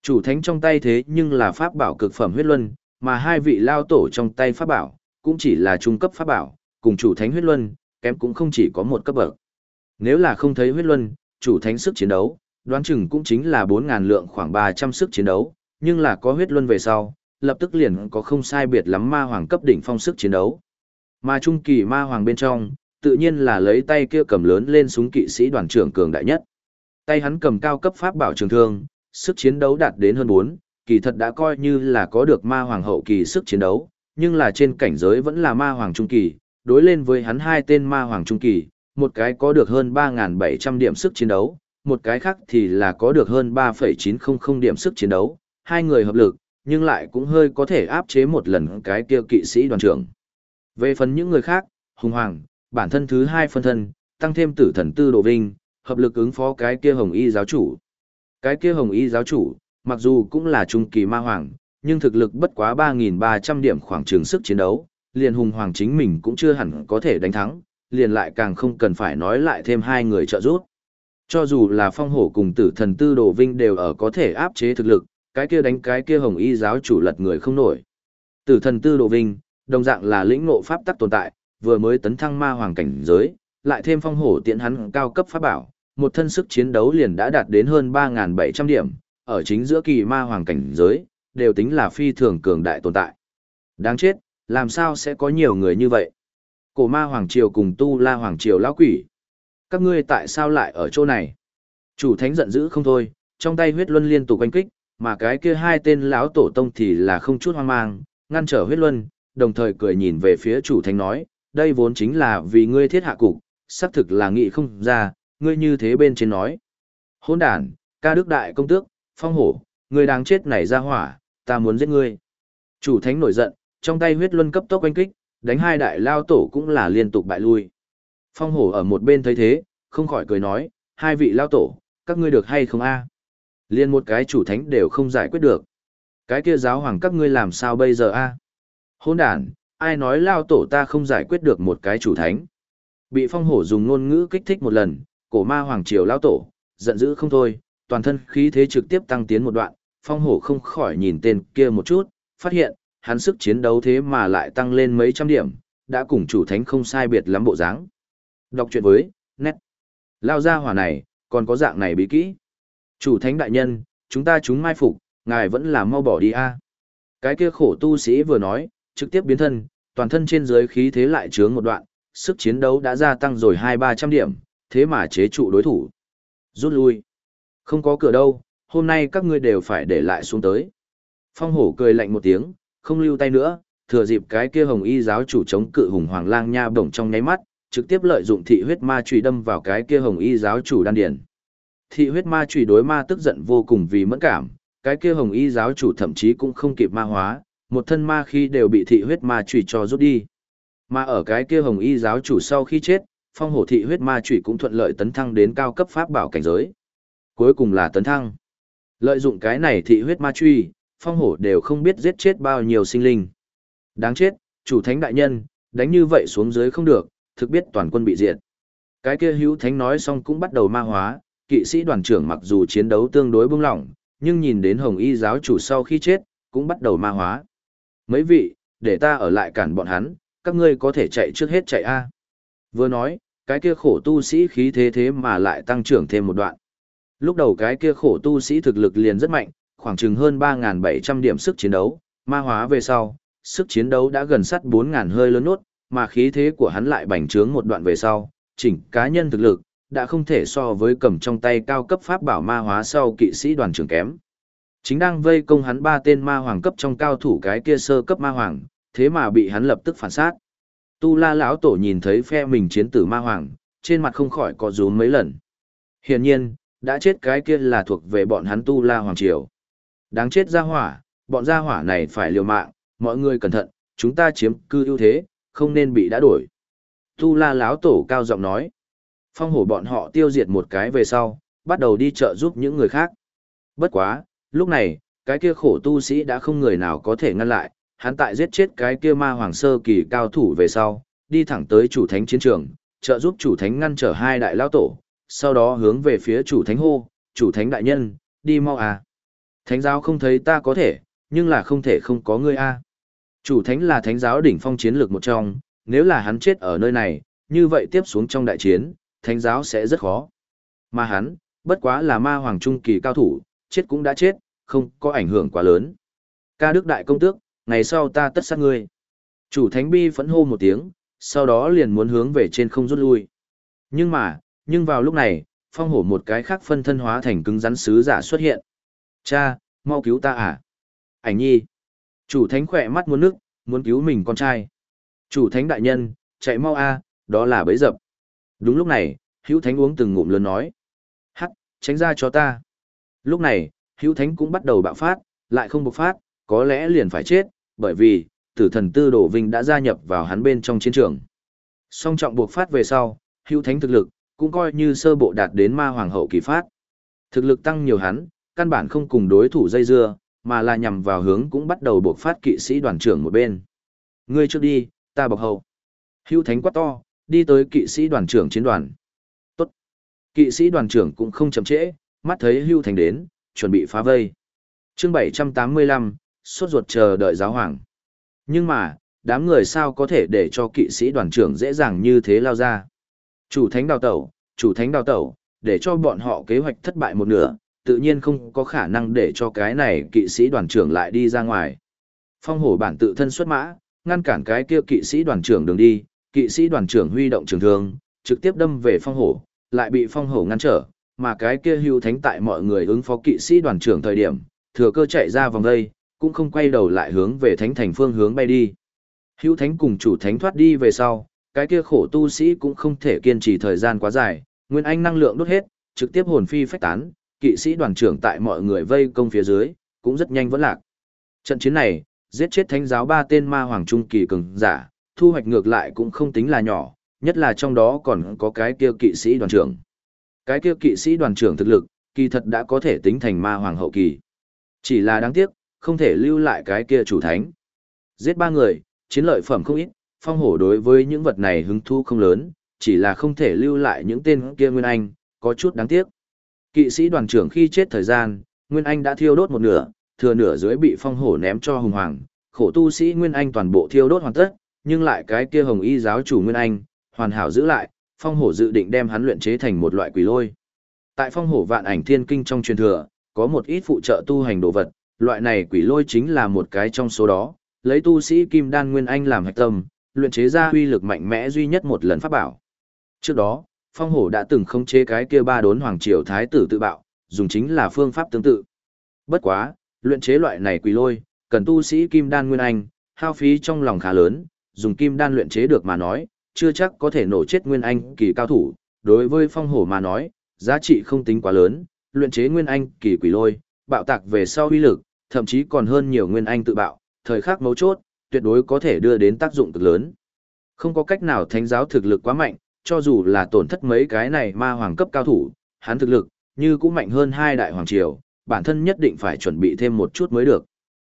Chủ thánh trong tay thế nhưng là pháp bảo cực phẩm huyết luân, mà hai vị lao tổ trong tay pháp bảo, cũng chỉ là trung cấp pháp bảo, cùng chủ thánh huyết luân, kém cũng không chỉ có một cấp bậc. Nếu là không thấy huyết luân, chủ thánh sức chiến đấu, đoán chừng cũng chính là 4.000 lượng khoảng 300 sức chiến đấu, nhưng là có huyết luân về sau, lập tức liền có không sai biệt lắm ma hoàng cấp đỉnh phong sức chiến đấu. Mà trung kỳ ma hoàng bên trong, tự nhiên là lấy tay kia cầm lớn lên súng kỵ sĩ đoàn trưởng cường đại nhất. Tay hắn cầm cao cấp pháp bảo trường thương, sức chiến đấu đạt đến hơn 4, kỳ thật đã coi như là có được ma hoàng hậu kỳ sức chiến đấu, nhưng là trên cảnh giới vẫn là ma hoàng trung kỳ, đối lên với hắn hai tên ma hoàng trung kỳ, một cái có được hơn 3.700 điểm sức chiến đấu, một cái khác thì là có được hơn 3,900 điểm sức chiến đấu, hai người hợp lực, nhưng lại cũng hơi có thể áp chế một lần cái kia kỵ sĩ đoàn trưởng. Về phần những người khác, hùng hoàng, bản thân thứ hai phân thân, tăng thêm tử thần tư đồ vinh, hợp lực ứng phó cái kia hồng y giáo chủ. Cái kia hồng y giáo chủ, mặc dù cũng là trung kỳ ma hoàng, nhưng thực lực bất quá 3.300 điểm khoảng trường sức chiến đấu, liền hùng hoàng chính mình cũng chưa hẳn có thể đánh thắng, liền lại càng không cần phải nói lại thêm hai người trợ giúp. Cho dù là phong hổ cùng tử thần tư đồ vinh đều ở có thể áp chế thực lực, cái kia đánh cái kia hồng y giáo chủ lật người không nổi. Tử thần tư đồ vinh, đồng dạng là lĩnh ngộ pháp tắc tồn tại, vừa mới tấn thăng ma hoàng cảnh giới, lại thêm phong hổ tiện hắn cao cấp pháp bảo, một thân sức chiến đấu liền đã đạt đến hơn 3.700 điểm, ở chính giữa kỳ ma hoàng cảnh giới, đều tính là phi thường cường đại tồn tại. Đáng chết, làm sao sẽ có nhiều người như vậy? Cổ ma hoàng triều cùng tu la hoàng triều lão quỷ. Các ngươi tại sao lại ở chỗ này? Chủ thánh giận dữ không thôi, trong tay huyết luân liên tục quanh kích, mà cái kia hai tên lão tổ tông thì là không chút hoang mang, ngăn trở huyết luân, đồng thời cười nhìn về phía chủ thánh nói, đây vốn chính là vì ngươi thiết hạ cục, xác thực là nghị không ra, ngươi như thế bên trên nói. Hôn đàn, ca đức đại công tước, phong hổ, ngươi đang chết này ra hỏa, ta muốn giết ngươi. Chủ thánh nổi giận, trong tay huyết luân cấp tốc oanh kích, đánh hai đại lao tổ cũng là liên tục bại lui. Phong hổ ở một bên thấy thế, không khỏi cười nói, hai vị lao tổ, các ngươi được hay không a? Liên một cái chủ thánh đều không giải quyết được. Cái kia giáo hoàng các ngươi làm sao bây giờ a? Hôn đàn, ai nói lao tổ ta không giải quyết được một cái chủ thánh? Bị phong hổ dùng ngôn ngữ kích thích một lần, cổ ma hoàng triều lao tổ, giận dữ không thôi, toàn thân khí thế trực tiếp tăng tiến một đoạn, phong hổ không khỏi nhìn tên kia một chút, phát hiện, hắn sức chiến đấu thế mà lại tăng lên mấy trăm điểm, đã cùng chủ thánh không sai biệt lắm bộ dáng. Đọc chuyện với, nét. Lao ra hỏa này, còn có dạng này bí kỹ. Chủ thánh đại nhân, chúng ta chúng mai phục, ngài vẫn là mau bỏ đi a. Cái kia khổ tu sĩ vừa nói, trực tiếp biến thân, toàn thân trên dưới khí thế lại chướng một đoạn, sức chiến đấu đã gia tăng rồi hai ba trăm điểm, thế mà chế trụ đối thủ. Rút lui. Không có cửa đâu, hôm nay các ngươi đều phải để lại xuống tới. Phong hổ cười lạnh một tiếng, không lưu tay nữa, thừa dịp cái kia hồng y giáo chủ chống cự hùng hoàng lang nha bổng trong nháy mắt, trực tiếp lợi dụng thị huyết ma chùy đâm vào cái kia hồng y giáo chủ đan điển. Thị huyết ma chùy đối ma tức giận vô cùng vì mẫn cảm, cái kia hồng y giáo chủ thậm chí cũng không kịp ma hóa, một thân ma khi đều bị thị huyết ma chùy cho rút đi. Mà ở cái kia hồng y giáo chủ sau khi chết, phong hổ thị huyết ma chùy cũng thuận lợi tấn thăng đến cao cấp pháp bảo cảnh giới. Cuối cùng là tấn thăng. Lợi dụng cái này thị huyết ma truy, phong hổ đều không biết giết chết bao nhiêu sinh linh. Đáng chết, chủ thánh đại nhân, đánh như vậy xuống dưới không được, thực biết toàn quân bị diệt. Cái kia hữu thánh nói xong cũng bắt đầu ma hóa, kỵ sĩ đoàn trưởng mặc dù chiến đấu tương đối bưng lỏng, nhưng nhìn đến hồng y giáo chủ sau khi chết, cũng bắt đầu ma hóa. Mấy vị, để ta ở lại cản bọn hắn, các ngươi có thể chạy trước hết chạy a. Vừa nói, cái kia khổ tu sĩ khí thế thế mà lại tăng trưởng thêm một đoạn. Lúc đầu cái kia khổ tu sĩ thực lực liền rất mạnh, khoảng chừng hơn 3.700 điểm sức chiến đấu, ma hóa về sau, sức chiến đấu đã gần sắt 4.000 hơi lớn nốt, mà khí thế của hắn lại bành trướng một đoạn về sau, chỉnh cá nhân thực lực, đã không thể so với cầm trong tay cao cấp pháp bảo ma hóa sau kỵ sĩ đoàn trưởng kém. Chính đang vây công hắn ba tên ma hoàng cấp trong cao thủ cái kia sơ cấp ma hoàng, thế mà bị hắn lập tức phản sát. Tu La lão tổ nhìn thấy phe mình chiến tử ma hoàng, trên mặt không khỏi có rúm mấy lần. Hiển nhiên, đã chết cái kia là thuộc về bọn hắn Tu La hoàng triều. Đáng chết gia hỏa, bọn gia hỏa này phải liều mạng, mọi người cẩn thận, chúng ta chiếm cư ưu thế, không nên bị đã đổi. Tu La lão tổ cao giọng nói. Phong hổ bọn họ tiêu diệt một cái về sau, bắt đầu đi chợ giúp những người khác. Bất quá, lúc này, cái kia khổ tu sĩ đã không người nào có thể ngăn lại, hắn tại giết chết cái kia ma hoàng sơ kỳ cao thủ về sau, đi thẳng tới chủ thánh chiến trường, trợ giúp chủ thánh ngăn trở hai đại lão tổ, sau đó hướng về phía chủ thánh hô, chủ thánh đại nhân, đi mau à. Thánh giáo không thấy ta có thể, nhưng là không thể không có ngươi a. À. Chủ thánh là thánh giáo đỉnh phong chiến lược một trong, nếu là hắn chết ở nơi này, như vậy tiếp xuống trong đại chiến, thánh giáo sẽ rất khó. Mà hắn, bất quá là ma hoàng trung kỳ cao thủ, chết cũng đã chết, không có ảnh hưởng quá lớn. Ca đức đại công tước, ngày sau ta tất sát ngươi. Chủ thánh bi phẫn hô một tiếng, sau đó liền muốn hướng về trên không rút lui. Nhưng mà, nhưng vào lúc này, phong hổ một cái khác phân thân hóa thành cứng rắn sứ giả xuất hiện. Cha, mau cứu ta à? Ảnh nhi. Chủ thánh khỏe mắt muốn nước, muốn cứu mình con trai. Chủ thánh đại nhân, chạy mau a, đó là bấy dập. Đúng lúc này, hữu thánh uống từng ngụm lớn nói. Hắc, tránh ra cho ta. Lúc này, hữu thánh cũng bắt đầu bạo phát, lại không bộc phát, có lẽ liền phải chết, bởi vì, tử thần tư đổ vinh đã gia nhập vào hắn bên trong chiến trường. Song trọng buộc phát về sau, hữu thánh thực lực, cũng coi như sơ bộ đạt đến ma hoàng hậu kỳ phát. Thực lực tăng nhiều hắn, căn bản không cùng đối thủ dây dưa, mà là nhằm vào hướng cũng bắt đầu buộc phát kỵ sĩ đoàn trưởng một bên. Ngươi trước đi, ta bọc hậu. Hữu thánh quát to, đi tới kỵ sĩ đoàn trưởng chiến đoàn. Tốt. Kỵ sĩ đoàn trưởng cũng không chậm trễ, mắt thấy hưu thành đến, chuẩn bị phá vây. chương 785, suốt ruột chờ đợi giáo hoàng. Nhưng mà, đám người sao có thể để cho kỵ sĩ đoàn trưởng dễ dàng như thế lao ra. Chủ thánh đào tẩu, chủ thánh đào tẩu, để cho bọn họ kế hoạch thất bại một nửa, tự nhiên không có khả năng để cho cái này kỵ sĩ đoàn trưởng lại đi ra ngoài. Phong hổ bản tự thân xuất mã, ngăn cản cái kia kỵ sĩ đoàn trưởng đường đi, kỵ sĩ đoàn trưởng huy động trường thương, trực tiếp đâm về phong hổ, lại bị phong hổ ngăn trở, mà cái kia hưu thánh tại mọi người ứng phó kỵ sĩ đoàn trưởng thời điểm, thừa cơ chạy ra vòng đây, cũng không quay đầu lại hướng về thánh thành phương hướng bay đi. Hưu thánh cùng chủ thánh thoát đi về sau, cái kia khổ tu sĩ cũng không thể kiên trì thời gian quá dài, nguyên anh năng lượng đốt hết, trực tiếp hồn phi phách tán, kỵ sĩ đoàn trưởng tại mọi người vây công phía dưới, cũng rất nhanh vẫn lạc. Trận chiến này, giết chết thánh giáo ba tên ma hoàng trung kỳ cường giả, thu hoạch ngược lại cũng không tính là nhỏ, nhất là trong đó còn có cái kia kỵ sĩ đoàn trưởng. Cái kia kỵ sĩ đoàn trưởng thực lực, kỳ thật đã có thể tính thành ma hoàng hậu kỳ. Chỉ là đáng tiếc, không thể lưu lại cái kia chủ thánh. Giết ba người, chiến lợi phẩm không ít, phong hổ đối với những vật này hứng thú không lớn, chỉ là không thể lưu lại những tên kia Nguyên Anh, có chút đáng tiếc. Kỵ sĩ đoàn trưởng khi chết thời gian, Nguyên Anh đã thiêu đốt một nửa, thừa nửa dưới bị phong hổ ném cho hùng hoàng, khổ tu sĩ Nguyên Anh toàn bộ thiêu đốt hoàn tất, nhưng lại cái kia hồng y giáo chủ Nguyên Anh, hoàn hảo giữ lại, phong hổ dự định đem hắn luyện chế thành một loại quỷ lôi. Tại phong hổ vạn ảnh thiên kinh trong truyền thừa, có một ít phụ trợ tu hành đồ vật, loại này quỷ lôi chính là một cái trong số đó, lấy tu sĩ kim đan Nguyên Anh làm hạch tâm, luyện chế ra uy lực mạnh mẽ duy nhất một lần pháp bảo. Trước đó, phong hổ đã từng không chế cái kia ba đốn hoàng triều thái tử tự bạo, dùng chính là phương pháp tương tự. Bất quá, luyện chế loại này quỷ lôi, cần tu sĩ kim đan nguyên anh, hao phí trong lòng khá lớn, dùng kim đan luyện chế được mà nói, chưa chắc có thể nổ chết nguyên anh kỳ cao thủ, đối với phong hổ mà nói, giá trị không tính quá lớn, luyện chế nguyên anh kỳ quỷ lôi, bạo tạc về sau uy lực, thậm chí còn hơn nhiều nguyên anh tự bạo, thời khắc mấu chốt, tuyệt đối có thể đưa đến tác dụng cực lớn. Không có cách nào thánh giáo thực lực quá mạnh, cho dù là tổn thất mấy cái này ma hoàng cấp cao thủ, hắn thực lực, như cũng mạnh hơn hai đại hoàng triều, bản thân nhất định phải chuẩn bị thêm một chút mới được.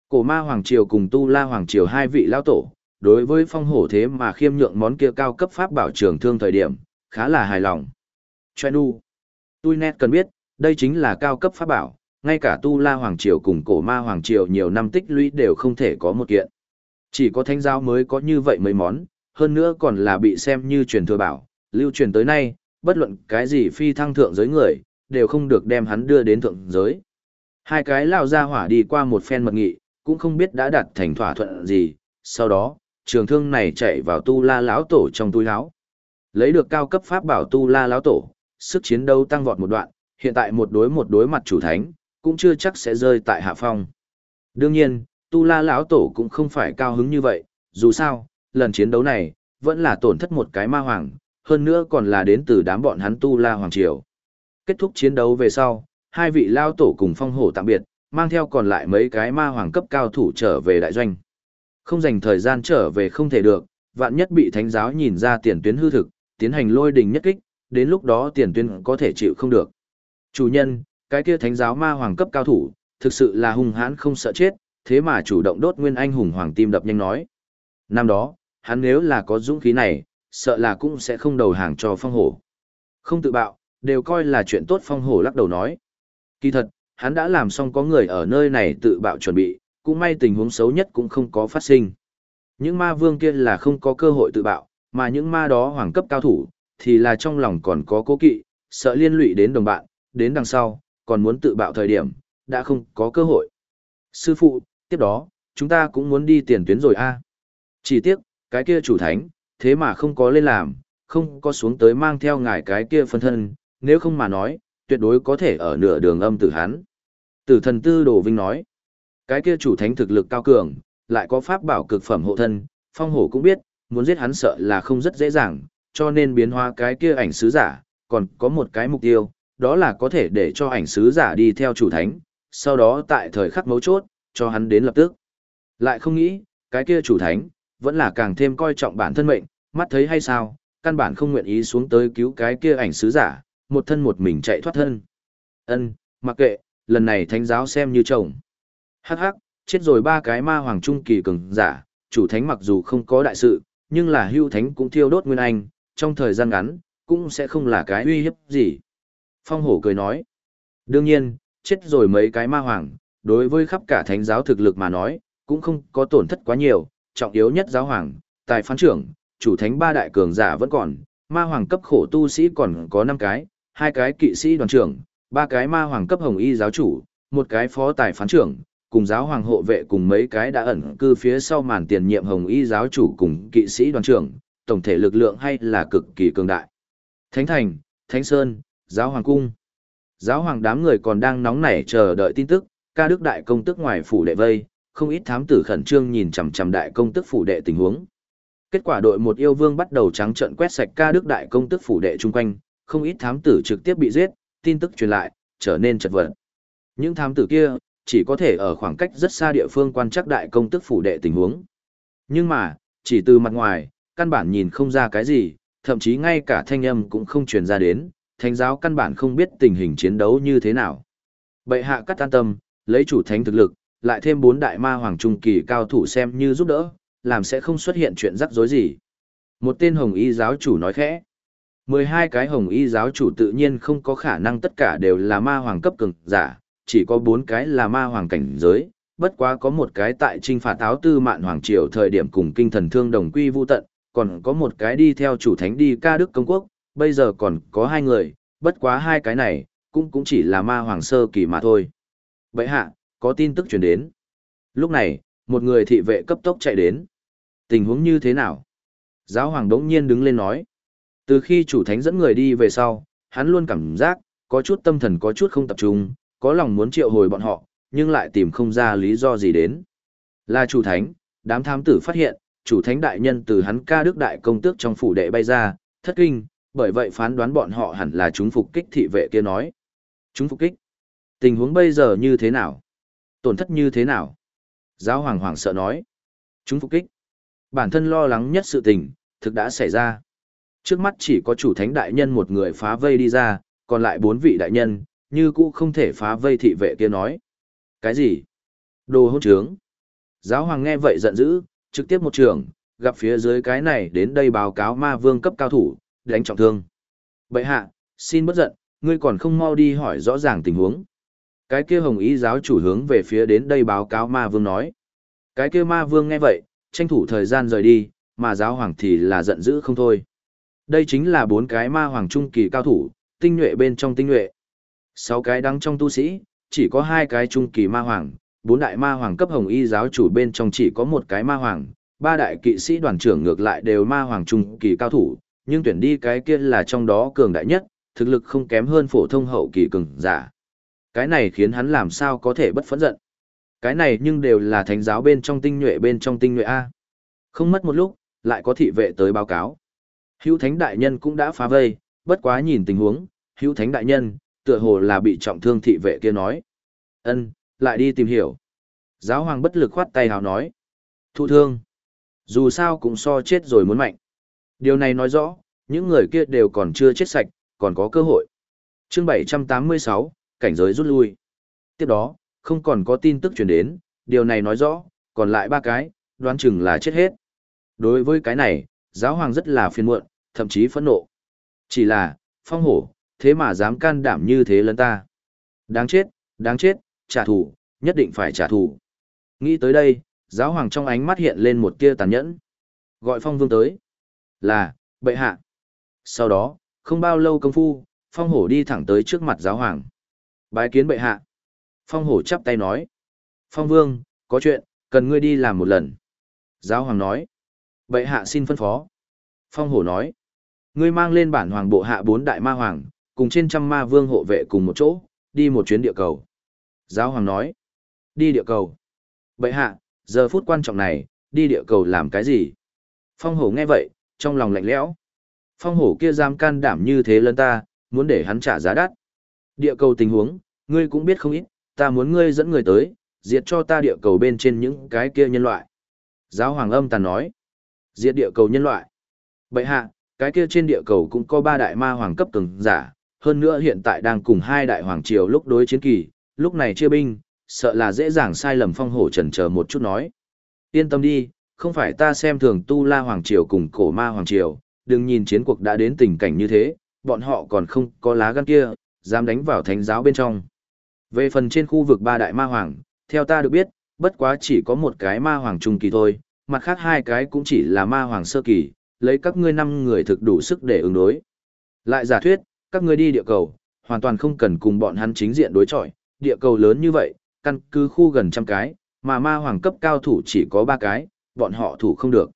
Cổ ma Hoàng Triều cùng Tu La Hoàng Triều hai vị lao tổ, đối với phong hổ thế mà khiêm nhượng món kia cao cấp pháp bảo trường thương thời điểm, khá là hài lòng. Choe nu. Tui net cần biết, đây chính là cao cấp pháp bảo, ngay cả Tu La Hoàng Triều cùng cổ ma Hoàng Triều nhiều năm tích lũy đều không thể có một kiện. Chỉ có thánh giáo mới có như vậy mấy món, hơn nữa còn là bị xem như truyền thừa bảo, lưu truyền tới nay, bất luận cái gì phi thăng thượng giới người, đều không được đem hắn đưa đến thượng giới. Hai cái lao ra hỏa đi qua một phen mật nghị, cũng không biết đã đạt thành thỏa thuận gì, sau đó, trường thương này chạy vào tu la lão tổ trong túi áo. Lấy được cao cấp pháp bảo tu la lão tổ, sức chiến đấu tăng vọt một đoạn, hiện tại một đối một đối mặt chủ thánh, cũng chưa chắc sẽ rơi tại hạ phong. Đương nhiên, tu la lão tổ cũng không phải cao hứng như vậy, dù sao, lần chiến đấu này, vẫn là tổn thất một cái ma hoàng, hơn nữa còn là đến từ đám bọn hắn tu la hoàng triều. Kết thúc chiến đấu về sau, hai vị lao tổ cùng phong hổ tạm biệt, mang theo còn lại mấy cái ma hoàng cấp cao thủ trở về đại doanh. Không dành thời gian trở về không thể được, vạn nhất bị thánh giáo nhìn ra tiền tuyến hư thực, tiến hành lôi đình nhất kích, đến lúc đó tiền tuyến có thể chịu không được. Chủ nhân, cái kia thánh giáo ma hoàng cấp cao thủ, thực sự là hung hãn không sợ chết, thế mà chủ động đốt nguyên anh hùng hoàng tim đập nhanh nói. Năm đó, hắn nếu là có dũng khí này, sợ là cũng sẽ không đầu hàng cho phong hổ. Không tự bạo, đều coi là chuyện tốt phong hổ lắc đầu nói. Kỳ thật, hắn đã làm xong có người ở nơi này tự bạo chuẩn bị, cũng may tình huống xấu nhất cũng không có phát sinh. Những ma vương kia là không có cơ hội tự bạo, mà những ma đó hoàng cấp cao thủ, thì là trong lòng còn có cố kỵ, sợ liên lụy đến đồng bạn, đến đằng sau, còn muốn tự bạo thời điểm, đã không có cơ hội. Sư phụ, tiếp đó, chúng ta cũng muốn đi tiền tuyến rồi a. Chỉ tiếc, cái kia chủ thánh, thế mà không có lên làm, không có xuống tới mang theo ngài cái kia phân thân, nếu không mà nói, tuyệt đối có thể ở nửa đường âm tử hắn. Tử thần tư đồ vinh nói, cái kia chủ thánh thực lực cao cường, lại có pháp bảo cực phẩm hộ thân, phong hổ cũng biết, muốn giết hắn sợ là không rất dễ dàng, cho nên biến hóa cái kia ảnh sứ giả, còn có một cái mục tiêu, đó là có thể để cho ảnh sứ giả đi theo chủ thánh, sau đó tại thời khắc mấu chốt, cho hắn đến lập tức. Lại không nghĩ, cái kia chủ thánh, vẫn là càng thêm coi trọng bản thân mệnh, mắt thấy hay sao, căn bản không nguyện ý xuống tới cứu cái kia ảnh sứ giả, một thân một mình chạy thoát thân. Ân, mặc kệ, lần này thánh giáo xem như chồng. Hắc hắc, chết rồi ba cái ma hoàng trung kỳ cường giả, chủ thánh mặc dù không có đại sự, nhưng là hưu thánh cũng thiêu đốt nguyên anh, trong thời gian ngắn, cũng sẽ không là cái uy hiếp gì. Phong hổ cười nói, đương nhiên, chết rồi mấy cái ma hoàng, đối với khắp cả thánh giáo thực lực mà nói, cũng không có tổn thất quá nhiều, trọng yếu nhất giáo hoàng, tài phán trưởng, chủ thánh ba đại cường giả vẫn còn, ma hoàng cấp khổ tu sĩ còn có 5 cái, hai cái kỵ sĩ đoàn trưởng, ba cái ma hoàng cấp hồng y giáo chủ, một cái phó tài phán trưởng, cùng giáo hoàng hộ vệ cùng mấy cái đã ẩn cư phía sau màn tiền nhiệm hồng y giáo chủ cùng kỵ sĩ đoàn trưởng, tổng thể lực lượng hay là cực kỳ cường đại. Thánh Thành, Thánh Sơn, Giáo Hoàng Cung. Giáo Hoàng đám người còn đang nóng nảy chờ đợi tin tức, ca đức đại công tức ngoài phủ đệ vây, không ít thám tử khẩn trương nhìn chằm chằm đại công tức phủ đệ tình huống. Kết quả đội một yêu vương bắt đầu trắng trận quét sạch ca đức đại công tức phủ đệ chung quanh, không ít thám tử trực tiếp bị giết, tin tức truyền lại, trở nên chật vật. Những thám tử kia, chỉ có thể ở khoảng cách rất xa địa phương quan chắc đại công tức phủ đệ tình huống. Nhưng mà, chỉ từ mặt ngoài, căn bản nhìn không ra cái gì, thậm chí ngay cả thanh âm cũng không truyền ra đến, thánh giáo căn bản không biết tình hình chiến đấu như thế nào. Bệ hạ cắt an tâm, lấy chủ thánh thực lực, lại thêm bốn đại ma hoàng trung kỳ cao thủ xem như giúp đỡ, làm sẽ không xuất hiện chuyện rắc rối gì. Một tên hồng y giáo chủ nói khẽ. 12 cái hồng y giáo chủ tự nhiên không có khả năng tất cả đều là ma hoàng cấp cường giả, chỉ có bốn cái là ma hoàng cảnh giới, bất quá có một cái tại trinh phạt áo tư mạn hoàng triều thời điểm cùng kinh thần thương đồng quy vu tận, còn có một cái đi theo chủ thánh đi ca đức công quốc, bây giờ còn có hai người, bất quá hai cái này, cũng cũng chỉ là ma hoàng sơ kỳ mà thôi. Vậy hạ, có tin tức truyền đến. Lúc này, một người thị vệ cấp tốc chạy đến. Tình huống như thế nào? Giáo hoàng đống nhiên đứng lên nói. Từ khi chủ thánh dẫn người đi về sau, hắn luôn cảm giác, có chút tâm thần có chút không tập trung, có lòng muốn triệu hồi bọn họ, nhưng lại tìm không ra lý do gì đến. Là chủ thánh, đám thám tử phát hiện, chủ thánh đại nhân từ hắn ca đức đại công tước trong phủ đệ bay ra, thất kinh, bởi vậy phán đoán bọn họ hẳn là chúng phục kích thị vệ kia nói. Chúng phục kích? Tình huống bây giờ như thế nào? Tổn thất như thế nào? Giáo hoàng hoàng sợ nói. Chúng phục kích. Bản thân lo lắng nhất sự tình, thực đã xảy ra. Trước mắt chỉ có chủ thánh đại nhân một người phá vây đi ra, còn lại bốn vị đại nhân, như cũ không thể phá vây thị vệ kia nói. Cái gì? Đồ hôn trướng. Giáo hoàng nghe vậy giận dữ, trực tiếp một trường, gặp phía dưới cái này đến đây báo cáo ma vương cấp cao thủ, đánh trọng thương. Bậy hạ, xin bất giận, ngươi còn không mau đi hỏi rõ ràng tình huống. Cái kia hồng ý giáo chủ hướng về phía đến đây báo cáo ma vương nói. Cái kia ma vương nghe vậy, tranh thủ thời gian rời đi, mà giáo hoàng thì là giận dữ không thôi. Đây chính là bốn cái ma hoàng trung kỳ cao thủ, tinh nhuệ bên trong tinh nhuệ. Sáu cái đăng trong tu sĩ, chỉ có hai cái trung kỳ ma hoàng, bốn đại ma hoàng cấp hồng y giáo chủ bên trong chỉ có một cái ma hoàng, ba đại kỵ sĩ đoàn trưởng ngược lại đều ma hoàng trung kỳ cao thủ, nhưng tuyển đi cái kia là trong đó cường đại nhất, thực lực không kém hơn phổ thông hậu kỳ cường giả. Cái này khiến hắn làm sao có thể bất phẫn giận. Cái này nhưng đều là thánh giáo bên trong tinh nhuệ bên trong tinh nhuệ A. Không mất một lúc, lại có thị vệ tới báo cáo. Hữu thánh đại nhân cũng đã phá vây, bất quá nhìn tình huống, hữu thánh đại nhân, tựa hồ là bị trọng thương thị vệ kia nói. ân lại đi tìm hiểu. Giáo hoàng bất lực khoát tay hào nói. Thụ thương. Dù sao cũng so chết rồi muốn mạnh. Điều này nói rõ, những người kia đều còn chưa chết sạch, còn có cơ hội. chương 786, cảnh giới rút lui. Tiếp đó, không còn có tin tức truyền đến, điều này nói rõ, còn lại ba cái, đoán chừng là chết hết. Đối với cái này, giáo hoàng rất là phiền muộn, thậm chí phẫn nộ. Chỉ là, phong hổ, thế mà dám can đảm như thế lấn ta. Đáng chết, đáng chết, trả thù, nhất định phải trả thù. Nghĩ tới đây, giáo hoàng trong ánh mắt hiện lên một tia tàn nhẫn. Gọi phong vương tới. Là, bệ hạ. Sau đó, không bao lâu công phu, phong hổ đi thẳng tới trước mặt giáo hoàng. Bái kiến bệ hạ. Phong hổ chắp tay nói. Phong vương, có chuyện, cần ngươi đi làm một lần. Giáo hoàng nói. Bệ hạ xin phân phó. Phong hổ nói. Ngươi mang lên bản hoàng bộ hạ bốn đại ma hoàng, cùng trên trăm ma vương hộ vệ cùng một chỗ, đi một chuyến địa cầu. Giáo hoàng nói. Đi địa cầu. Bậy hạ, giờ phút quan trọng này, đi địa cầu làm cái gì? Phong hổ nghe vậy, trong lòng lạnh lẽo. Phong hổ kia dám can đảm như thế lân ta, muốn để hắn trả giá đắt. Địa cầu tình huống, ngươi cũng biết không ít, ta muốn ngươi dẫn người tới, diệt cho ta địa cầu bên trên những cái kia nhân loại. Giáo hoàng âm tàn nói, diệt địa cầu nhân loại. Bậy hạ, cái kia trên địa cầu cũng có ba đại ma hoàng cấp cường giả, hơn nữa hiện tại đang cùng hai đại hoàng triều lúc đối chiến kỳ, lúc này chia binh, sợ là dễ dàng sai lầm phong hổ trần chờ một chút nói. Yên tâm đi, không phải ta xem thường tu la hoàng triều cùng cổ ma hoàng triều, đừng nhìn chiến cuộc đã đến tình cảnh như thế, bọn họ còn không có lá gan kia, dám đánh vào thánh giáo bên trong. Về phần trên khu vực ba đại ma hoàng, theo ta được biết, bất quá chỉ có một cái ma hoàng trung kỳ thôi, mặt khác hai cái cũng chỉ là ma hoàng sơ kỳ, lấy các ngươi năm người thực đủ sức để ứng đối. Lại giả thuyết, các ngươi đi địa cầu, hoàn toàn không cần cùng bọn hắn chính diện đối chọi, địa cầu lớn như vậy, căn cứ khu gần trăm cái, mà ma hoàng cấp cao thủ chỉ có ba cái, bọn họ thủ không được.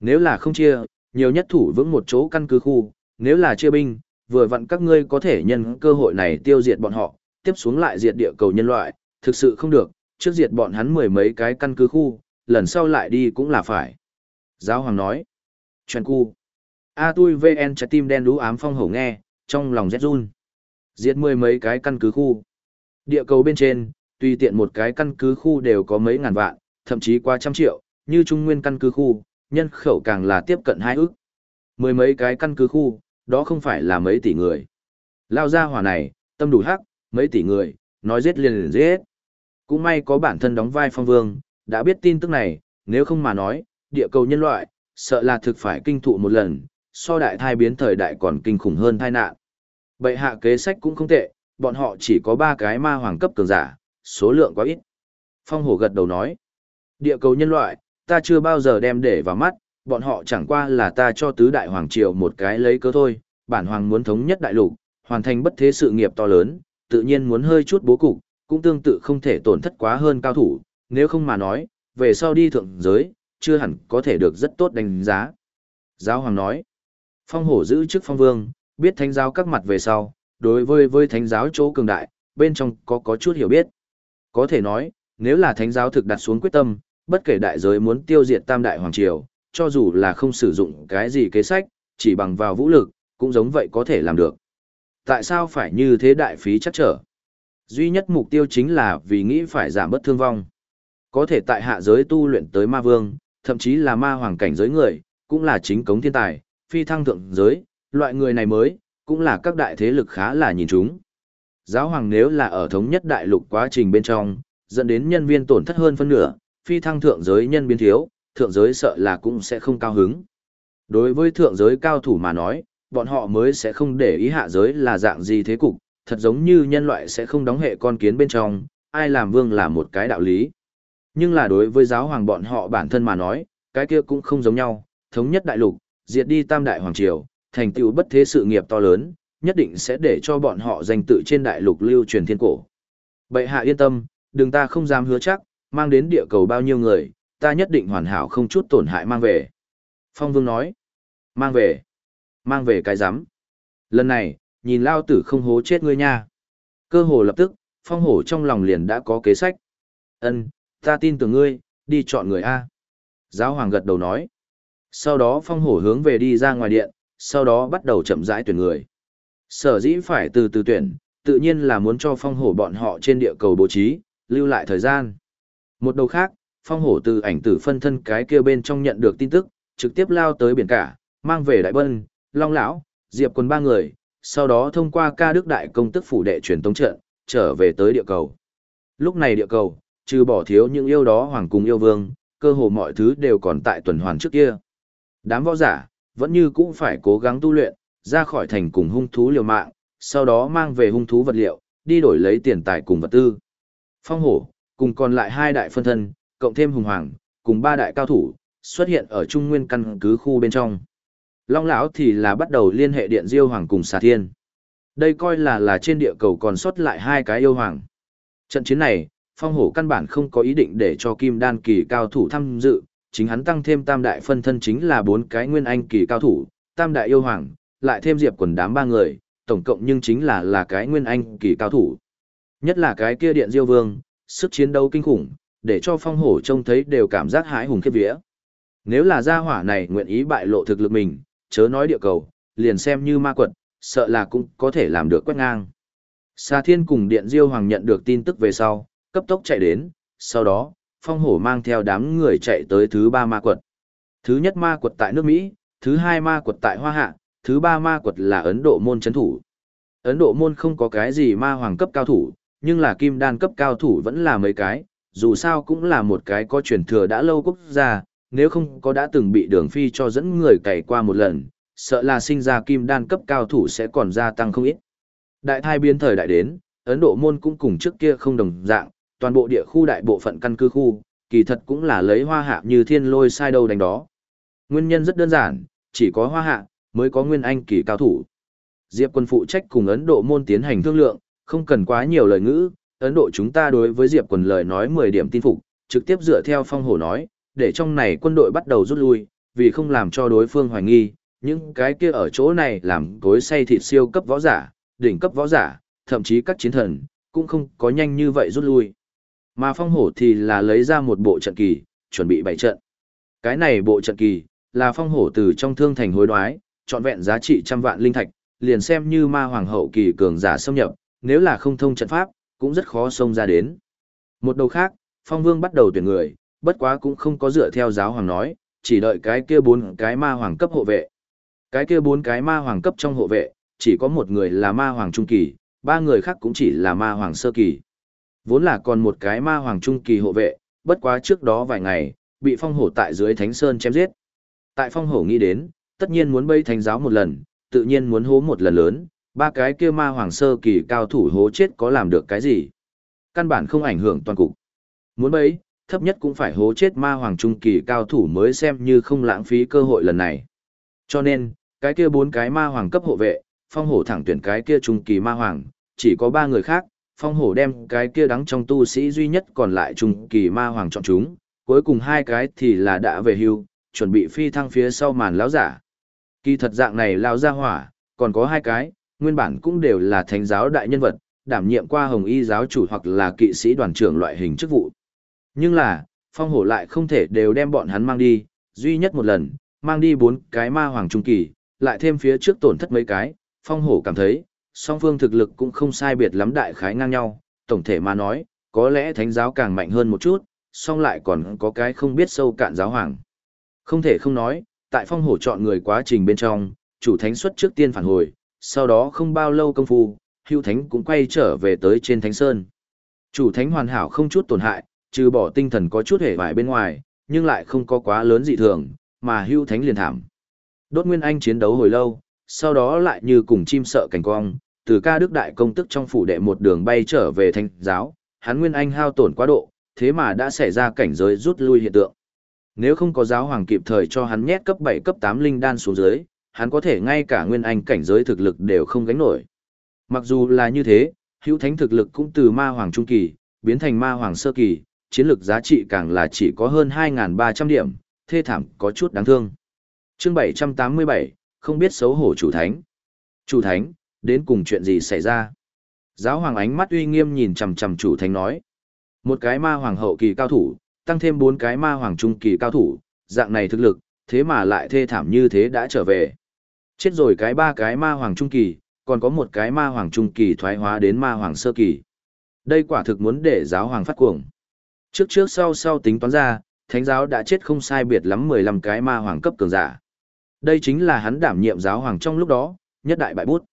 Nếu là không chia, nhiều nhất thủ vững một chỗ căn cứ khu, nếu là chia binh, vừa vặn các ngươi có thể nhân cơ hội này tiêu diệt bọn họ, tiếp xuống lại diệt địa cầu nhân loại, thực sự không được, trước diệt bọn hắn mười mấy cái căn cứ khu, lần sau lại đi cũng là phải. Giáo hoàng nói, Chuyện cu. A tui VN trái tim đen đú ám phong hổ nghe, trong lòng rét run. Diệt mười mấy cái căn cứ khu. Địa cầu bên trên, tùy tiện một cái căn cứ khu đều có mấy ngàn vạn, thậm chí qua trăm triệu, như trung nguyên căn cứ khu, nhân khẩu càng là tiếp cận hai ước. Mười mấy cái căn cứ khu, đó không phải là mấy tỷ người. Lao ra hỏa này, tâm đủ hắc, mấy tỷ người, nói giết liền liền giết. Cũng may có bản thân đóng vai phong vương, đã biết tin tức này, nếu không mà nói, địa cầu nhân loại, sợ là thực phải kinh thụ một lần, so đại thai biến thời đại còn kinh khủng hơn thai nạn. Bệ hạ kế sách cũng không tệ, bọn họ chỉ có ba cái ma hoàng cấp cường giả, số lượng quá ít. Phong hổ gật đầu nói, địa cầu nhân loại, ta chưa bao giờ đem để vào mắt, bọn họ chẳng qua là ta cho tứ đại hoàng triều một cái lấy cớ thôi, bản hoàng muốn thống nhất đại lục, hoàn thành bất thế sự nghiệp to lớn, tự nhiên muốn hơi chút bố cục, cũng tương tự không thể tổn thất quá hơn cao thủ, nếu không mà nói, về sau đi thượng giới, chưa hẳn có thể được rất tốt đánh giá. Giáo hoàng nói, phong hổ giữ chức phong vương, biết thánh giáo các mặt về sau, đối với với thánh giáo chỗ cường đại, bên trong có có chút hiểu biết. Có thể nói, nếu là thánh giáo thực đặt xuống quyết tâm, bất kể đại giới muốn tiêu diệt tam đại hoàng triều, cho dù là không sử dụng cái gì kế sách, chỉ bằng vào vũ lực, cũng giống vậy có thể làm được. Tại sao phải như thế đại phí chắc trở? Duy nhất mục tiêu chính là vì nghĩ phải giảm bất thương vong. Có thể tại hạ giới tu luyện tới ma vương, thậm chí là ma hoàng cảnh giới người, cũng là chính cống thiên tài, phi thăng thượng giới, loại người này mới, cũng là các đại thế lực khá là nhìn chúng. Giáo hoàng nếu là ở thống nhất đại lục quá trình bên trong, dẫn đến nhân viên tổn thất hơn phân nửa, phi thăng thượng giới nhân biến thiếu, thượng giới sợ là cũng sẽ không cao hứng. Đối với thượng giới cao thủ mà nói, bọn họ mới sẽ không để ý hạ giới là dạng gì thế cục, thật giống như nhân loại sẽ không đóng hệ con kiến bên trong, ai làm vương là một cái đạo lý. Nhưng là đối với giáo hoàng bọn họ bản thân mà nói, cái kia cũng không giống nhau, thống nhất đại lục, diệt đi tam đại hoàng triều, thành tựu bất thế sự nghiệp to lớn, nhất định sẽ để cho bọn họ danh tự trên đại lục lưu truyền thiên cổ. Bệ hạ yên tâm, đừng ta không dám hứa chắc, mang đến địa cầu bao nhiêu người, ta nhất định hoàn hảo không chút tổn hại mang về. Phong Vương nói, mang về, mang về cái rắm Lần này, nhìn lao tử không hố chết ngươi nha. Cơ hồ lập tức, Phong Hổ trong lòng liền đã có kế sách. Ân, ta tin tưởng ngươi, đi chọn người A. Giáo hoàng gật đầu nói. Sau đó Phong Hổ hướng về đi ra ngoài điện, sau đó bắt đầu chậm rãi tuyển người. Sở dĩ phải từ từ tuyển, tự nhiên là muốn cho Phong Hổ bọn họ trên địa cầu bố trí, lưu lại thời gian. Một đầu khác, Phong Hổ từ ảnh tử phân thân cái kia bên trong nhận được tin tức, trực tiếp lao tới biển cả, mang về Đại Bân, Long Lão, Diệp quân ba người, sau đó thông qua ca đức đại công tức phủ đệ truyền tống trận, trở về tới địa cầu. Lúc này địa cầu, trừ bỏ thiếu những yêu đó hoàng cung yêu vương, cơ hồ mọi thứ đều còn tại tuần hoàn trước kia. Đám võ giả, vẫn như cũng phải cố gắng tu luyện, ra khỏi thành cùng hung thú liều mạng, sau đó mang về hung thú vật liệu, đi đổi lấy tiền tài cùng vật tư. Phong hổ, cùng còn lại hai đại phân thân, cộng thêm hùng hoàng, cùng ba đại cao thủ, xuất hiện ở trung nguyên căn cứ khu bên trong. Long lão thì là bắt đầu liên hệ điện diêu hoàng cùng xà thiên. Đây coi là là trên địa cầu còn sót lại hai cái yêu hoàng. Trận chiến này, phong hổ căn bản không có ý định để cho kim đan kỳ cao thủ tham dự, chính hắn tăng thêm tam đại phân thân chính là bốn cái nguyên anh kỳ cao thủ, tam đại yêu hoàng, lại thêm diệp quần đám ba người, tổng cộng nhưng chính là là cái nguyên anh kỳ cao thủ. Nhất là cái kia điện diêu vương, sức chiến đấu kinh khủng, để cho phong hổ trông thấy đều cảm giác hãi hùng khiếp vía. Nếu là gia hỏa này nguyện ý bại lộ thực lực mình, chớ nói địa cầu, liền xem như ma quật, sợ là cũng có thể làm được quét ngang. Sa Thiên cùng Điện Diêu Hoàng nhận được tin tức về sau, cấp tốc chạy đến, sau đó, Phong Hổ mang theo đám người chạy tới thứ ba ma quật. Thứ nhất ma quật tại nước Mỹ, thứ hai ma quật tại Hoa Hạ, thứ ba ma quật là Ấn Độ môn chấn thủ. Ấn Độ môn không có cái gì ma hoàng cấp cao thủ, nhưng là kim đan cấp cao thủ vẫn là mấy cái, dù sao cũng là một cái có truyền thừa đã lâu quốc gia, nếu không có đã từng bị đường phi cho dẫn người cày qua một lần, sợ là sinh ra kim đan cấp cao thủ sẽ còn gia tăng không ít. Đại thai biến thời đại đến, Ấn Độ môn cũng cùng trước kia không đồng dạng, toàn bộ địa khu đại bộ phận căn cứ khu, kỳ thật cũng là lấy hoa hạ như thiên lôi sai đâu đánh đó. Nguyên nhân rất đơn giản, chỉ có hoa hạ, mới có nguyên anh kỳ cao thủ. Diệp quân phụ trách cùng Ấn Độ môn tiến hành thương lượng, không cần quá nhiều lời ngữ, Ấn Độ chúng ta đối với Diệp quân lời nói 10 điểm tin phục, trực tiếp dựa theo phong hổ nói, để trong này quân đội bắt đầu rút lui, vì không làm cho đối phương hoài nghi, những cái kia ở chỗ này làm cối say thịt siêu cấp võ giả, đỉnh cấp võ giả, thậm chí các chiến thần, cũng không có nhanh như vậy rút lui. Mà phong hổ thì là lấy ra một bộ trận kỳ, chuẩn bị bày trận. Cái này bộ trận kỳ, là phong hổ từ trong thương thành hối đoái, trọn vẹn giá trị trăm vạn linh thạch, liền xem như ma hoàng hậu kỳ cường giả xâm nhập, nếu là không thông trận pháp, cũng rất khó xông ra đến. Một đầu khác, phong vương bắt đầu tuyển người, bất quá cũng không có dựa theo giáo hoàng nói, chỉ đợi cái kia bốn cái ma hoàng cấp hộ vệ. Cái kia bốn cái ma hoàng cấp trong hộ vệ, chỉ có một người là ma hoàng trung kỳ, ba người khác cũng chỉ là ma hoàng sơ kỳ. Vốn là còn một cái ma hoàng trung kỳ hộ vệ, bất quá trước đó vài ngày, bị phong hổ tại dưới thánh sơn chém giết. Tại phong hổ nghĩ đến, tất nhiên muốn bây thánh giáo một lần, tự nhiên muốn hố một lần lớn, ba cái kia ma hoàng sơ kỳ cao thủ hố chết có làm được cái gì. Căn bản không ảnh hưởng toàn cục. Muốn bấy, thấp nhất cũng phải hố chết ma hoàng trung kỳ cao thủ mới xem như không lãng phí cơ hội lần này. Cho nên, cái kia bốn cái ma hoàng cấp hộ vệ, phong hổ thẳng tuyển cái kia trung kỳ ma hoàng, chỉ có ba người khác, phong hổ đem cái kia đắng trong tu sĩ duy nhất còn lại trung kỳ ma hoàng chọn chúng, cuối cùng hai cái thì là đã về hưu, chuẩn bị phi thăng phía sau màn lão giả. Kỳ thật dạng này lao ra hỏa, còn có hai cái, nguyên bản cũng đều là thánh giáo đại nhân vật, đảm nhiệm qua hồng y giáo chủ hoặc là kỵ sĩ đoàn trưởng loại hình chức vụ. Nhưng là, phong hổ lại không thể đều đem bọn hắn mang đi, duy nhất một lần, mang đi bốn cái ma hoàng trung kỳ, lại thêm phía trước tổn thất mấy cái, phong hổ cảm thấy, song phương thực lực cũng không sai biệt lắm đại khái ngang nhau, tổng thể mà nói, có lẽ thánh giáo càng mạnh hơn một chút, song lại còn có cái không biết sâu cạn giáo hoàng. Không thể không nói, tại phong hổ chọn người quá trình bên trong, chủ thánh xuất trước tiên phản hồi, sau đó không bao lâu công phu, hưu thánh cũng quay trở về tới trên thánh sơn. Chủ thánh hoàn hảo không chút tổn hại, trừ bỏ tinh thần có chút hề vải bên ngoài, nhưng lại không có quá lớn dị thường, mà hưu thánh liền thảm. Đốt Nguyên Anh chiến đấu hồi lâu, sau đó lại như cùng chim sợ cảnh cong, từ ca đức đại công tức trong phủ đệ một đường bay trở về thanh giáo, hắn Nguyên Anh hao tổn quá độ, thế mà đã xảy ra cảnh giới rút lui hiện tượng. Nếu không có giáo hoàng kịp thời cho hắn nhét cấp 7 cấp 8 linh đan xuống dưới, hắn có thể ngay cả Nguyên Anh cảnh giới thực lực đều không gánh nổi. Mặc dù là như thế, hữu thánh thực lực cũng từ ma hoàng trung kỳ, biến thành ma hoàng sơ kỳ, chiến lược giá trị càng là chỉ có hơn 2.300 điểm, thê thảm có chút đáng thương. chương 787, không biết xấu hổ chủ thánh. Chủ thánh, đến cùng chuyện gì xảy ra? Giáo hoàng ánh mắt uy nghiêm nhìn chằm chằm chủ thánh nói. Một cái ma hoàng hậu kỳ cao thủ, tăng thêm bốn cái ma hoàng trung kỳ cao thủ, dạng này thực lực, thế mà lại thê thảm như thế đã trở về. Chết rồi cái ba cái ma hoàng trung kỳ, còn có một cái ma hoàng trung kỳ thoái hóa đến ma hoàng sơ kỳ. Đây quả thực muốn để giáo hoàng phát cuồng. Trước trước sau sau tính toán ra, thánh giáo đã chết không sai biệt lắm 15 cái ma hoàng cấp cường giả. Đây chính là hắn đảm nhiệm giáo hoàng trong lúc đó, nhất đại bại bút.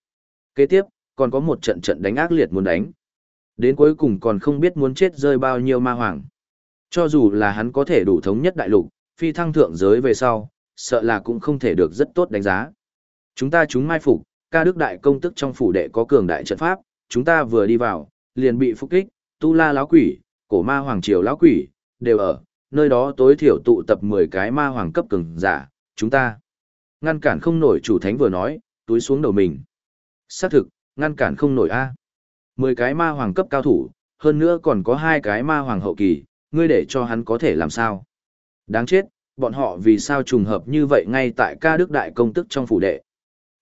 Kế tiếp, còn có một trận trận đánh ác liệt muốn đánh. Đến cuối cùng còn không biết muốn chết rơi bao nhiêu ma hoàng. Cho dù là hắn có thể đủ thống nhất đại lục, phi thăng thượng giới về sau, sợ là cũng không thể được rất tốt đánh giá. Chúng ta chúng mai phục, ca đức đại công tức trong phủ đệ có cường đại trận pháp, chúng ta vừa đi vào, liền bị phục kích, tu la lão quỷ, cổ ma hoàng triều lão quỷ, đều ở, nơi đó tối thiểu tụ tập 10 cái ma hoàng cấp cường giả, chúng ta. Ngăn cản không nổi chủ thánh vừa nói, túi xuống đầu mình. Xác thực, ngăn cản không nổi a. 10 cái ma hoàng cấp cao thủ, hơn nữa còn có hai cái ma hoàng hậu kỳ, ngươi để cho hắn có thể làm sao? Đáng chết, bọn họ vì sao trùng hợp như vậy ngay tại ca đức đại công tức trong phủ đệ?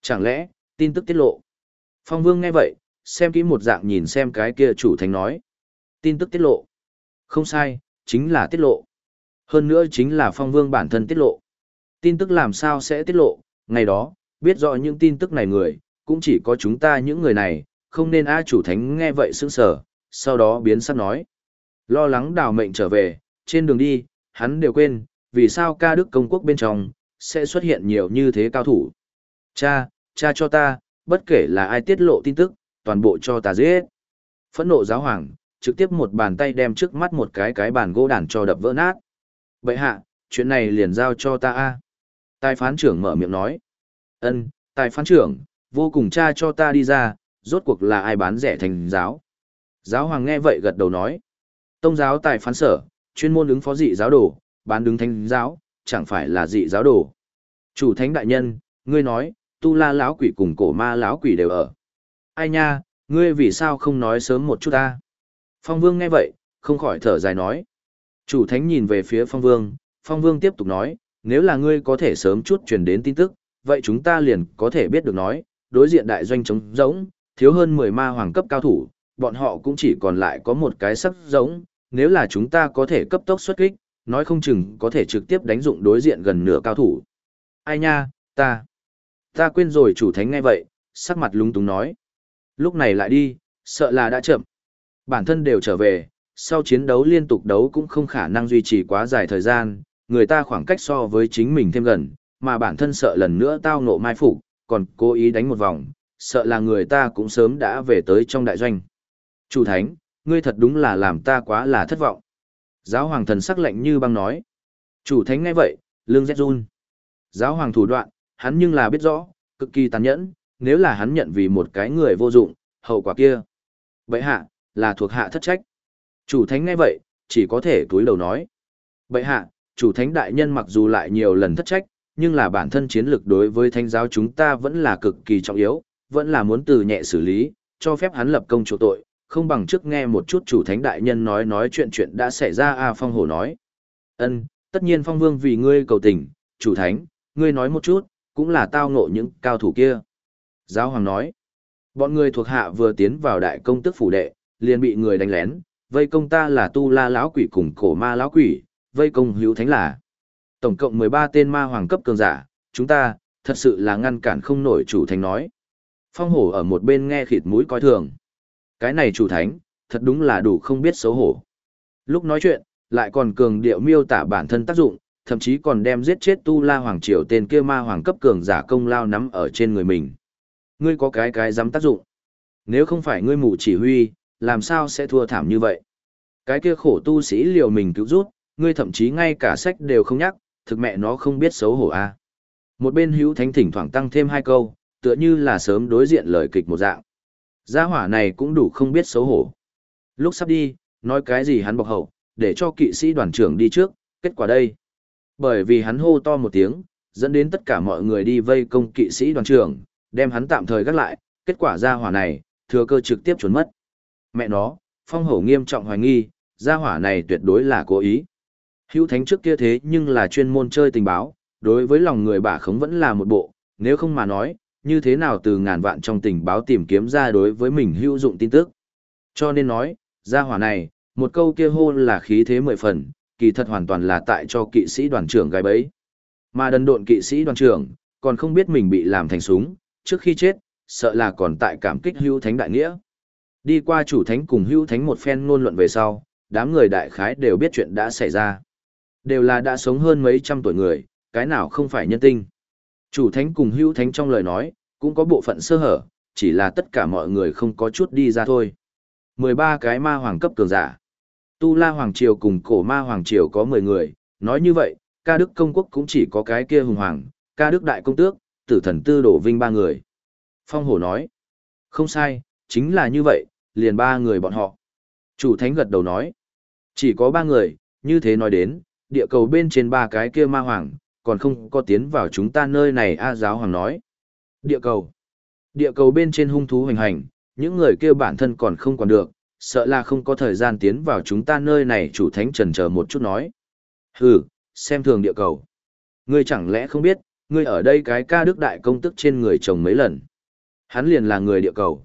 Chẳng lẽ, tin tức tiết lộ? Phong Vương nghe vậy, xem kỹ một dạng nhìn xem cái kia chủ thánh nói. Tin tức tiết lộ. Không sai, chính là tiết lộ. Hơn nữa chính là Phong Vương bản thân tiết lộ. Tin tức làm sao sẽ tiết lộ, ngày đó, biết rõ những tin tức này người, cũng chỉ có chúng ta những người này, không nên A chủ thánh nghe vậy sững sờ, sau đó biến sắc nói. Lo lắng đào mệnh trở về, trên đường đi, hắn đều quên, vì sao ca đức công quốc bên trong, sẽ xuất hiện nhiều như thế cao thủ. Cha, cha cho ta, bất kể là ai tiết lộ tin tức, toàn bộ cho ta giết. Phẫn nộ giáo hoàng, trực tiếp một bàn tay đem trước mắt một cái cái bàn gỗ đàn cho đập vỡ nát. Vậy hạ, chuyện này liền giao cho ta a. Tài phán trưởng mở miệng nói. Ân, tài phán trưởng, vô cùng cha cho ta đi ra, rốt cuộc là ai bán rẻ thành giáo. Giáo hoàng nghe vậy gật đầu nói. Tông giáo tài phán sở, chuyên môn ứng phó dị giáo đồ, bán đứng thánh giáo, chẳng phải là dị giáo đồ. Chủ thánh đại nhân, ngươi nói, tu la lão quỷ cùng cổ ma lão quỷ đều ở. Ai nha, ngươi vì sao không nói sớm một chút ta? Phong vương nghe vậy, không khỏi thở dài nói. Chủ thánh nhìn về phía phong vương, phong vương tiếp tục nói, nếu là ngươi có thể sớm chút truyền đến tin tức, vậy chúng ta liền có thể biết được nói, đối diện đại doanh chống rỗng, thiếu hơn 10 ma hoàng cấp cao thủ, bọn họ cũng chỉ còn lại có một cái sắc giống, nếu là chúng ta có thể cấp tốc xuất kích, nói không chừng có thể trực tiếp đánh dụng đối diện gần nửa cao thủ. Ai nha, ta, ta quên rồi chủ thánh ngay vậy, sắc mặt lúng túng nói. Lúc này lại đi, sợ là đã chậm. Bản thân đều trở về, sau chiến đấu liên tục đấu cũng không khả năng duy trì quá dài thời gian, người ta khoảng cách so với chính mình thêm gần, mà bản thân sợ lần nữa tao ngộ mai phục, còn cố ý đánh một vòng, sợ là người ta cũng sớm đã về tới trong đại doanh. Chủ thánh, ngươi thật đúng là làm ta quá là thất vọng. Giáo hoàng thần sắc lạnh như băng nói. Chủ thánh ngay vậy, lương rét run. Giáo hoàng thủ đoạn, hắn nhưng là biết rõ, cực kỳ tàn nhẫn, nếu là hắn nhận vì một cái người vô dụng, hậu quả kia. Bệ hạ, là thuộc hạ thất trách. Chủ thánh ngay vậy, chỉ có thể túi đầu nói. Bệ hạ, chủ thánh đại nhân mặc dù lại nhiều lần thất trách, nhưng là bản thân chiến lược đối với thánh giáo chúng ta vẫn là cực kỳ trọng yếu, vẫn là muốn từ nhẹ xử lý, cho phép hắn lập công chỗ tội, không bằng trước nghe một chút chủ thánh đại nhân nói nói chuyện chuyện đã xảy ra a phong hổ nói. Ân tất nhiên phong vương vì ngươi cầu tình chủ thánh ngươi nói một chút cũng là tao ngộ những cao thủ kia. Giáo hoàng nói. Bọn người thuộc hạ vừa tiến vào đại công tức phủ đệ liền bị người đánh lén vây công ta là tu la lão quỷ cùng cổ ma lão quỷ vây công hữu thánh là tổng cộng mười ba tên ma hoàng cấp cường giả chúng ta thật sự là ngăn cản không nổi chủ thánh nói phong hổ ở một bên nghe khịt mũi coi thường cái này chủ thánh, thật đúng là đủ không biết xấu hổ. Lúc nói chuyện, lại còn cường điệu miêu tả bản thân tác dụng, thậm chí còn đem giết chết Tu La Hoàng Triều tên kia ma hoàng cấp cường giả công lao nắm ở trên người mình. Ngươi có cái cái dám tác dụng. Nếu không phải ngươi mù chỉ huy, làm sao sẽ thua thảm như vậy? Cái kia khổ tu sĩ liều mình cứu rút, ngươi thậm chí ngay cả sách đều không nhắc, thực mẹ nó không biết xấu hổ a. À. Một bên hữu thánh thỉnh thoảng tăng thêm hai câu, tựa như là sớm đối diện lời kịch một dạng. Gia hỏa này cũng đủ không biết xấu hổ. Lúc sắp đi, nói cái gì hắn bọc hậu, để cho kỵ sĩ đoàn trưởng đi trước, kết quả đây. Bởi vì hắn hô to một tiếng, dẫn đến tất cả mọi người đi vây công kỵ sĩ đoàn trưởng, đem hắn tạm thời gác lại, kết quả gia hỏa này, thừa cơ trực tiếp trốn mất. Mẹ nó, phong hổ nghiêm trọng hoài nghi, gia hỏa này tuyệt đối là cố ý. Hữu thánh trước kia thế nhưng là chuyên môn chơi tình báo, đối với lòng người bà khống vẫn là một bộ, nếu không mà nói, như thế nào từ ngàn vạn trong tình báo tìm kiếm ra đối với mình hữu dụng tin tức. Cho nên nói, gia hỏa này, một câu kia hôn là khí thế mười phần, kỳ thật hoàn toàn là tại cho kỵ sĩ đoàn trưởng gái bấy. Mà đần độn kỵ sĩ đoàn trưởng, còn không biết mình bị làm thành súng, trước khi chết, sợ là còn tại cảm kích hữu thánh đại nghĩa. Đi qua chủ thánh cùng hữu thánh một phen ngôn luận về sau, đám người đại khái đều biết chuyện đã xảy ra. Đều là đã sống hơn mấy trăm tuổi người, cái nào không phải nhân tinh. Chủ thánh cùng hữu thánh trong lời nói, cũng có bộ phận sơ hở, chỉ là tất cả mọi người không có chút đi ra thôi. 13 cái ma hoàng cấp cường giả. Tu La Hoàng Triều cùng cổ ma Hoàng Triều có 10 người, nói như vậy, ca đức công quốc cũng chỉ có cái kia hùng hoàng, ca đức đại công tước, tử thần tư đổ vinh ba người. Phong hổ nói, không sai, chính là như vậy, liền ba người bọn họ. Chủ thánh gật đầu nói, chỉ có ba người, như thế nói đến, địa cầu bên trên ba cái kia ma hoàng, còn không có tiến vào chúng ta nơi này A giáo hoàng nói. Địa cầu. Địa cầu bên trên hung thú hoành hành, những người kia bản thân còn không còn được, sợ là không có thời gian tiến vào chúng ta nơi này chủ thánh trần chờ một chút nói. Hừ, xem thường địa cầu. Ngươi chẳng lẽ không biết, ngươi ở đây cái ca đức đại công tức trên người chồng mấy lần. Hắn liền là người địa cầu.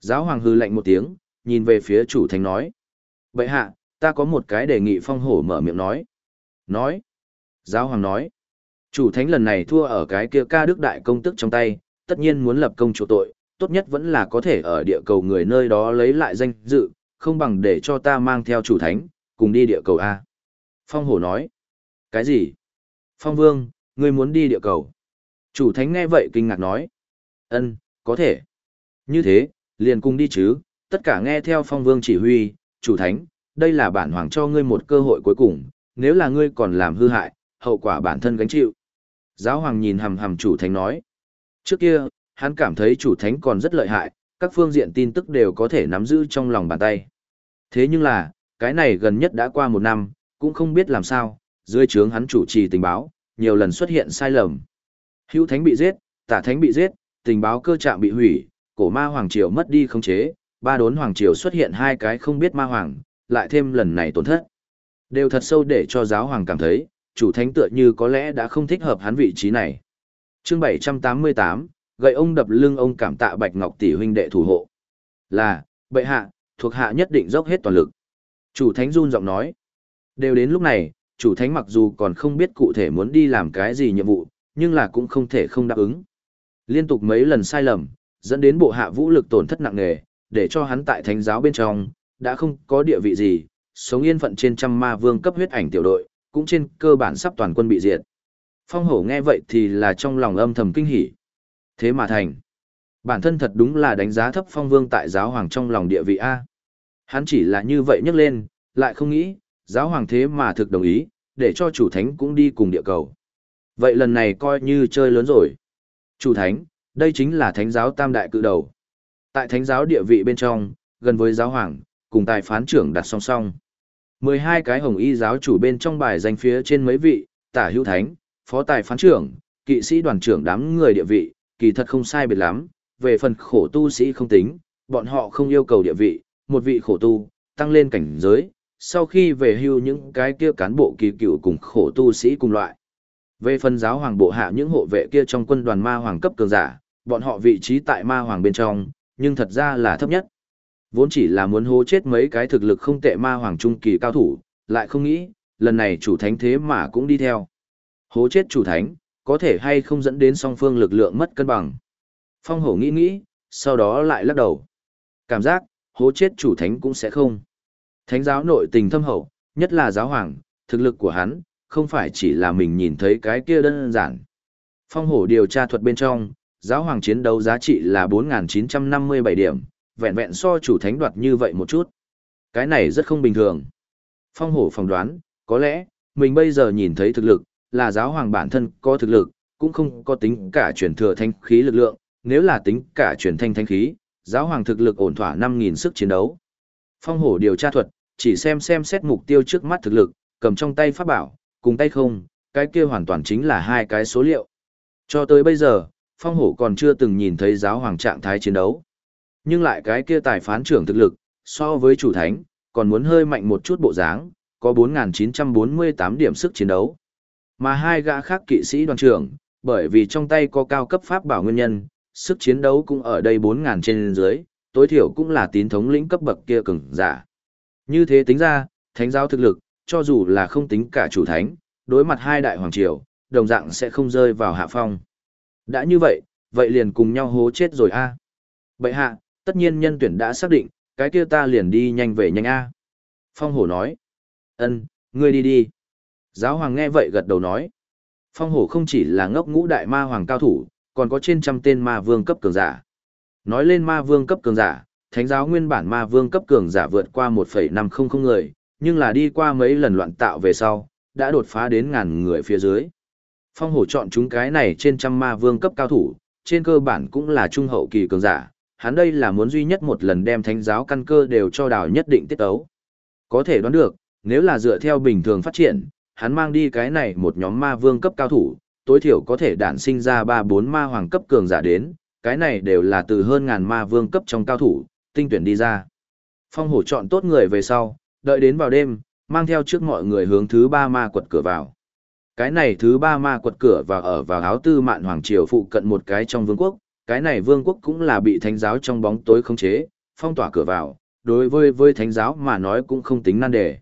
Giáo hoàng hư lạnh một tiếng, nhìn về phía chủ thánh nói. Vậy hạ, ta có một cái đề nghị phong hổ mở miệng nói. Nói. Giáo hoàng nói. Chủ thánh lần này thua ở cái kia ca đức đại công tức trong tay, tất nhiên muốn lập công chỗ tội, tốt nhất vẫn là có thể ở địa cầu người nơi đó lấy lại danh dự, không bằng để cho ta mang theo chủ thánh, cùng đi địa cầu A. Phong hổ nói. Cái gì? Phong vương, ngươi muốn đi địa cầu. Chủ thánh nghe vậy kinh ngạc nói. ân có thể. Như thế, liền cùng đi chứ, tất cả nghe theo phong vương chỉ huy, chủ thánh, đây là bản hoàng cho ngươi một cơ hội cuối cùng, nếu là ngươi còn làm hư hại, hậu quả bản thân gánh chịu. Giáo hoàng nhìn hầm hầm chủ thánh nói. Trước kia, hắn cảm thấy chủ thánh còn rất lợi hại, các phương diện tin tức đều có thể nắm giữ trong lòng bàn tay. Thế nhưng là, cái này gần nhất đã qua một năm, cũng không biết làm sao, dưới trướng hắn chủ trì tình báo, nhiều lần xuất hiện sai lầm. Hữu thánh bị giết, tả thánh bị giết, tình báo cơ trạng bị hủy, cổ ma hoàng triều mất đi khống chế, ba đốn hoàng triều xuất hiện hai cái không biết ma hoàng, lại thêm lần này tổn thất. Đều thật sâu để cho giáo hoàng cảm thấy, chủ thánh tựa như có lẽ đã không thích hợp hắn vị trí này. Chương 788, gậy ông đập lưng ông cảm tạ Bạch Ngọc tỷ huynh đệ thủ hộ. Là, bệ hạ, thuộc hạ nhất định dốc hết toàn lực. Chủ thánh run giọng nói. Đều đến lúc này, chủ thánh mặc dù còn không biết cụ thể muốn đi làm cái gì nhiệm vụ, nhưng là cũng không thể không đáp ứng. Liên tục mấy lần sai lầm, dẫn đến bộ hạ vũ lực tổn thất nặng nề, để cho hắn tại thánh giáo bên trong, đã không có địa vị gì, sống yên phận trên trăm ma vương cấp huyết ảnh tiểu đội, cũng trên cơ bản sắp toàn quân bị diệt. Phong hổ nghe vậy thì là trong lòng âm thầm kinh hỉ. Thế mà thành. Bản thân thật đúng là đánh giá thấp phong vương tại giáo hoàng trong lòng địa vị A. Hắn chỉ là như vậy nhắc lên, lại không nghĩ, giáo hoàng thế mà thực đồng ý, để cho chủ thánh cũng đi cùng địa cầu. Vậy lần này coi như chơi lớn rồi. Chủ thánh, đây chính là thánh giáo tam đại cự đầu. Tại thánh giáo địa vị bên trong, gần với giáo hoàng, cùng tài phán trưởng đặt song song. 12 cái hồng y giáo chủ bên trong bài danh phía trên mấy vị, tả hữu thánh, phó tài phán trưởng, kỵ sĩ đoàn trưởng đám người địa vị, kỳ thật không sai biệt lắm, về phần khổ tu sĩ không tính, bọn họ không yêu cầu địa vị, một vị khổ tu, tăng lên cảnh giới, sau khi về hưu những cái kia cán bộ kỳ cựu cùng khổ tu sĩ cùng loại. Về phần giáo hoàng bộ hạ những hộ vệ kia trong quân đoàn ma hoàng cấp cường giả, bọn họ vị trí tại ma hoàng bên trong, nhưng thật ra là thấp nhất. Vốn chỉ là muốn hố chết mấy cái thực lực không tệ ma hoàng trung kỳ cao thủ, lại không nghĩ, lần này chủ thánh thế mà cũng đi theo. Hố chết chủ thánh, có thể hay không dẫn đến song phương lực lượng mất cân bằng. Phong hổ nghĩ nghĩ, sau đó lại lắc đầu. Cảm giác, hố chết chủ thánh cũng sẽ không. Thánh giáo nội tình thâm hậu, nhất là giáo hoàng, thực lực của hắn, không phải chỉ là mình nhìn thấy cái kia đơn giản. Phong hổ điều tra thuật bên trong, giáo hoàng chiến đấu giá trị là 4.957 điểm, vẹn vẹn so chủ thánh đoạt như vậy một chút. Cái này rất không bình thường. Phong hổ phỏng đoán, có lẽ, mình bây giờ nhìn thấy thực lực, là giáo hoàng bản thân có thực lực, cũng không có tính cả chuyển thừa thanh khí lực lượng, nếu là tính cả chuyển thanh thanh khí, giáo hoàng thực lực ổn thỏa 5.000 sức chiến đấu. Phong hổ điều tra thuật, chỉ xem xem xét mục tiêu trước mắt thực lực, cầm trong tay pháp bảo, cùng tay không, cái kia hoàn toàn chính là hai cái số liệu. Cho tới bây giờ, phong hổ còn chưa từng nhìn thấy giáo hoàng trạng thái chiến đấu. Nhưng lại cái kia tài phán trưởng thực lực, so với chủ thánh, còn muốn hơi mạnh một chút bộ dáng, có 4.948 điểm sức chiến đấu. Mà hai gã khác kỵ sĩ đoàn trưởng, bởi vì trong tay có cao cấp pháp bảo nguyên nhân, sức chiến đấu cũng ở đây 4.000 trên dưới, tối thiểu cũng là tín thống lĩnh cấp bậc kia cường giả. Như thế tính ra, thánh giáo thực lực, cho dù là không tính cả chủ thánh, đối mặt hai đại hoàng triều, đồng dạng sẽ không rơi vào hạ phong. Đã như vậy, vậy liền cùng nhau hố chết rồi a. Bệ hạ, tất nhiên nhân tuyển đã xác định, cái kia ta liền đi nhanh về nhanh a. Phong hổ nói. Ân, ngươi đi đi. Giáo hoàng nghe vậy gật đầu nói. Phong hổ không chỉ là ngốc ngũ đại ma hoàng cao thủ, còn có trên trăm tên ma vương cấp cường giả. Nói lên ma vương cấp cường giả, thánh giáo nguyên bản ma vương cấp cường giả vượt qua 1,500 người, nhưng là đi qua mấy lần loạn tạo về sau, đã đột phá đến ngàn người phía dưới. Phong hổ chọn chúng cái này trên trăm ma vương cấp cao thủ, trên cơ bản cũng là trung hậu kỳ cường giả, hắn đây là muốn duy nhất một lần đem thánh giáo căn cơ đều cho đào nhất định tiết tấu. Có thể đoán được, nếu là dựa theo bình thường phát triển, hắn mang đi cái này một nhóm ma vương cấp cao thủ, tối thiểu có thể đản sinh ra 3-4 ma hoàng cấp cường giả đến, cái này đều là từ hơn ngàn ma vương cấp trong cao thủ, tinh tuyển đi ra. Phong hổ chọn tốt người về sau, đợi đến vào đêm, mang theo trước mọi người hướng thứ ba ma quật cửa vào. Cái này thứ ba ma quật cửa vào ở vào áo tư mạn hoàng triều phụ cận một cái trong vương quốc, cái này vương quốc cũng là bị thánh giáo trong bóng tối khống chế, phong tỏa cửa vào, đối với với thánh giáo mà nói cũng không tính nan đề.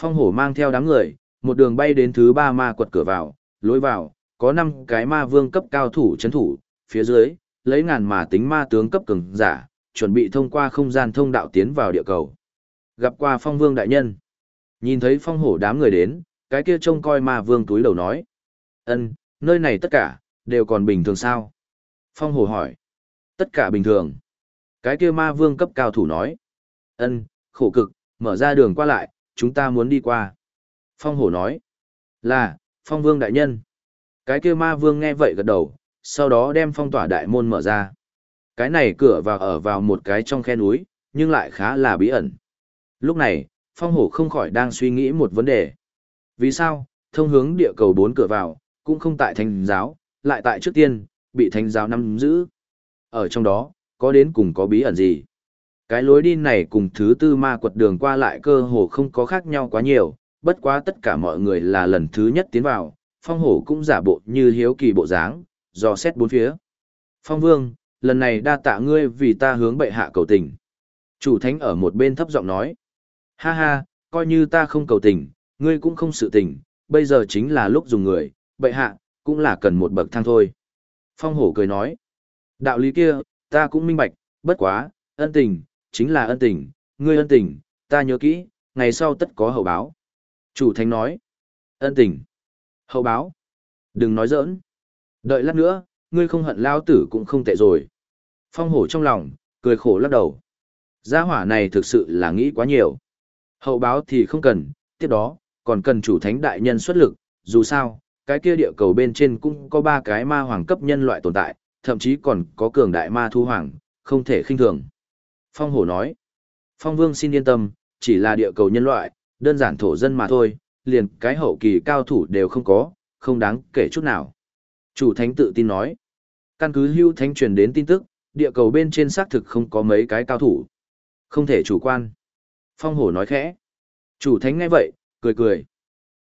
Phong hổ mang theo đám người, một đường bay đến thứ ba ma quật cửa vào, lối vào, có năm cái ma vương cấp cao thủ chấn thủ, phía dưới, lấy ngàn mà tính ma tướng cấp cường giả, chuẩn bị thông qua không gian thông đạo tiến vào địa cầu. Gặp qua phong vương đại nhân. Nhìn thấy phong hổ đám người đến, cái kia trông coi ma vương túi đầu nói. ân nơi này tất cả, đều còn bình thường sao? Phong hổ hỏi. Tất cả bình thường. Cái kia ma vương cấp cao thủ nói. ân khổ cực, mở ra đường qua lại, chúng ta muốn đi qua. Phong hổ nói. Là, phong vương đại nhân. Cái kia ma vương nghe vậy gật đầu, sau đó đem phong tỏa đại môn mở ra. Cái này cửa vào ở vào một cái trong khe núi, nhưng lại khá là bí ẩn. Lúc này, phong hổ không khỏi đang suy nghĩ một vấn đề. Vì sao, thông hướng địa cầu bốn cửa vào, cũng không tại thành giáo, lại tại trước tiên, bị thánh giáo nắm giữ. Ở trong đó, có đến cùng có bí ẩn gì? Cái lối đi này cùng thứ tư ma quật đường qua lại cơ hồ không có khác nhau quá nhiều, bất quá tất cả mọi người là lần thứ nhất tiến vào, phong hổ cũng giả bộ như hiếu kỳ bộ dáng, do xét bốn phía. Phong vương, lần này đa tạ ngươi vì ta hướng bệ hạ cầu tình. Chủ thánh ở một bên thấp giọng nói. Ha ha, coi như ta không cầu tình, ngươi cũng không sự tình, bây giờ chính là lúc dùng người, bệ hạ, cũng là cần một bậc thang thôi. Phong hổ cười nói. Đạo lý kia, ta cũng minh bạch, bất quá, ân tình, chính là ân tình, ngươi ân tình, ta nhớ kỹ, ngày sau tất có hậu báo. Chủ thánh nói. Ân tình. Hậu báo. Đừng nói giỡn. Đợi lát nữa, ngươi không hận lao tử cũng không tệ rồi. Phong hổ trong lòng, cười khổ lắc đầu. Gia hỏa này thực sự là nghĩ quá nhiều. Hậu báo thì không cần, tiếp đó, còn cần chủ thánh đại nhân xuất lực, dù sao, cái kia địa cầu bên trên cũng có ba cái ma hoàng cấp nhân loại tồn tại, thậm chí còn có cường đại ma thu hoàng, không thể khinh thường. Phong hổ nói, Phong vương xin yên tâm, chỉ là địa cầu nhân loại, đơn giản thổ dân mà thôi, liền cái hậu kỳ cao thủ đều không có, không đáng kể chút nào. Chủ thánh tự tin nói, căn cứ hưu thánh truyền đến tin tức, địa cầu bên trên xác thực không có mấy cái cao thủ. Không thể chủ quan. Phong hổ nói khẽ. Chủ thánh ngay vậy, cười cười.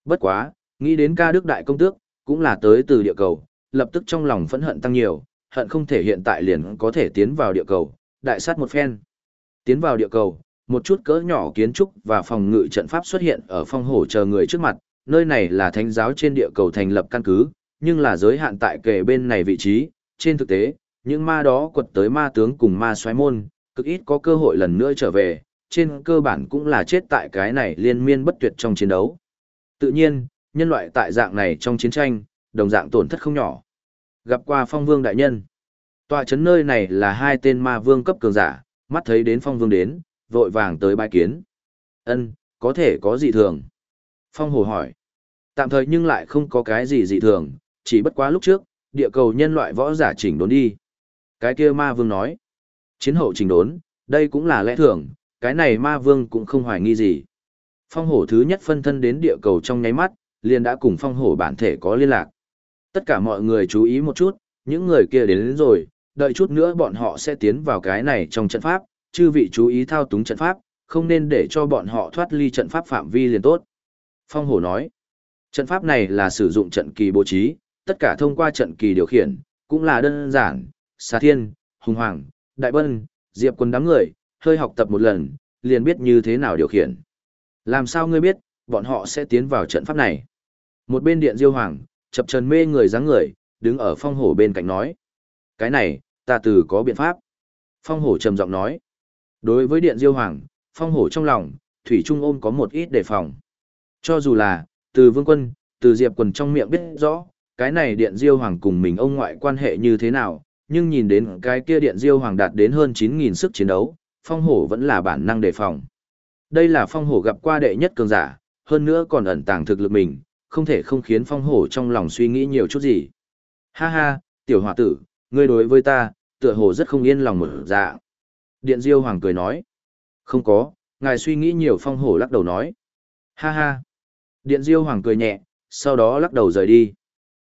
Bất quá, nghĩ đến ca đức đại công tước, cũng là tới từ địa cầu, lập tức trong lòng phẫn hận tăng nhiều, hận không thể hiện tại liền có thể tiến vào địa cầu, đại sát một phen. Tiến vào địa cầu, một chút cỡ nhỏ kiến trúc và phòng ngự trận pháp xuất hiện ở phong hổ chờ người trước mặt, nơi này là thánh giáo trên địa cầu thành lập căn cứ, nhưng là giới hạn tại kề bên này vị trí, trên thực tế, những ma đó quật tới ma tướng cùng ma xoáy môn, cực ít có cơ hội lần nữa trở về, trên cơ bản cũng là chết tại cái này liên miên bất tuyệt trong chiến đấu. Tự nhiên, nhân loại tại dạng này trong chiến tranh, đồng dạng tổn thất không nhỏ. Gặp qua phong vương đại nhân. tòa chấn nơi này là hai tên ma vương cấp cường giả, mắt thấy đến phong vương đến, vội vàng tới bái kiến. Ân, có thể có gì thường. Phong hồ hỏi. Tạm thời nhưng lại không có cái gì dị thường, chỉ bất quá lúc trước, địa cầu nhân loại võ giả chỉnh đốn đi. Cái kia ma vương nói. Chiến hậu chỉnh đốn, đây cũng là lẽ thường, cái này ma vương cũng không hoài nghi gì. Phong hổ thứ nhất phân thân đến địa cầu trong nháy mắt, liền đã cùng phong hổ bản thể có liên lạc. Tất cả mọi người chú ý một chút, những người kia đến, đến rồi, đợi chút nữa bọn họ sẽ tiến vào cái này trong trận pháp, chư vị chú ý thao túng trận pháp, không nên để cho bọn họ thoát ly trận pháp phạm vi liền tốt. Phong hổ nói, trận pháp này là sử dụng trận kỳ bố trí, tất cả thông qua trận kỳ điều khiển, cũng là đơn giản, xà thiên, hùng hoàng, đại bân, diệp quân đám người, hơi học tập một lần, liền biết như thế nào điều khiển. Làm sao ngươi biết, bọn họ sẽ tiến vào trận pháp này? Một bên điện diêu hoàng, chập trần mê người dáng người, đứng ở phong hổ bên cạnh nói. Cái này, ta từ có biện pháp. Phong hổ trầm giọng nói. Đối với điện diêu hoàng, phong hổ trong lòng, thủy trung ôm có một ít đề phòng. Cho dù là, từ vương quân, từ diệp quần trong miệng biết rõ, cái này điện diêu hoàng cùng mình ông ngoại quan hệ như thế nào, nhưng nhìn đến cái kia điện diêu hoàng đạt đến hơn 9.000 sức chiến đấu, phong hổ vẫn là bản năng đề phòng. Đây là phong hổ gặp qua đệ nhất cường giả, hơn nữa còn ẩn tàng thực lực mình, không thể không khiến phong hổ trong lòng suy nghĩ nhiều chút gì. Ha ha, tiểu hòa tử, ngươi đối với ta, tựa hồ rất không yên lòng mở dạ. Điện Diêu Hoàng cười nói. Không có, ngài suy nghĩ nhiều phong hổ lắc đầu nói. Ha ha. Điện Diêu Hoàng cười nhẹ, sau đó lắc đầu rời đi.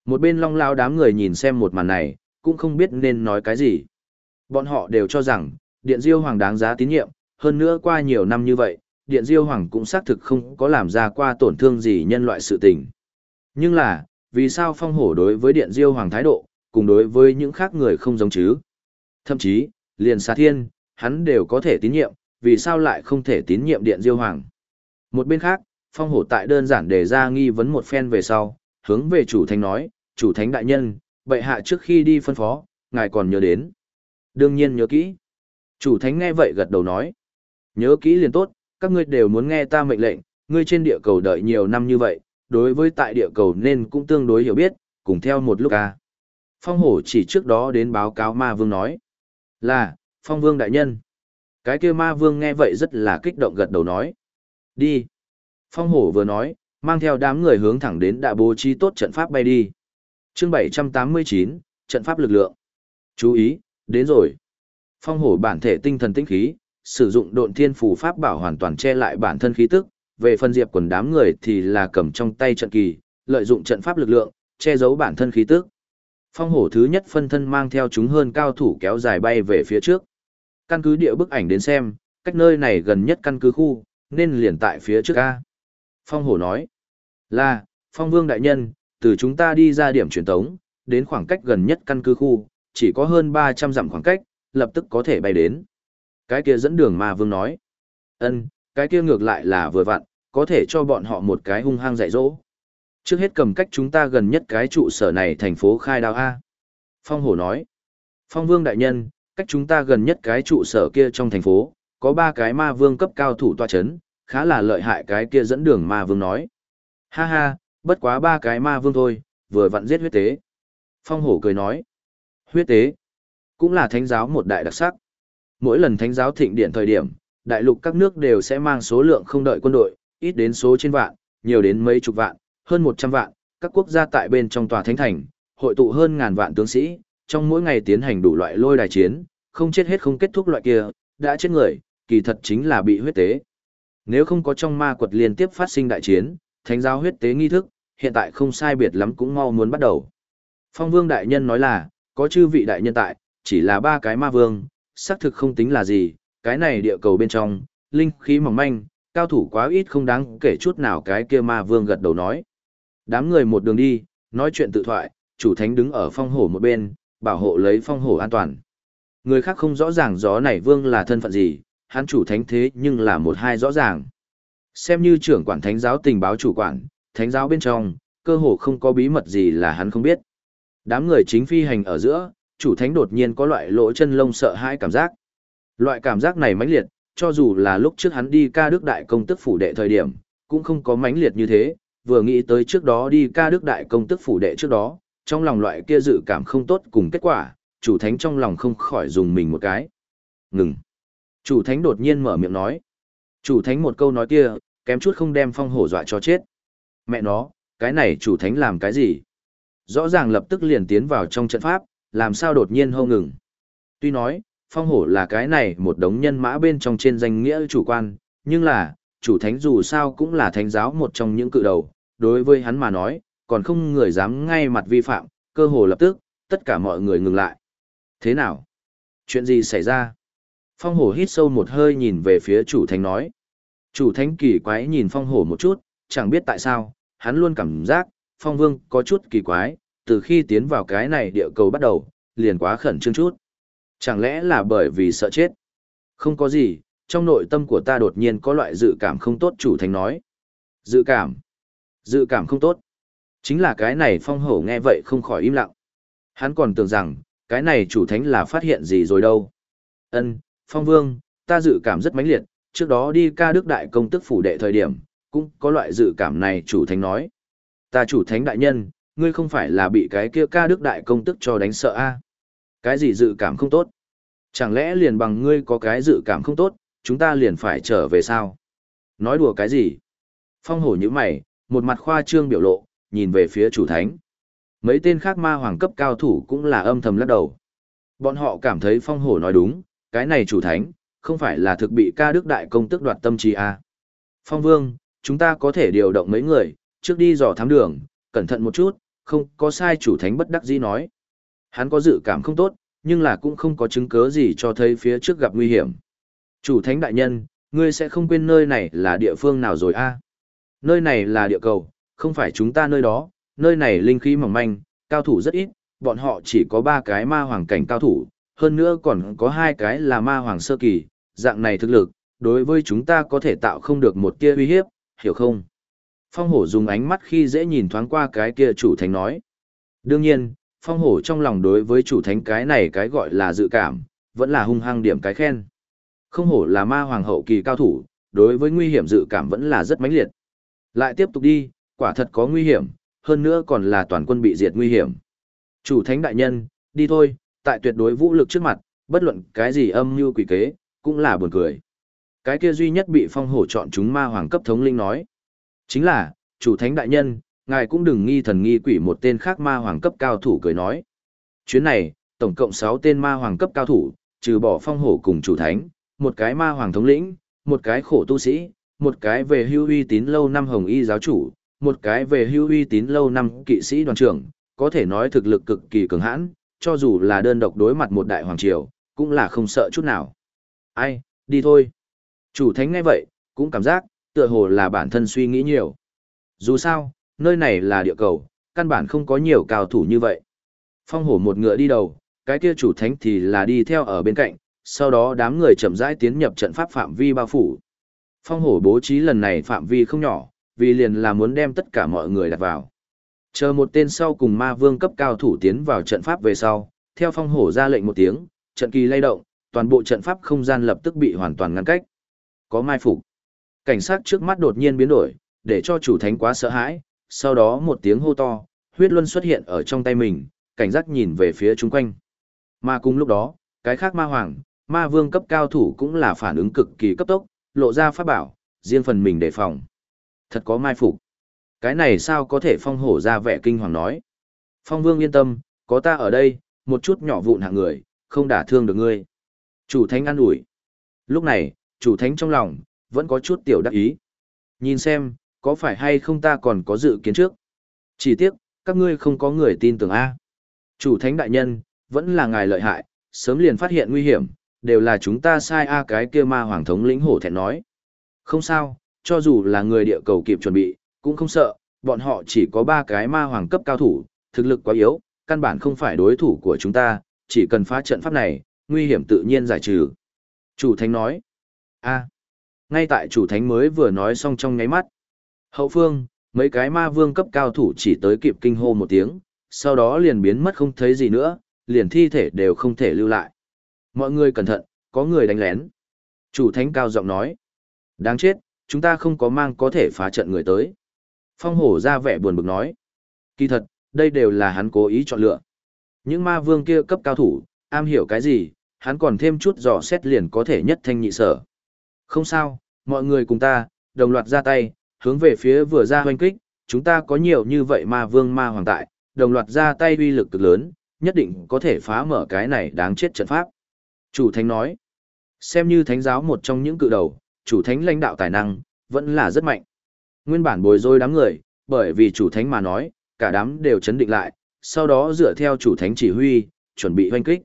Một bên long lao đám người nhìn xem một màn này, cũng không biết nên nói cái gì. Bọn họ đều cho rằng, Điện Diêu Hoàng đáng giá tín nhiệm, hơn nữa qua nhiều năm như vậy, Điện Diêu Hoàng cũng xác thực không có làm ra qua tổn thương gì nhân loại sự tình. Nhưng là, vì sao phong hổ đối với Điện Diêu Hoàng thái độ, cùng đối với những khác người không giống chứ? Thậm chí, liền xa thiên, hắn đều có thể tín nhiệm, vì sao lại không thể tín nhiệm Điện Diêu Hoàng? Một bên khác, phong hổ tại đơn giản đề ra nghi vấn một phen về sau, hướng về chủ thánh nói, chủ thánh đại nhân, bệ hạ trước khi đi phân phó, ngài còn nhớ đến. Đương nhiên nhớ kỹ. Chủ thánh nghe vậy gật đầu nói. Nhớ kỹ liền tốt, các ngươi đều muốn nghe ta mệnh lệnh, ngươi trên địa cầu đợi nhiều năm như vậy, đối với tại địa cầu nên cũng tương đối hiểu biết, cùng theo một lúc à. Phong hổ chỉ trước đó đến báo cáo ma vương nói. Là, phong vương đại nhân. Cái kia ma vương nghe vậy rất là kích động gật đầu nói. Đi. Phong hổ vừa nói, mang theo đám người hướng thẳng đến đã bố trí tốt trận pháp bay đi. chương 789, trận pháp lực lượng. Chú ý, đến rồi. Phong hổ bản thể tinh thần tinh khí, sử dụng độn thiên phù pháp bảo hoàn toàn che lại bản thân khí tức, về phần diệp quần đám người thì là cầm trong tay trận kỳ, lợi dụng trận pháp lực lượng, che giấu bản thân khí tức. Phong hổ thứ nhất phân thân mang theo chúng hơn cao thủ kéo dài bay về phía trước. Căn cứ địa bức ảnh đến xem, cách nơi này gần nhất căn cứ khu, nên liền tại phía trước A. Phong hổ nói, là, phong vương đại nhân, từ chúng ta đi ra điểm truyền tống, đến khoảng cách gần nhất căn cứ khu, chỉ có hơn 300 dặm khoảng cách, lập tức có thể bay đến. Cái kia dẫn đường ma vương nói, ân, cái kia ngược lại là vừa vặn, có thể cho bọn họ một cái hung hăng dạy dỗ. Trước hết cầm cách chúng ta gần nhất cái trụ sở này thành phố khai đao A. Phong hổ nói, phong vương đại nhân, cách chúng ta gần nhất cái trụ sở kia trong thành phố, có ba cái ma vương cấp cao thủ tòa chấn, khá là lợi hại cái kia dẫn đường ma vương nói. Ha ha, bất quá ba cái ma vương thôi, vừa vặn giết huyết tế. Phong hổ cười nói, huyết tế, cũng là thánh giáo một đại đặc sắc. Mỗi lần thánh giáo thịnh điện thời điểm, đại lục các nước đều sẽ mang số lượng không đợi quân đội, ít đến số trên vạn, nhiều đến mấy chục vạn, hơn 100 vạn, các quốc gia tại bên trong tòa thánh thành, hội tụ hơn ngàn vạn tướng sĩ, trong mỗi ngày tiến hành đủ loại lôi đài chiến, không chết hết không kết thúc loại kia, đã chết người, kỳ thật chính là bị huyết tế. Nếu không có trong ma quật liên tiếp phát sinh đại chiến, thánh giáo huyết tế nghi thức, hiện tại không sai biệt lắm cũng mau muốn bắt đầu. Phong vương đại nhân nói là, có chư vị đại nhân tại, chỉ là ba cái ma vương, xác thực không tính là gì, cái này địa cầu bên trong, linh khí mỏng manh, cao thủ quá ít không đáng kể chút nào cái kia ma vương gật đầu nói. Đám người một đường đi, nói chuyện tự thoại, chủ thánh đứng ở phong hổ một bên, bảo hộ lấy phong hổ an toàn. Người khác không rõ ràng gió này vương là thân phận gì, hắn chủ thánh thế nhưng là một hai rõ ràng. Xem như trưởng quản thánh giáo tình báo chủ quản, thánh giáo bên trong, cơ hồ không có bí mật gì là hắn không biết. Đám người chính phi hành ở giữa, chủ thánh đột nhiên có loại lỗ chân lông sợ hãi cảm giác. Loại cảm giác này mãnh liệt, cho dù là lúc trước hắn đi ca đức đại công tức phủ đệ thời điểm, cũng không có mãnh liệt như thế, vừa nghĩ tới trước đó đi ca đức đại công tức phủ đệ trước đó, trong lòng loại kia dự cảm không tốt cùng kết quả, chủ thánh trong lòng không khỏi dùng mình một cái. Ngừng. Chủ thánh đột nhiên mở miệng nói. Chủ thánh một câu nói kia, kém chút không đem phong hổ dọa cho chết. Mẹ nó, cái này chủ thánh làm cái gì? Rõ ràng lập tức liền tiến vào trong trận pháp, làm sao đột nhiên hô ngừng. Tuy nói, phong hổ là cái này một đống nhân mã bên trong trên danh nghĩa chủ quan, nhưng là, chủ thánh dù sao cũng là thánh giáo một trong những cự đầu, đối với hắn mà nói, còn không người dám ngay mặt vi phạm, cơ hồ lập tức, tất cả mọi người ngừng lại. Thế nào? Chuyện gì xảy ra? Phong hổ hít sâu một hơi nhìn về phía chủ thánh nói. Chủ thánh kỳ quái nhìn phong hổ một chút, chẳng biết tại sao, hắn luôn cảm giác, phong vương có chút kỳ quái, từ khi tiến vào cái này địa cầu bắt đầu, liền quá khẩn trương chút. Chẳng lẽ là bởi vì sợ chết? Không có gì, trong nội tâm của ta đột nhiên có loại dự cảm không tốt chủ thánh nói. Dự cảm? Dự cảm không tốt. Chính là cái này phong hổ nghe vậy không khỏi im lặng. Hắn còn tưởng rằng, cái này chủ thánh là phát hiện gì rồi đâu. Ân, phong vương, ta dự cảm rất mãnh liệt, trước đó đi ca đức đại công tức phủ đệ thời điểm, cũng có loại dự cảm này chủ thánh nói. Ta chủ thánh đại nhân, ngươi không phải là bị cái kia ca đức đại công tức cho đánh sợ a Cái gì dự cảm không tốt? Chẳng lẽ liền bằng ngươi có cái dự cảm không tốt, chúng ta liền phải trở về sao? Nói đùa cái gì? Phong hổ nhữ mày, một mặt khoa trương biểu lộ, nhìn về phía chủ thánh. Mấy tên khác ma hoàng cấp cao thủ cũng là âm thầm lắc đầu. Bọn họ cảm thấy phong hổ nói đúng, cái này chủ thánh, không phải là thực bị ca đức đại công tức đoạt tâm trí à. Phong vương, chúng ta có thể điều động mấy người, trước đi dò thám đường, cẩn thận một chút, không có sai chủ thánh bất đắc dĩ nói. Hắn có dự cảm không tốt, nhưng là cũng không có chứng cứ gì cho thấy phía trước gặp nguy hiểm. Chủ thánh đại nhân, ngươi sẽ không quên nơi này là địa phương nào rồi a? À? Nơi này là địa cầu, không phải chúng ta nơi đó, nơi này linh khí mỏng manh, cao thủ rất ít, bọn họ chỉ có ba cái ma hoàng cảnh cao thủ, hơn nữa còn có hai cái là ma hoàng sơ kỳ, dạng này thực lực, đối với chúng ta có thể tạo không được một tia uy hiếp, hiểu không? Phong hổ dùng ánh mắt khi dễ nhìn thoáng qua cái kia chủ thánh nói. Đương nhiên, phong hổ trong lòng đối với chủ thánh cái này cái gọi là dự cảm, vẫn là hung hăng điểm cái khen. Không hổ là ma hoàng hậu kỳ cao thủ, đối với nguy hiểm dự cảm vẫn là rất mãnh liệt. Lại tiếp tục đi, quả thật có nguy hiểm, hơn nữa còn là toàn quân bị diệt nguy hiểm. Chủ thánh đại nhân, đi thôi, tại tuyệt đối vũ lực trước mặt, bất luận cái gì âm mưu quỷ kế, cũng là buồn cười. Cái kia duy nhất bị phong hổ chọn chúng ma hoàng cấp thống linh nói. Chính là, chủ thánh đại nhân, ngài cũng đừng nghi thần nghi quỷ một tên khác ma hoàng cấp cao thủ cười nói. Chuyến này, tổng cộng 6 tên ma hoàng cấp cao thủ, trừ bỏ phong hổ cùng chủ thánh, một cái ma hoàng thống lĩnh, một cái khổ tu sĩ, một cái về hưu uy tín lâu năm hồng y giáo chủ, một cái về hưu uy tín lâu năm kỵ sĩ đoàn trưởng, có thể nói thực lực cực kỳ cường hãn, cho dù là đơn độc đối mặt một đại hoàng triều, cũng là không sợ chút nào. Ai, đi thôi. Chủ thánh ngay vậy, cũng cảm giác, tựa hồ là bản thân suy nghĩ nhiều. Dù sao, nơi này là địa cầu, căn bản không có nhiều cao thủ như vậy. Phong hổ một ngựa đi đầu, cái kia chủ thánh thì là đi theo ở bên cạnh, sau đó đám người chậm rãi tiến nhập trận pháp phạm vi bao phủ. Phong hổ bố trí lần này phạm vi không nhỏ, vì liền là muốn đem tất cả mọi người đặt vào. Chờ một tên sau cùng ma vương cấp cao thủ tiến vào trận pháp về sau, theo phong hổ ra lệnh một tiếng, trận kỳ lay động, toàn bộ trận pháp không gian lập tức bị hoàn toàn ngăn cách. Có mai phục. Cảnh sát trước mắt đột nhiên biến đổi, để cho chủ thánh quá sợ hãi, sau đó một tiếng hô to, huyết luân xuất hiện ở trong tay mình, cảnh giác nhìn về phía chung quanh. Mà cùng lúc đó, cái khác ma hoàng, ma vương cấp cao thủ cũng là phản ứng cực kỳ cấp tốc, lộ ra pháp bảo, riêng phần mình đề phòng. Thật có mai phục. Cái này sao có thể phong hổ ra vẻ kinh hoàng nói. Phong vương yên tâm, có ta ở đây, một chút nhỏ vụn hạng người, không đả thương được ngươi. Chủ thánh an ủi. Lúc này, chủ thánh trong lòng, vẫn có chút tiểu đắc ý. Nhìn xem, có phải hay không ta còn có dự kiến trước. Chỉ tiếc, các ngươi không có người tin tưởng A. Chủ thánh đại nhân, vẫn là ngài lợi hại, sớm liền phát hiện nguy hiểm, đều là chúng ta sai A cái kia ma hoàng thống lĩnh hổ thẹn nói. Không sao, cho dù là người địa cầu kịp chuẩn bị, cũng không sợ, bọn họ chỉ có ba cái ma hoàng cấp cao thủ, thực lực quá yếu, căn bản không phải đối thủ của chúng ta, chỉ cần phá trận pháp này, nguy hiểm tự nhiên giải trừ. Chủ thánh nói, a ngay tại chủ thánh mới vừa nói xong trong nháy mắt. Hậu phương, mấy cái ma vương cấp cao thủ chỉ tới kịp kinh hô một tiếng, sau đó liền biến mất không thấy gì nữa, liền thi thể đều không thể lưu lại. Mọi người cẩn thận, có người đánh lén. Chủ thánh cao giọng nói. Đáng chết, chúng ta không có mang có thể phá trận người tới. Phong hổ ra vẻ buồn bực nói. Kỳ thật, đây đều là hắn cố ý chọn lựa. Những ma vương kia cấp cao thủ, am hiểu cái gì, hắn còn thêm chút dò xét liền có thể nhất thanh nhị sở. Không sao, mọi người cùng ta, đồng loạt ra tay, hướng về phía vừa ra hoanh kích, chúng ta có nhiều như vậy ma vương ma hoàng tại, đồng loạt ra tay uy lực cực lớn, nhất định có thể phá mở cái này đáng chết trận pháp. Chủ thánh nói, xem như thánh giáo một trong những cự đầu, chủ thánh lãnh đạo tài năng, vẫn là rất mạnh. Nguyên bản bồi dối đám người, bởi vì chủ thánh mà nói, cả đám đều chấn định lại, sau đó dựa theo chủ thánh chỉ huy, chuẩn bị hoanh kích.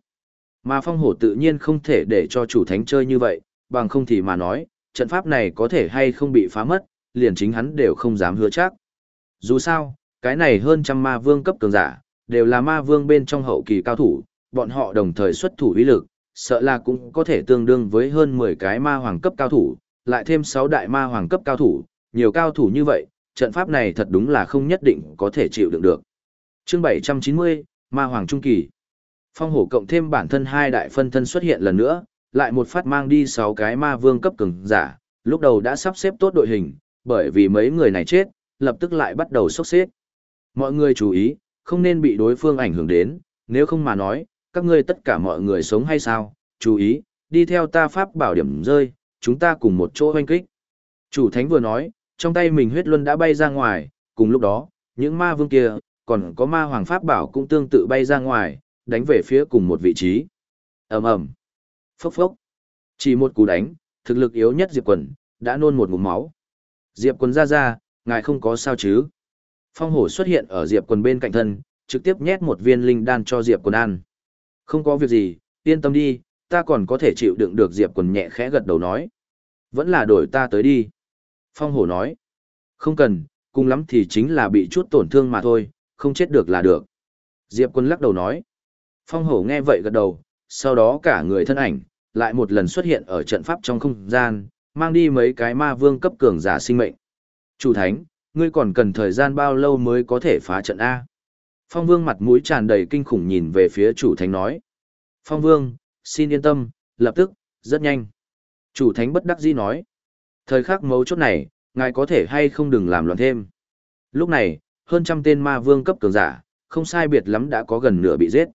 Mà phong hổ tự nhiên không thể để cho chủ thánh chơi như vậy, bằng không thì mà nói, trận pháp này có thể hay không bị phá mất, liền chính hắn đều không dám hứa chắc. Dù sao, cái này hơn trăm ma vương cấp cường giả, đều là ma vương bên trong hậu kỳ cao thủ, bọn họ đồng thời xuất thủ uy lực, sợ là cũng có thể tương đương với hơn 10 cái ma hoàng cấp cao thủ, lại thêm 6 đại ma hoàng cấp cao thủ, nhiều cao thủ như vậy, trận pháp này thật đúng là không nhất định có thể chịu đựng được. Chương 790, Ma Hoàng Trung Kỳ Phong hổ cộng thêm bản thân hai đại phân thân xuất hiện lần nữa, lại một phát mang đi 6 cái ma vương cấp cường giả, lúc đầu đã sắp xếp tốt đội hình, bởi vì mấy người này chết, lập tức lại bắt đầu sốc xếp. Mọi người chú ý, không nên bị đối phương ảnh hưởng đến, nếu không mà nói, các ngươi tất cả mọi người sống hay sao, chú ý, đi theo ta pháp bảo điểm rơi, chúng ta cùng một chỗ hoanh kích. Chủ thánh vừa nói, trong tay mình huyết luân đã bay ra ngoài, cùng lúc đó, những ma vương kia, còn có ma hoàng pháp bảo cũng tương tự bay ra ngoài, đánh về phía cùng một vị trí. ầm ầm, phốc phốc, chỉ một cú đánh, thực lực yếu nhất Diệp Quần đã nôn một ngụm máu. Diệp Quần ra ra, ngài không có sao chứ? Phong hổ xuất hiện ở Diệp Quần bên cạnh thân, trực tiếp nhét một viên linh đan cho Diệp Quần ăn. Không có việc gì, yên tâm đi, ta còn có thể chịu đựng được Diệp Quần nhẹ khẽ gật đầu nói. Vẫn là đổi ta tới đi. Phong hổ nói. Không cần, cùng lắm thì chính là bị chút tổn thương mà thôi, không chết được là được. Diệp Quân lắc đầu nói. Phong hổ nghe vậy gật đầu, sau đó cả người thân ảnh, lại một lần xuất hiện ở trận pháp trong không gian, mang đi mấy cái ma vương cấp cường giả sinh mệnh. Chủ thánh, ngươi còn cần thời gian bao lâu mới có thể phá trận A? Phong vương mặt mũi tràn đầy kinh khủng nhìn về phía chủ thánh nói. Phong vương, xin yên tâm, lập tức, rất nhanh. Chủ thánh bất đắc dĩ nói. Thời khắc mấu chốt này, ngài có thể hay không đừng làm loạn thêm. Lúc này, hơn trăm tên ma vương cấp cường giả, không sai biệt lắm đã có gần nửa bị giết.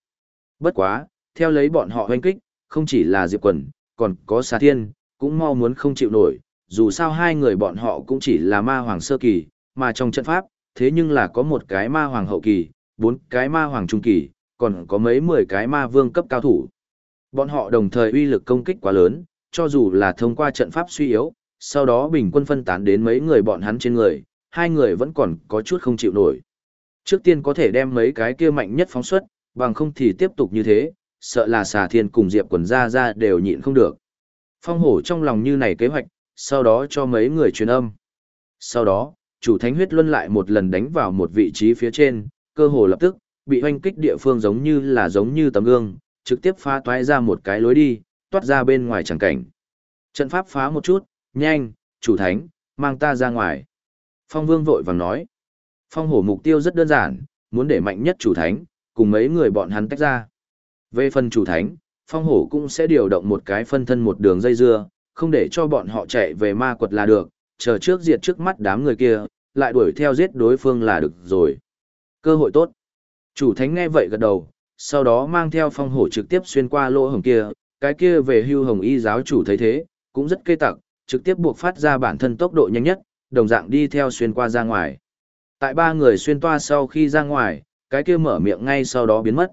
Bất quá, theo lấy bọn họ hoanh kích, không chỉ là Diệp Quần, còn có Sa Thiên, cũng mau muốn không chịu nổi, dù sao hai người bọn họ cũng chỉ là ma hoàng sơ kỳ, mà trong trận pháp, thế nhưng là có một cái ma hoàng hậu kỳ, bốn cái ma hoàng trung kỳ, còn có mấy mười cái ma vương cấp cao thủ. Bọn họ đồng thời uy lực công kích quá lớn, cho dù là thông qua trận pháp suy yếu, sau đó bình quân phân tán đến mấy người bọn hắn trên người, hai người vẫn còn có chút không chịu nổi. Trước tiên có thể đem mấy cái kia mạnh nhất phóng xuất, bằng không thì tiếp tục như thế, sợ là xà thiên cùng diệp quần ra ra đều nhịn không được. Phong hổ trong lòng như này kế hoạch, sau đó cho mấy người truyền âm. Sau đó, chủ thánh huyết luân lại một lần đánh vào một vị trí phía trên, cơ hồ lập tức, bị hoanh kích địa phương giống như là giống như tấm gương, trực tiếp phá toái ra một cái lối đi, toát ra bên ngoài chẳng cảnh. Trận pháp phá một chút, nhanh, chủ thánh, mang ta ra ngoài. Phong vương vội vàng nói. Phong hổ mục tiêu rất đơn giản, muốn để mạnh nhất chủ thánh, cùng mấy người bọn hắn tách ra. Về phần chủ thánh, phong hổ cũng sẽ điều động một cái phân thân một đường dây dưa, không để cho bọn họ chạy về ma quật là được, chờ trước diệt trước mắt đám người kia, lại đuổi theo giết đối phương là được rồi. Cơ hội tốt. Chủ thánh nghe vậy gật đầu, sau đó mang theo phong hổ trực tiếp xuyên qua lỗ hồng kia, cái kia về hưu hồng y giáo chủ thấy thế, cũng rất kê tặc, trực tiếp buộc phát ra bản thân tốc độ nhanh nhất, đồng dạng đi theo xuyên qua ra ngoài. Tại ba người xuyên toa sau khi ra ngoài, cái kia mở miệng ngay sau đó biến mất.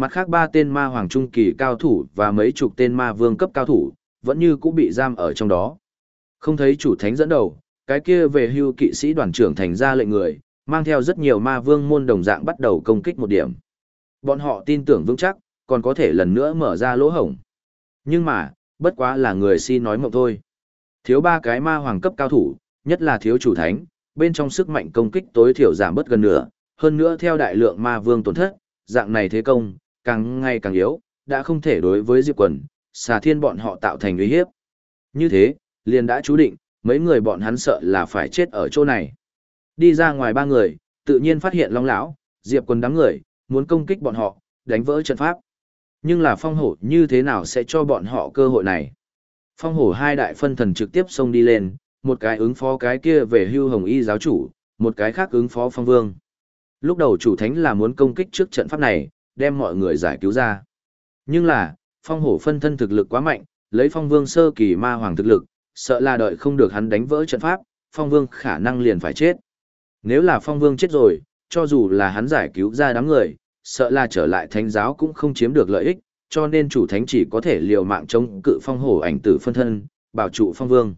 Mặt khác ba tên ma hoàng trung kỳ cao thủ và mấy chục tên ma vương cấp cao thủ, vẫn như cũng bị giam ở trong đó. Không thấy chủ thánh dẫn đầu, cái kia về hưu kỵ sĩ đoàn trưởng thành ra lệnh người, mang theo rất nhiều ma vương môn đồng dạng bắt đầu công kích một điểm. Bọn họ tin tưởng vững chắc, còn có thể lần nữa mở ra lỗ hổng. Nhưng mà, bất quá là người si nói mộng thôi. Thiếu ba cái ma hoàng cấp cao thủ, nhất là thiếu chủ thánh, bên trong sức mạnh công kích tối thiểu giảm bớt gần nửa, hơn nữa theo đại lượng ma vương tổn thất, dạng này thế công, càng ngày càng yếu, đã không thể đối với Diệp Quần, xà thiên bọn họ tạo thành uy hiếp. Như thế, liền đã chú định, mấy người bọn hắn sợ là phải chết ở chỗ này. Đi ra ngoài ba người, tự nhiên phát hiện Long lão, Diệp Quần đám người, muốn công kích bọn họ, đánh vỡ trận pháp. Nhưng là phong hổ như thế nào sẽ cho bọn họ cơ hội này? Phong hổ hai đại phân thần trực tiếp xông đi lên, một cái ứng phó cái kia về hưu hồng y giáo chủ, một cái khác ứng phó phong vương. Lúc đầu chủ thánh là muốn công kích trước trận pháp này, đem mọi người giải cứu ra. Nhưng là, phong hổ phân thân thực lực quá mạnh, lấy phong vương sơ kỳ ma hoàng thực lực, sợ là đợi không được hắn đánh vỡ trận pháp, phong vương khả năng liền phải chết. Nếu là phong vương chết rồi, cho dù là hắn giải cứu ra đám người, sợ là trở lại thánh giáo cũng không chiếm được lợi ích, cho nên chủ thánh chỉ có thể liều mạng chống cự phong hổ ảnh tử phân thân, bảo trụ phong vương.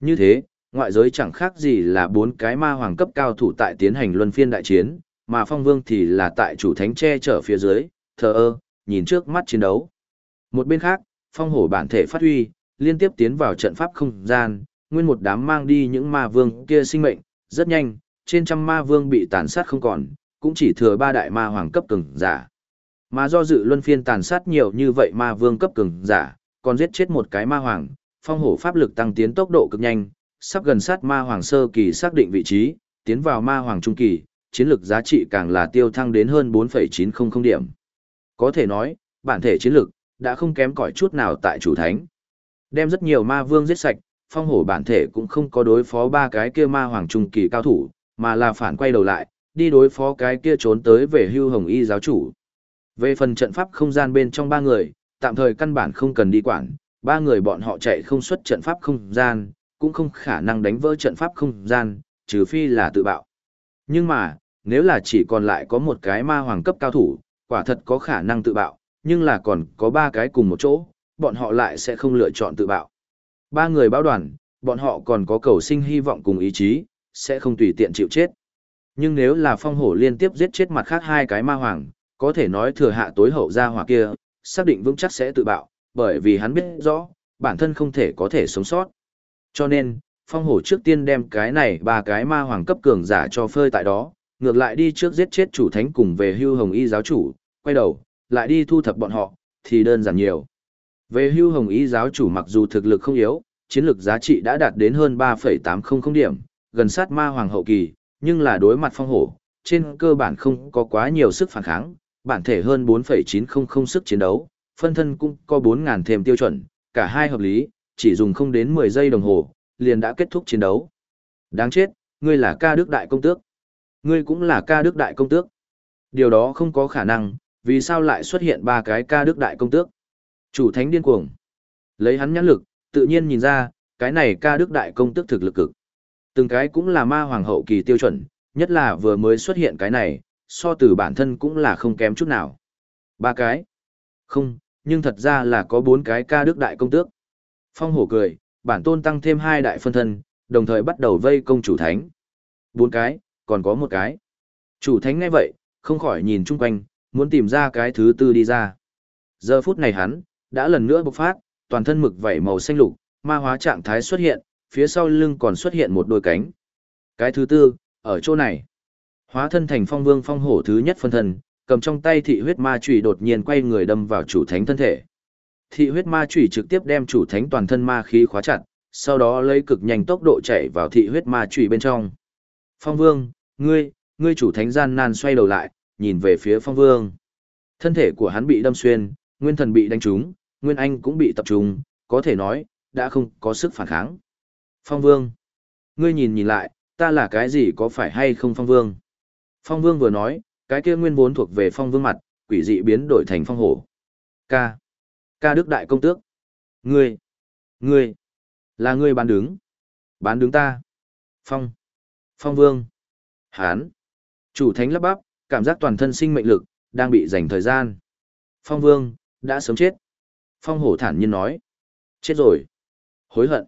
Như thế, ngoại giới chẳng khác gì là bốn cái ma hoàng cấp cao thủ tại tiến hành luân phiên đại chiến, mà phong vương thì là tại chủ thánh che chở phía dưới, thờ ơ, nhìn trước mắt chiến đấu. Một bên khác, phong hổ bản thể phát huy, liên tiếp tiến vào trận pháp không gian, nguyên một đám mang đi những ma vương kia sinh mệnh, rất nhanh, trên trăm ma vương bị tàn sát không còn, cũng chỉ thừa ba đại ma hoàng cấp cường giả. Mà do dự luân phiên tàn sát nhiều như vậy ma vương cấp cường giả, còn giết chết một cái ma hoàng, phong hổ pháp lực tăng tiến tốc độ cực nhanh, sắp gần sát ma hoàng sơ kỳ xác định vị trí, tiến vào ma hoàng trung kỳ, chiến lược giá trị càng là tiêu thăng đến hơn 4,900 điểm. Có thể nói, bản thể chiến lược đã không kém cỏi chút nào tại chủ thánh. Đem rất nhiều ma vương giết sạch, phong hổ bản thể cũng không có đối phó ba cái kia ma hoàng trung kỳ cao thủ, mà là phản quay đầu lại, đi đối phó cái kia trốn tới về hưu hồng y giáo chủ. Về phần trận pháp không gian bên trong ba người, tạm thời căn bản không cần đi quản, ba người bọn họ chạy không xuất trận pháp không gian, cũng không khả năng đánh vỡ trận pháp không gian, trừ phi là tự bạo. Nhưng mà, nếu là chỉ còn lại có một cái ma hoàng cấp cao thủ, quả thật có khả năng tự bạo, nhưng là còn có ba cái cùng một chỗ, bọn họ lại sẽ không lựa chọn tự bạo. Ba người báo đoàn, bọn họ còn có cầu sinh hy vọng cùng ý chí, sẽ không tùy tiện chịu chết. Nhưng nếu là phong hổ liên tiếp giết chết mặt khác hai cái ma hoàng, có thể nói thừa hạ tối hậu ra hỏa kia, xác định vững chắc sẽ tự bạo, bởi vì hắn biết rõ, bản thân không thể có thể sống sót. Cho nên, phong hổ trước tiên đem cái này ba cái ma hoàng cấp cường giả cho phơi tại đó, ngược lại đi trước giết chết chủ thánh cùng về hưu hồng y giáo chủ, quay đầu, lại đi thu thập bọn họ, thì đơn giản nhiều. Về hưu hồng y giáo chủ mặc dù thực lực không yếu, chiến lược giá trị đã đạt đến hơn 3,800 điểm, gần sát ma hoàng hậu kỳ, nhưng là đối mặt phong hổ, trên cơ bản không có quá nhiều sức phản kháng, bản thể hơn 4,900 sức chiến đấu, phân thân cũng có 4.000 thêm tiêu chuẩn, cả hai hợp lý, chỉ dùng không đến 10 giây đồng hồ, liền đã kết thúc chiến đấu. Đáng chết, ngươi là ca đức đại công tước. Ngươi cũng là ca đức đại công tước. Điều đó không có khả năng, vì sao lại xuất hiện ba cái ca đức đại công tước? Chủ thánh điên cuồng. Lấy hắn nhãn lực, tự nhiên nhìn ra, cái này ca đức đại công tước thực lực cực. Từng cái cũng là ma hoàng hậu kỳ tiêu chuẩn, nhất là vừa mới xuất hiện cái này, so từ bản thân cũng là không kém chút nào. Ba cái. Không, nhưng thật ra là có bốn cái ca đức đại công tước. Phong hổ cười, bản tôn tăng thêm hai đại phân thân, đồng thời bắt đầu vây công chủ thánh. Bốn cái, còn có một cái. Chủ thánh ngay vậy, không khỏi nhìn chung quanh, muốn tìm ra cái thứ tư đi ra. Giờ phút này hắn, đã lần nữa bộc phát, toàn thân mực vảy màu xanh lục, ma hóa trạng thái xuất hiện, phía sau lưng còn xuất hiện một đôi cánh. Cái thứ tư, ở chỗ này. Hóa thân thành phong vương phong hổ thứ nhất phân thân, cầm trong tay thị huyết ma chùy đột nhiên quay người đâm vào chủ thánh thân thể. Thị huyết ma chủy trực tiếp đem chủ thánh toàn thân ma khí khóa chặt, sau đó lấy cực nhanh tốc độ chạy vào thị huyết ma chủy bên trong. Phong vương, ngươi, ngươi chủ thánh gian nan xoay đầu lại, nhìn về phía phong vương. Thân thể của hắn bị đâm xuyên, nguyên thần bị đánh trúng, nguyên anh cũng bị tập trung, có thể nói, đã không có sức phản kháng. Phong vương, ngươi nhìn nhìn lại, ta là cái gì có phải hay không phong vương? Phong vương vừa nói, cái kia nguyên vốn thuộc về phong vương mặt, quỷ dị biến đổi thành phong hổ. Ca. Ca đức đại công tước. Ngươi. Ngươi. Là ngươi bán đứng. Bán đứng ta. Phong. Phong vương. Hán. Chủ thánh lắp bắp, cảm giác toàn thân sinh mệnh lực, đang bị dành thời gian. Phong vương, đã sớm chết. Phong hổ thản nhiên nói. Chết rồi. Hối hận.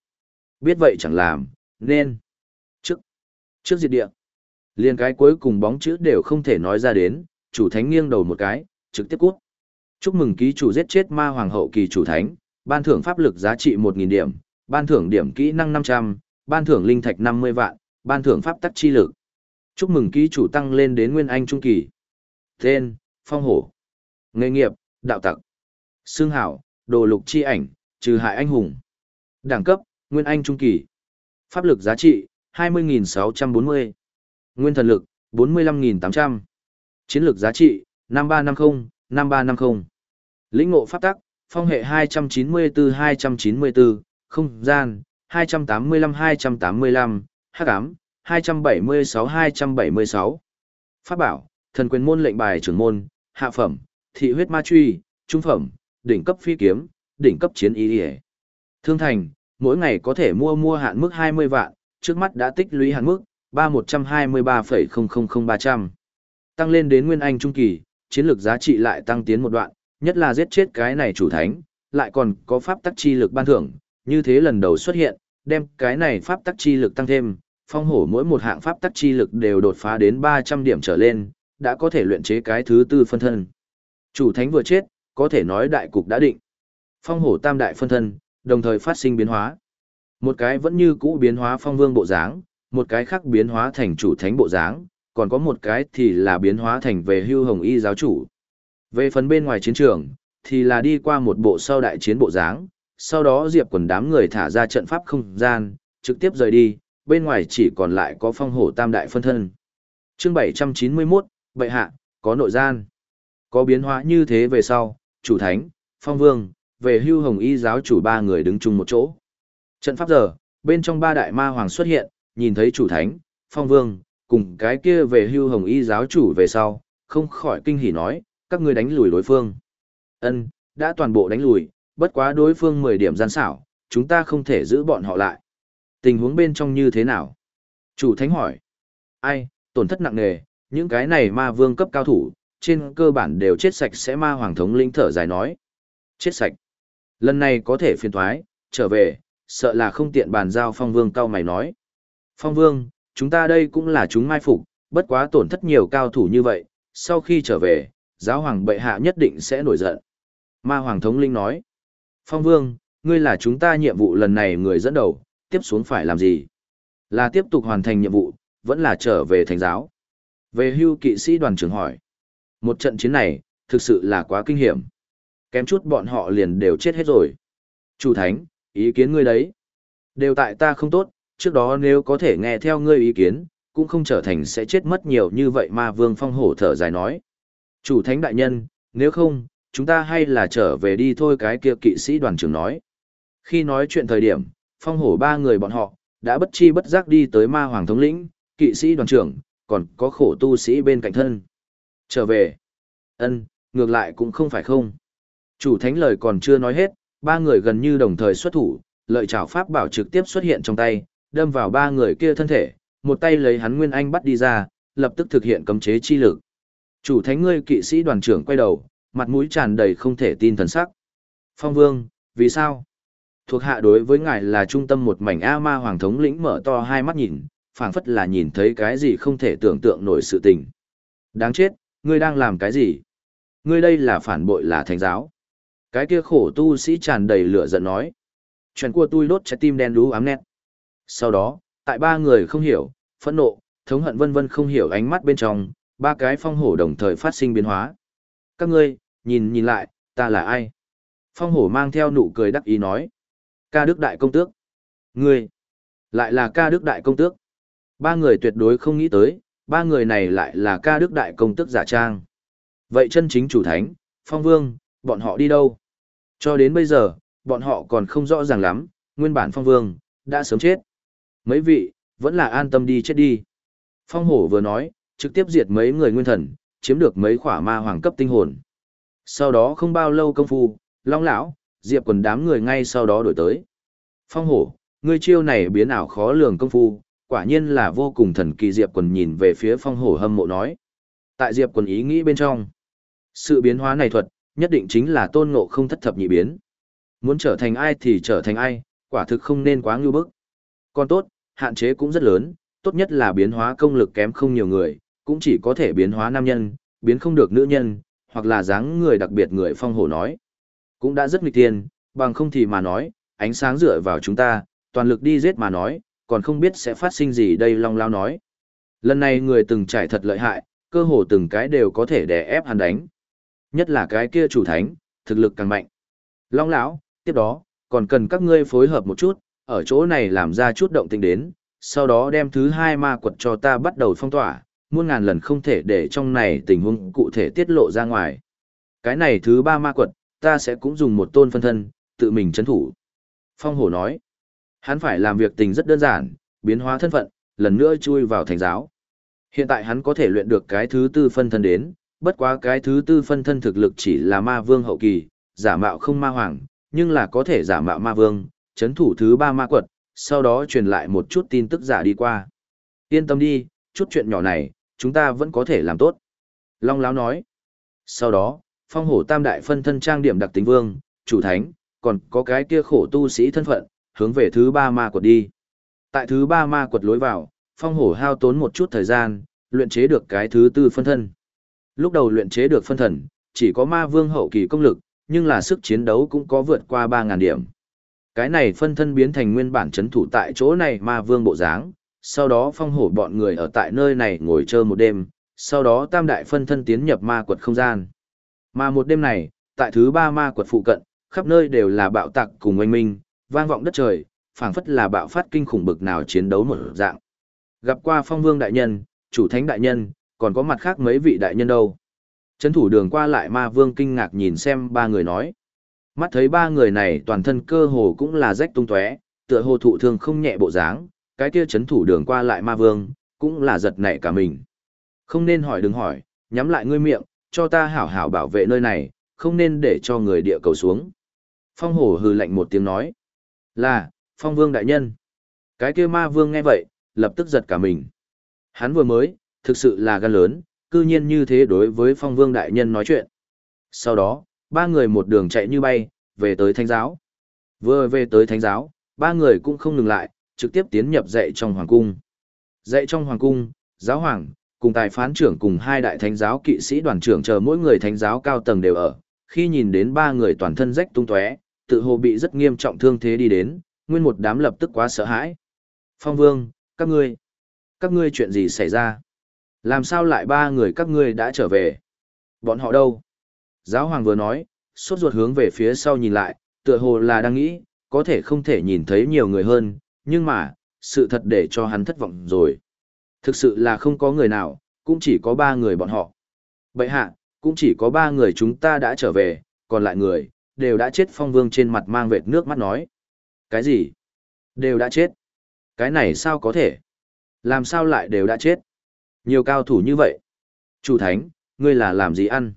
Biết vậy chẳng làm, nên. Trước. Trước diệt địa. Liên cái cuối cùng bóng chữ đều không thể nói ra đến, chủ thánh nghiêng đầu một cái, trực tiếp cút. Chúc mừng ký chủ giết chết ma hoàng hậu kỳ chủ thánh, ban thưởng pháp lực giá trị 1.000 điểm, ban thưởng điểm kỹ năng 500, ban thưởng linh thạch 50 vạn, ban thưởng pháp tắc chi lực. Chúc mừng ký chủ tăng lên đến nguyên anh trung kỳ. Tên, Phong Hổ. Nghề nghiệp, đạo tặc. Xương hảo, đồ lục chi ảnh, trừ hại anh hùng. Đẳng cấp, nguyên anh trung kỳ. Pháp lực giá trị, 20.640. Nguyên thần lực, 45.800. Chiến lược giá trị, 5350, 5350. Lĩnh ngộ pháp tắc, phong hệ 294-294, không gian, 285-285, hắc ám, 276-276. Pháp bảo, thần quyền môn lệnh bài trưởng môn, hạ phẩm, thị huyết ma truy, trung phẩm, đỉnh cấp phi kiếm, đỉnh cấp chiến ý địa. Thương thành, mỗi ngày có thể mua mua hạn mức 20 vạn, trước mắt đã tích lũy hạn mức 3123,000300. Tăng lên đến nguyên anh trung kỳ, chiến lược giá trị lại tăng tiến một đoạn, nhất là giết chết cái này chủ thánh, lại còn có pháp tắc chi lực ban thưởng, như thế lần đầu xuất hiện, đem cái này pháp tắc chi lực tăng thêm, phong hổ mỗi một hạng pháp tắc chi lực đều đột phá đến 300 điểm trở lên, đã có thể luyện chế cái thứ tư phân thân. Chủ thánh vừa chết, có thể nói đại cục đã định. Phong hổ tam đại phân thân, đồng thời phát sinh biến hóa. Một cái vẫn như cũ biến hóa phong vương bộ dáng, một cái khác biến hóa thành chủ thánh bộ dáng, còn có một cái thì là biến hóa thành về hưu hồng y giáo chủ. Về phần bên ngoài chiến trường, thì là đi qua một bộ sau đại chiến bộ dáng, sau đó diệp quần đám người thả ra trận pháp không gian, trực tiếp rời đi, bên ngoài chỉ còn lại có phong hổ tam đại phân thân. chương 791, bệ hạ, có nội gian. Có biến hóa như thế về sau, chủ thánh, phong vương, về hưu hồng y giáo chủ ba người đứng chung một chỗ. Trận pháp giờ, bên trong ba đại ma hoàng xuất hiện, nhìn thấy chủ thánh, phong vương, cùng cái kia về hưu hồng y giáo chủ về sau, không khỏi kinh hỉ nói, các ngươi đánh lùi đối phương. Ân, đã toàn bộ đánh lùi, bất quá đối phương 10 điểm gian xảo, chúng ta không thể giữ bọn họ lại. Tình huống bên trong như thế nào? Chủ thánh hỏi. Ai, tổn thất nặng nề, những cái này ma vương cấp cao thủ, trên cơ bản đều chết sạch sẽ ma hoàng thống linh thở dài nói. Chết sạch. Lần này có thể phiền thoái, trở về, sợ là không tiện bàn giao phong vương cao mày nói. Phong vương, chúng ta đây cũng là chúng mai phục, bất quá tổn thất nhiều cao thủ như vậy, sau khi trở về, giáo hoàng bệ hạ nhất định sẽ nổi giận. Ma hoàng thống linh nói. Phong vương, ngươi là chúng ta nhiệm vụ lần này người dẫn đầu, tiếp xuống phải làm gì? Là tiếp tục hoàn thành nhiệm vụ, vẫn là trở về thành giáo? Về hưu kỵ sĩ đoàn trưởng hỏi. Một trận chiến này, thực sự là quá kinh hiểm. Kém chút bọn họ liền đều chết hết rồi. Chủ thánh, ý kiến ngươi đấy. Đều tại ta không tốt, trước đó nếu có thể nghe theo ngươi ý kiến, cũng không trở thành sẽ chết mất nhiều như vậy mà vương phong hổ thở dài nói. Chủ thánh đại nhân, nếu không, chúng ta hay là trở về đi thôi cái kia kỵ sĩ đoàn trưởng nói. Khi nói chuyện thời điểm, phong hổ ba người bọn họ, đã bất chi bất giác đi tới ma hoàng thống lĩnh, kỵ sĩ đoàn trưởng, còn có khổ tu sĩ bên cạnh thân. Trở về. ân ngược lại cũng không phải không. Chủ thánh lời còn chưa nói hết, ba người gần như đồng thời xuất thủ, lợi trảo pháp bảo trực tiếp xuất hiện trong tay, đâm vào ba người kia thân thể, một tay lấy hắn Nguyên Anh bắt đi ra, lập tức thực hiện cấm chế chi lực. Chủ thánh ngươi kỵ sĩ đoàn trưởng quay đầu, mặt mũi tràn đầy không thể tin thần sắc. Phong Vương, vì sao? Thuộc hạ đối với ngài là trung tâm một mảnh A ma hoàng thống lĩnh mở to hai mắt nhìn, phảng phất là nhìn thấy cái gì không thể tưởng tượng nổi sự tình. Đáng chết, ngươi đang làm cái gì? Ngươi đây là phản bội là thánh giáo. Cái kia khổ tu sĩ tràn đầy lửa giận nói. Chuyện của tôi đốt trái tim đen đú ám nét. Sau đó, tại ba người không hiểu, phẫn nộ, thống hận vân vân không hiểu ánh mắt bên trong, ba cái phong hổ đồng thời phát sinh biến hóa. Các ngươi, nhìn nhìn lại, ta là ai? Phong hổ mang theo nụ cười đắc ý nói. Ca Đức Đại Công Tước. Ngươi, lại là ca Đức Đại Công Tước. Ba người tuyệt đối không nghĩ tới, ba người này lại là ca Đức Đại Công Tước giả trang. Vậy chân chính chủ thánh, Phong Vương, bọn họ đi đâu? Cho đến bây giờ, bọn họ còn không rõ ràng lắm, nguyên bản Phong Vương, đã sớm chết. Mấy vị, vẫn là an tâm đi chết đi. Phong hổ vừa nói, trực tiếp diệt mấy người nguyên thần, chiếm được mấy khỏa ma hoàng cấp tinh hồn. Sau đó không bao lâu công phu, Long lão, Diệp quần đám người ngay sau đó đổi tới. Phong hổ, ngươi chiêu này biến ảo khó lường công phu, quả nhiên là vô cùng thần kỳ Diệp quần nhìn về phía phong hổ hâm mộ nói. Tại Diệp quần ý nghĩ bên trong, sự biến hóa này thuật, nhất định chính là tôn ngộ không thất thập nhị biến. Muốn trở thành ai thì trở thành ai, quả thực không nên quá ngưu bức. Còn tốt, hạn chế cũng rất lớn, tốt nhất là biến hóa công lực kém không nhiều người, cũng chỉ có thể biến hóa nam nhân, biến không được nữ nhân, hoặc là dáng người đặc biệt người phong hổ nói. Cũng đã rất nghịch tiền, bằng không thì mà nói, ánh sáng dựa vào chúng ta, toàn lực đi giết mà nói, còn không biết sẽ phát sinh gì đây long lao nói. Lần này người từng trải thật lợi hại, cơ hồ từng cái đều có thể đè ép hắn đánh. Nhất là cái kia chủ thánh, thực lực càng mạnh. Long lão, tiếp đó, còn cần các ngươi phối hợp một chút, ở chỗ này làm ra chút động tình đến, sau đó đem thứ hai ma quật cho ta bắt đầu phong tỏa, muôn ngàn lần không thể để trong này tình huống cụ thể tiết lộ ra ngoài. Cái này thứ ba ma quật, ta sẽ cũng dùng một tôn phân thân, tự mình chấn thủ. Phong hổ nói, hắn phải làm việc tình rất đơn giản, biến hóa thân phận, lần nữa chui vào thành giáo. Hiện tại hắn có thể luyện được cái thứ tư phân thân đến, bất quá cái thứ tư phân thân thực lực chỉ là ma vương hậu kỳ, giả mạo không ma hoàng, nhưng là có thể giả mạo ma vương, chấn thủ thứ ba ma quật, sau đó truyền lại một chút tin tức giả đi qua. Yên tâm đi, chút chuyện nhỏ này, chúng ta vẫn có thể làm tốt. Long Láo nói. Sau đó, phong hổ tam đại phân thân trang điểm đặc tính vương, chủ thánh, còn có cái kia khổ tu sĩ thân phận, hướng về thứ ba ma quật đi. Tại thứ ba ma quật lối vào, phong hổ hao tốn một chút thời gian, luyện chế được cái thứ tư phân thân. Lúc đầu luyện chế được phân thần, chỉ có ma vương hậu kỳ công lực, nhưng là sức chiến đấu cũng có vượt qua 3.000 điểm. Cái này phân thân biến thành nguyên bản chấn thủ tại chỗ này ma vương bộ dáng, sau đó phong hổ bọn người ở tại nơi này ngồi chơi một đêm, sau đó tam đại phân thân tiến nhập ma quật không gian. Mà một đêm này, tại thứ ba ma quật phụ cận, khắp nơi đều là bạo tạc cùng oanh minh, vang vọng đất trời, phảng phất là bạo phát kinh khủng bực nào chiến đấu một dạng. Gặp qua phong vương đại nhân, chủ thánh đại nhân, còn có mặt khác mấy vị đại nhân đâu. Trấn thủ đường qua lại ma vương kinh ngạc nhìn xem ba người nói. Mắt thấy ba người này toàn thân cơ hồ cũng là rách tung tóe, tựa hồ thụ thương không nhẹ bộ dáng, cái kia chấn thủ đường qua lại ma vương, cũng là giật nảy cả mình. Không nên hỏi đừng hỏi, nhắm lại ngươi miệng, cho ta hảo hảo bảo vệ nơi này, không nên để cho người địa cầu xuống. Phong hổ hừ lạnh một tiếng nói. Là, phong vương đại nhân. Cái kia ma vương nghe vậy, lập tức giật cả mình. Hắn vừa mới, thực sự là gan lớn, cư nhiên như thế đối với phong vương đại nhân nói chuyện. Sau đó, ba người một đường chạy như bay, về tới thánh giáo. Vừa về tới thánh giáo, ba người cũng không ngừng lại, trực tiếp tiến nhập dạy trong hoàng cung. Dạy trong hoàng cung, giáo hoàng, cùng tài phán trưởng cùng hai đại thánh giáo kỵ sĩ đoàn trưởng chờ mỗi người thánh giáo cao tầng đều ở. Khi nhìn đến ba người toàn thân rách tung tóe, tự hồ bị rất nghiêm trọng thương thế đi đến, nguyên một đám lập tức quá sợ hãi. Phong vương, các ngươi, các ngươi chuyện gì xảy ra? Làm sao lại ba người các ngươi đã trở về? Bọn họ đâu? Giáo hoàng vừa nói, sốt ruột hướng về phía sau nhìn lại, tựa hồ là đang nghĩ, có thể không thể nhìn thấy nhiều người hơn, nhưng mà, sự thật để cho hắn thất vọng rồi. Thực sự là không có người nào, cũng chỉ có ba người bọn họ. Bậy hạ, cũng chỉ có ba người chúng ta đã trở về, còn lại người, đều đã chết phong vương trên mặt mang vệt nước mắt nói. Cái gì? Đều đã chết. Cái này sao có thể? Làm sao lại đều đã chết? Nhiều cao thủ như vậy. Chủ thánh, ngươi là làm gì ăn?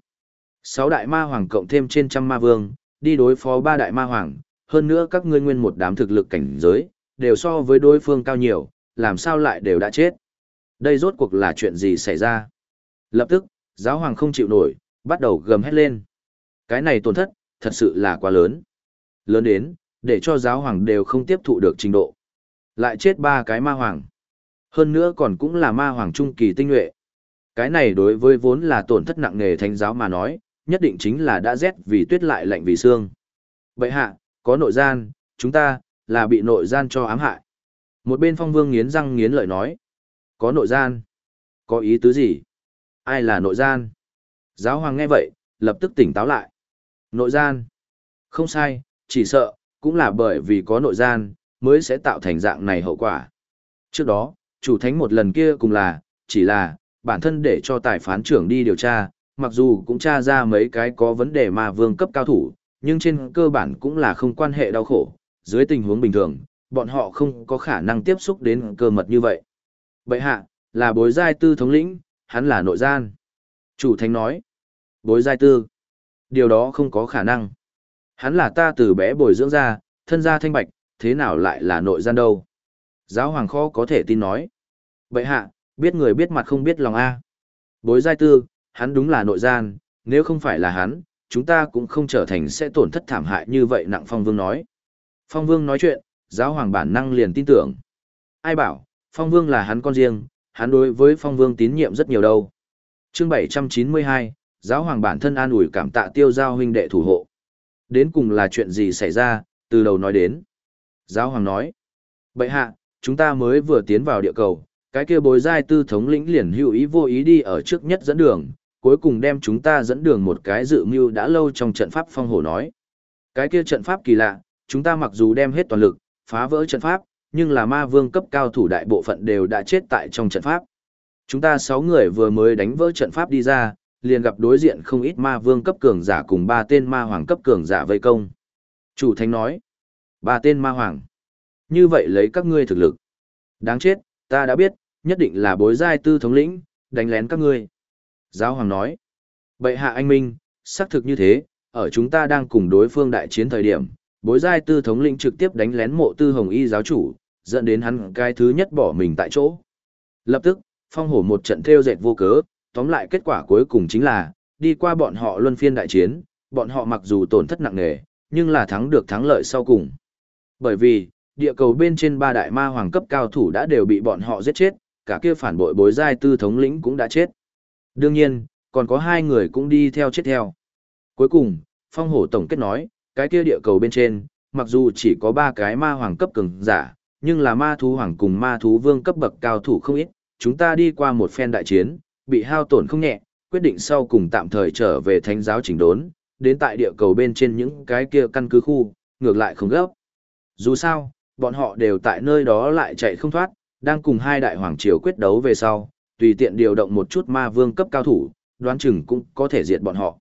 Sáu đại ma hoàng cộng thêm trên trăm ma vương, đi đối phó ba đại ma hoàng, hơn nữa các ngươi nguyên một đám thực lực cảnh giới, đều so với đối phương cao nhiều, làm sao lại đều đã chết? Đây rốt cuộc là chuyện gì xảy ra? Lập tức, giáo hoàng không chịu nổi, bắt đầu gầm hét lên. Cái này tổn thất, thật sự là quá lớn. Lớn đến, để cho giáo hoàng đều không tiếp thụ được trình độ. Lại chết ba cái ma hoàng. Hơn nữa còn cũng là ma hoàng trung kỳ tinh nhuệ. Cái này đối với vốn là tổn thất nặng nề thánh giáo mà nói, nhất định chính là đã rét vì tuyết lại lạnh vì xương. Vậy hạ, có nội gian, chúng ta, là bị nội gian cho ám hại. Một bên phong vương nghiến răng nghiến lợi nói. Có nội gian. Có ý tứ gì? Ai là nội gian? Giáo hoàng nghe vậy, lập tức tỉnh táo lại. Nội gian. Không sai, chỉ sợ, cũng là bởi vì có nội gian, mới sẽ tạo thành dạng này hậu quả. Trước đó, chủ thánh một lần kia cùng là, chỉ là, bản thân để cho tài phán trưởng đi điều tra, mặc dù cũng tra ra mấy cái có vấn đề mà vương cấp cao thủ, nhưng trên cơ bản cũng là không quan hệ đau khổ, dưới tình huống bình thường, bọn họ không có khả năng tiếp xúc đến cơ mật như vậy. Bậy hạ, là bối giai tư thống lĩnh, hắn là nội gian. Chủ thánh nói, bối giai tư, điều đó không có khả năng. Hắn là ta từ bé bồi dưỡng ra, thân gia thanh bạch, thế nào lại là nội gian đâu? Giáo hoàng khó có thể tin nói. Bậy hạ, biết người biết mặt không biết lòng A. Bối giai tư, hắn đúng là nội gian, nếu không phải là hắn, chúng ta cũng không trở thành sẽ tổn thất thảm hại như vậy nặng Phong Vương nói. Phong Vương nói chuyện, giáo hoàng bản năng liền tin tưởng. Ai bảo, Phong Vương là hắn con riêng, hắn đối với Phong Vương tín nhiệm rất nhiều đâu. Chương 792, giáo hoàng bản thân an ủi cảm tạ tiêu giao huynh đệ thủ hộ. Đến cùng là chuyện gì xảy ra, từ đầu nói đến. Giáo hoàng nói, bệ hạ, chúng ta mới vừa tiến vào địa cầu, cái kia bối giai tư thống lĩnh liền hữu ý vô ý đi ở trước nhất dẫn đường, cuối cùng đem chúng ta dẫn đường một cái dự mưu đã lâu trong trận pháp phong hổ nói. Cái kia trận pháp kỳ lạ, chúng ta mặc dù đem hết toàn lực, phá vỡ trận pháp, nhưng là ma vương cấp cao thủ đại bộ phận đều đã chết tại trong trận pháp. Chúng ta sáu người vừa mới đánh vỡ trận pháp đi ra, liền gặp đối diện không ít ma vương cấp cường giả cùng ba tên ma hoàng cấp cường giả vây công. Chủ thánh nói, ba tên ma hoàng. Như vậy lấy các ngươi thực lực. Đáng chết, ta đã biết, nhất định là bối giai tư thống lĩnh, đánh lén các ngươi. Giáo hoàng nói, bệ hạ anh minh, xác thực như thế, ở chúng ta đang cùng đối phương đại chiến thời điểm, bối giai tư thống lĩnh trực tiếp đánh lén mộ tư hồng y giáo chủ, dẫn đến hắn cái thứ nhất bỏ mình tại chỗ. Lập tức, phong hổ một trận theo dệt vô cớ, tóm lại kết quả cuối cùng chính là, đi qua bọn họ luân phiên đại chiến, bọn họ mặc dù tổn thất nặng nề, nhưng là thắng được thắng lợi sau cùng. Bởi vì, địa cầu bên trên ba đại ma hoàng cấp cao thủ đã đều bị bọn họ giết chết, cả kia phản bội bối giai tư thống lĩnh cũng đã chết. Đương nhiên, còn có hai người cũng đi theo chết theo. Cuối cùng, phong hổ tổng kết nói, cái kia địa cầu bên trên, mặc dù chỉ có ba cái ma hoàng cấp cường giả, nhưng là ma thú hoàng cùng ma thú vương cấp bậc cao thủ không ít, chúng ta đi qua một phen đại chiến, bị hao tổn không nhẹ, quyết định sau cùng tạm thời trở về thánh giáo chỉnh đốn, đến tại địa cầu bên trên những cái kia căn cứ khu, ngược lại không gấp. Dù sao, bọn họ đều tại nơi đó lại chạy không thoát, đang cùng hai đại hoàng triều quyết đấu về sau, tùy tiện điều động một chút ma vương cấp cao thủ, đoán chừng cũng có thể diệt bọn họ.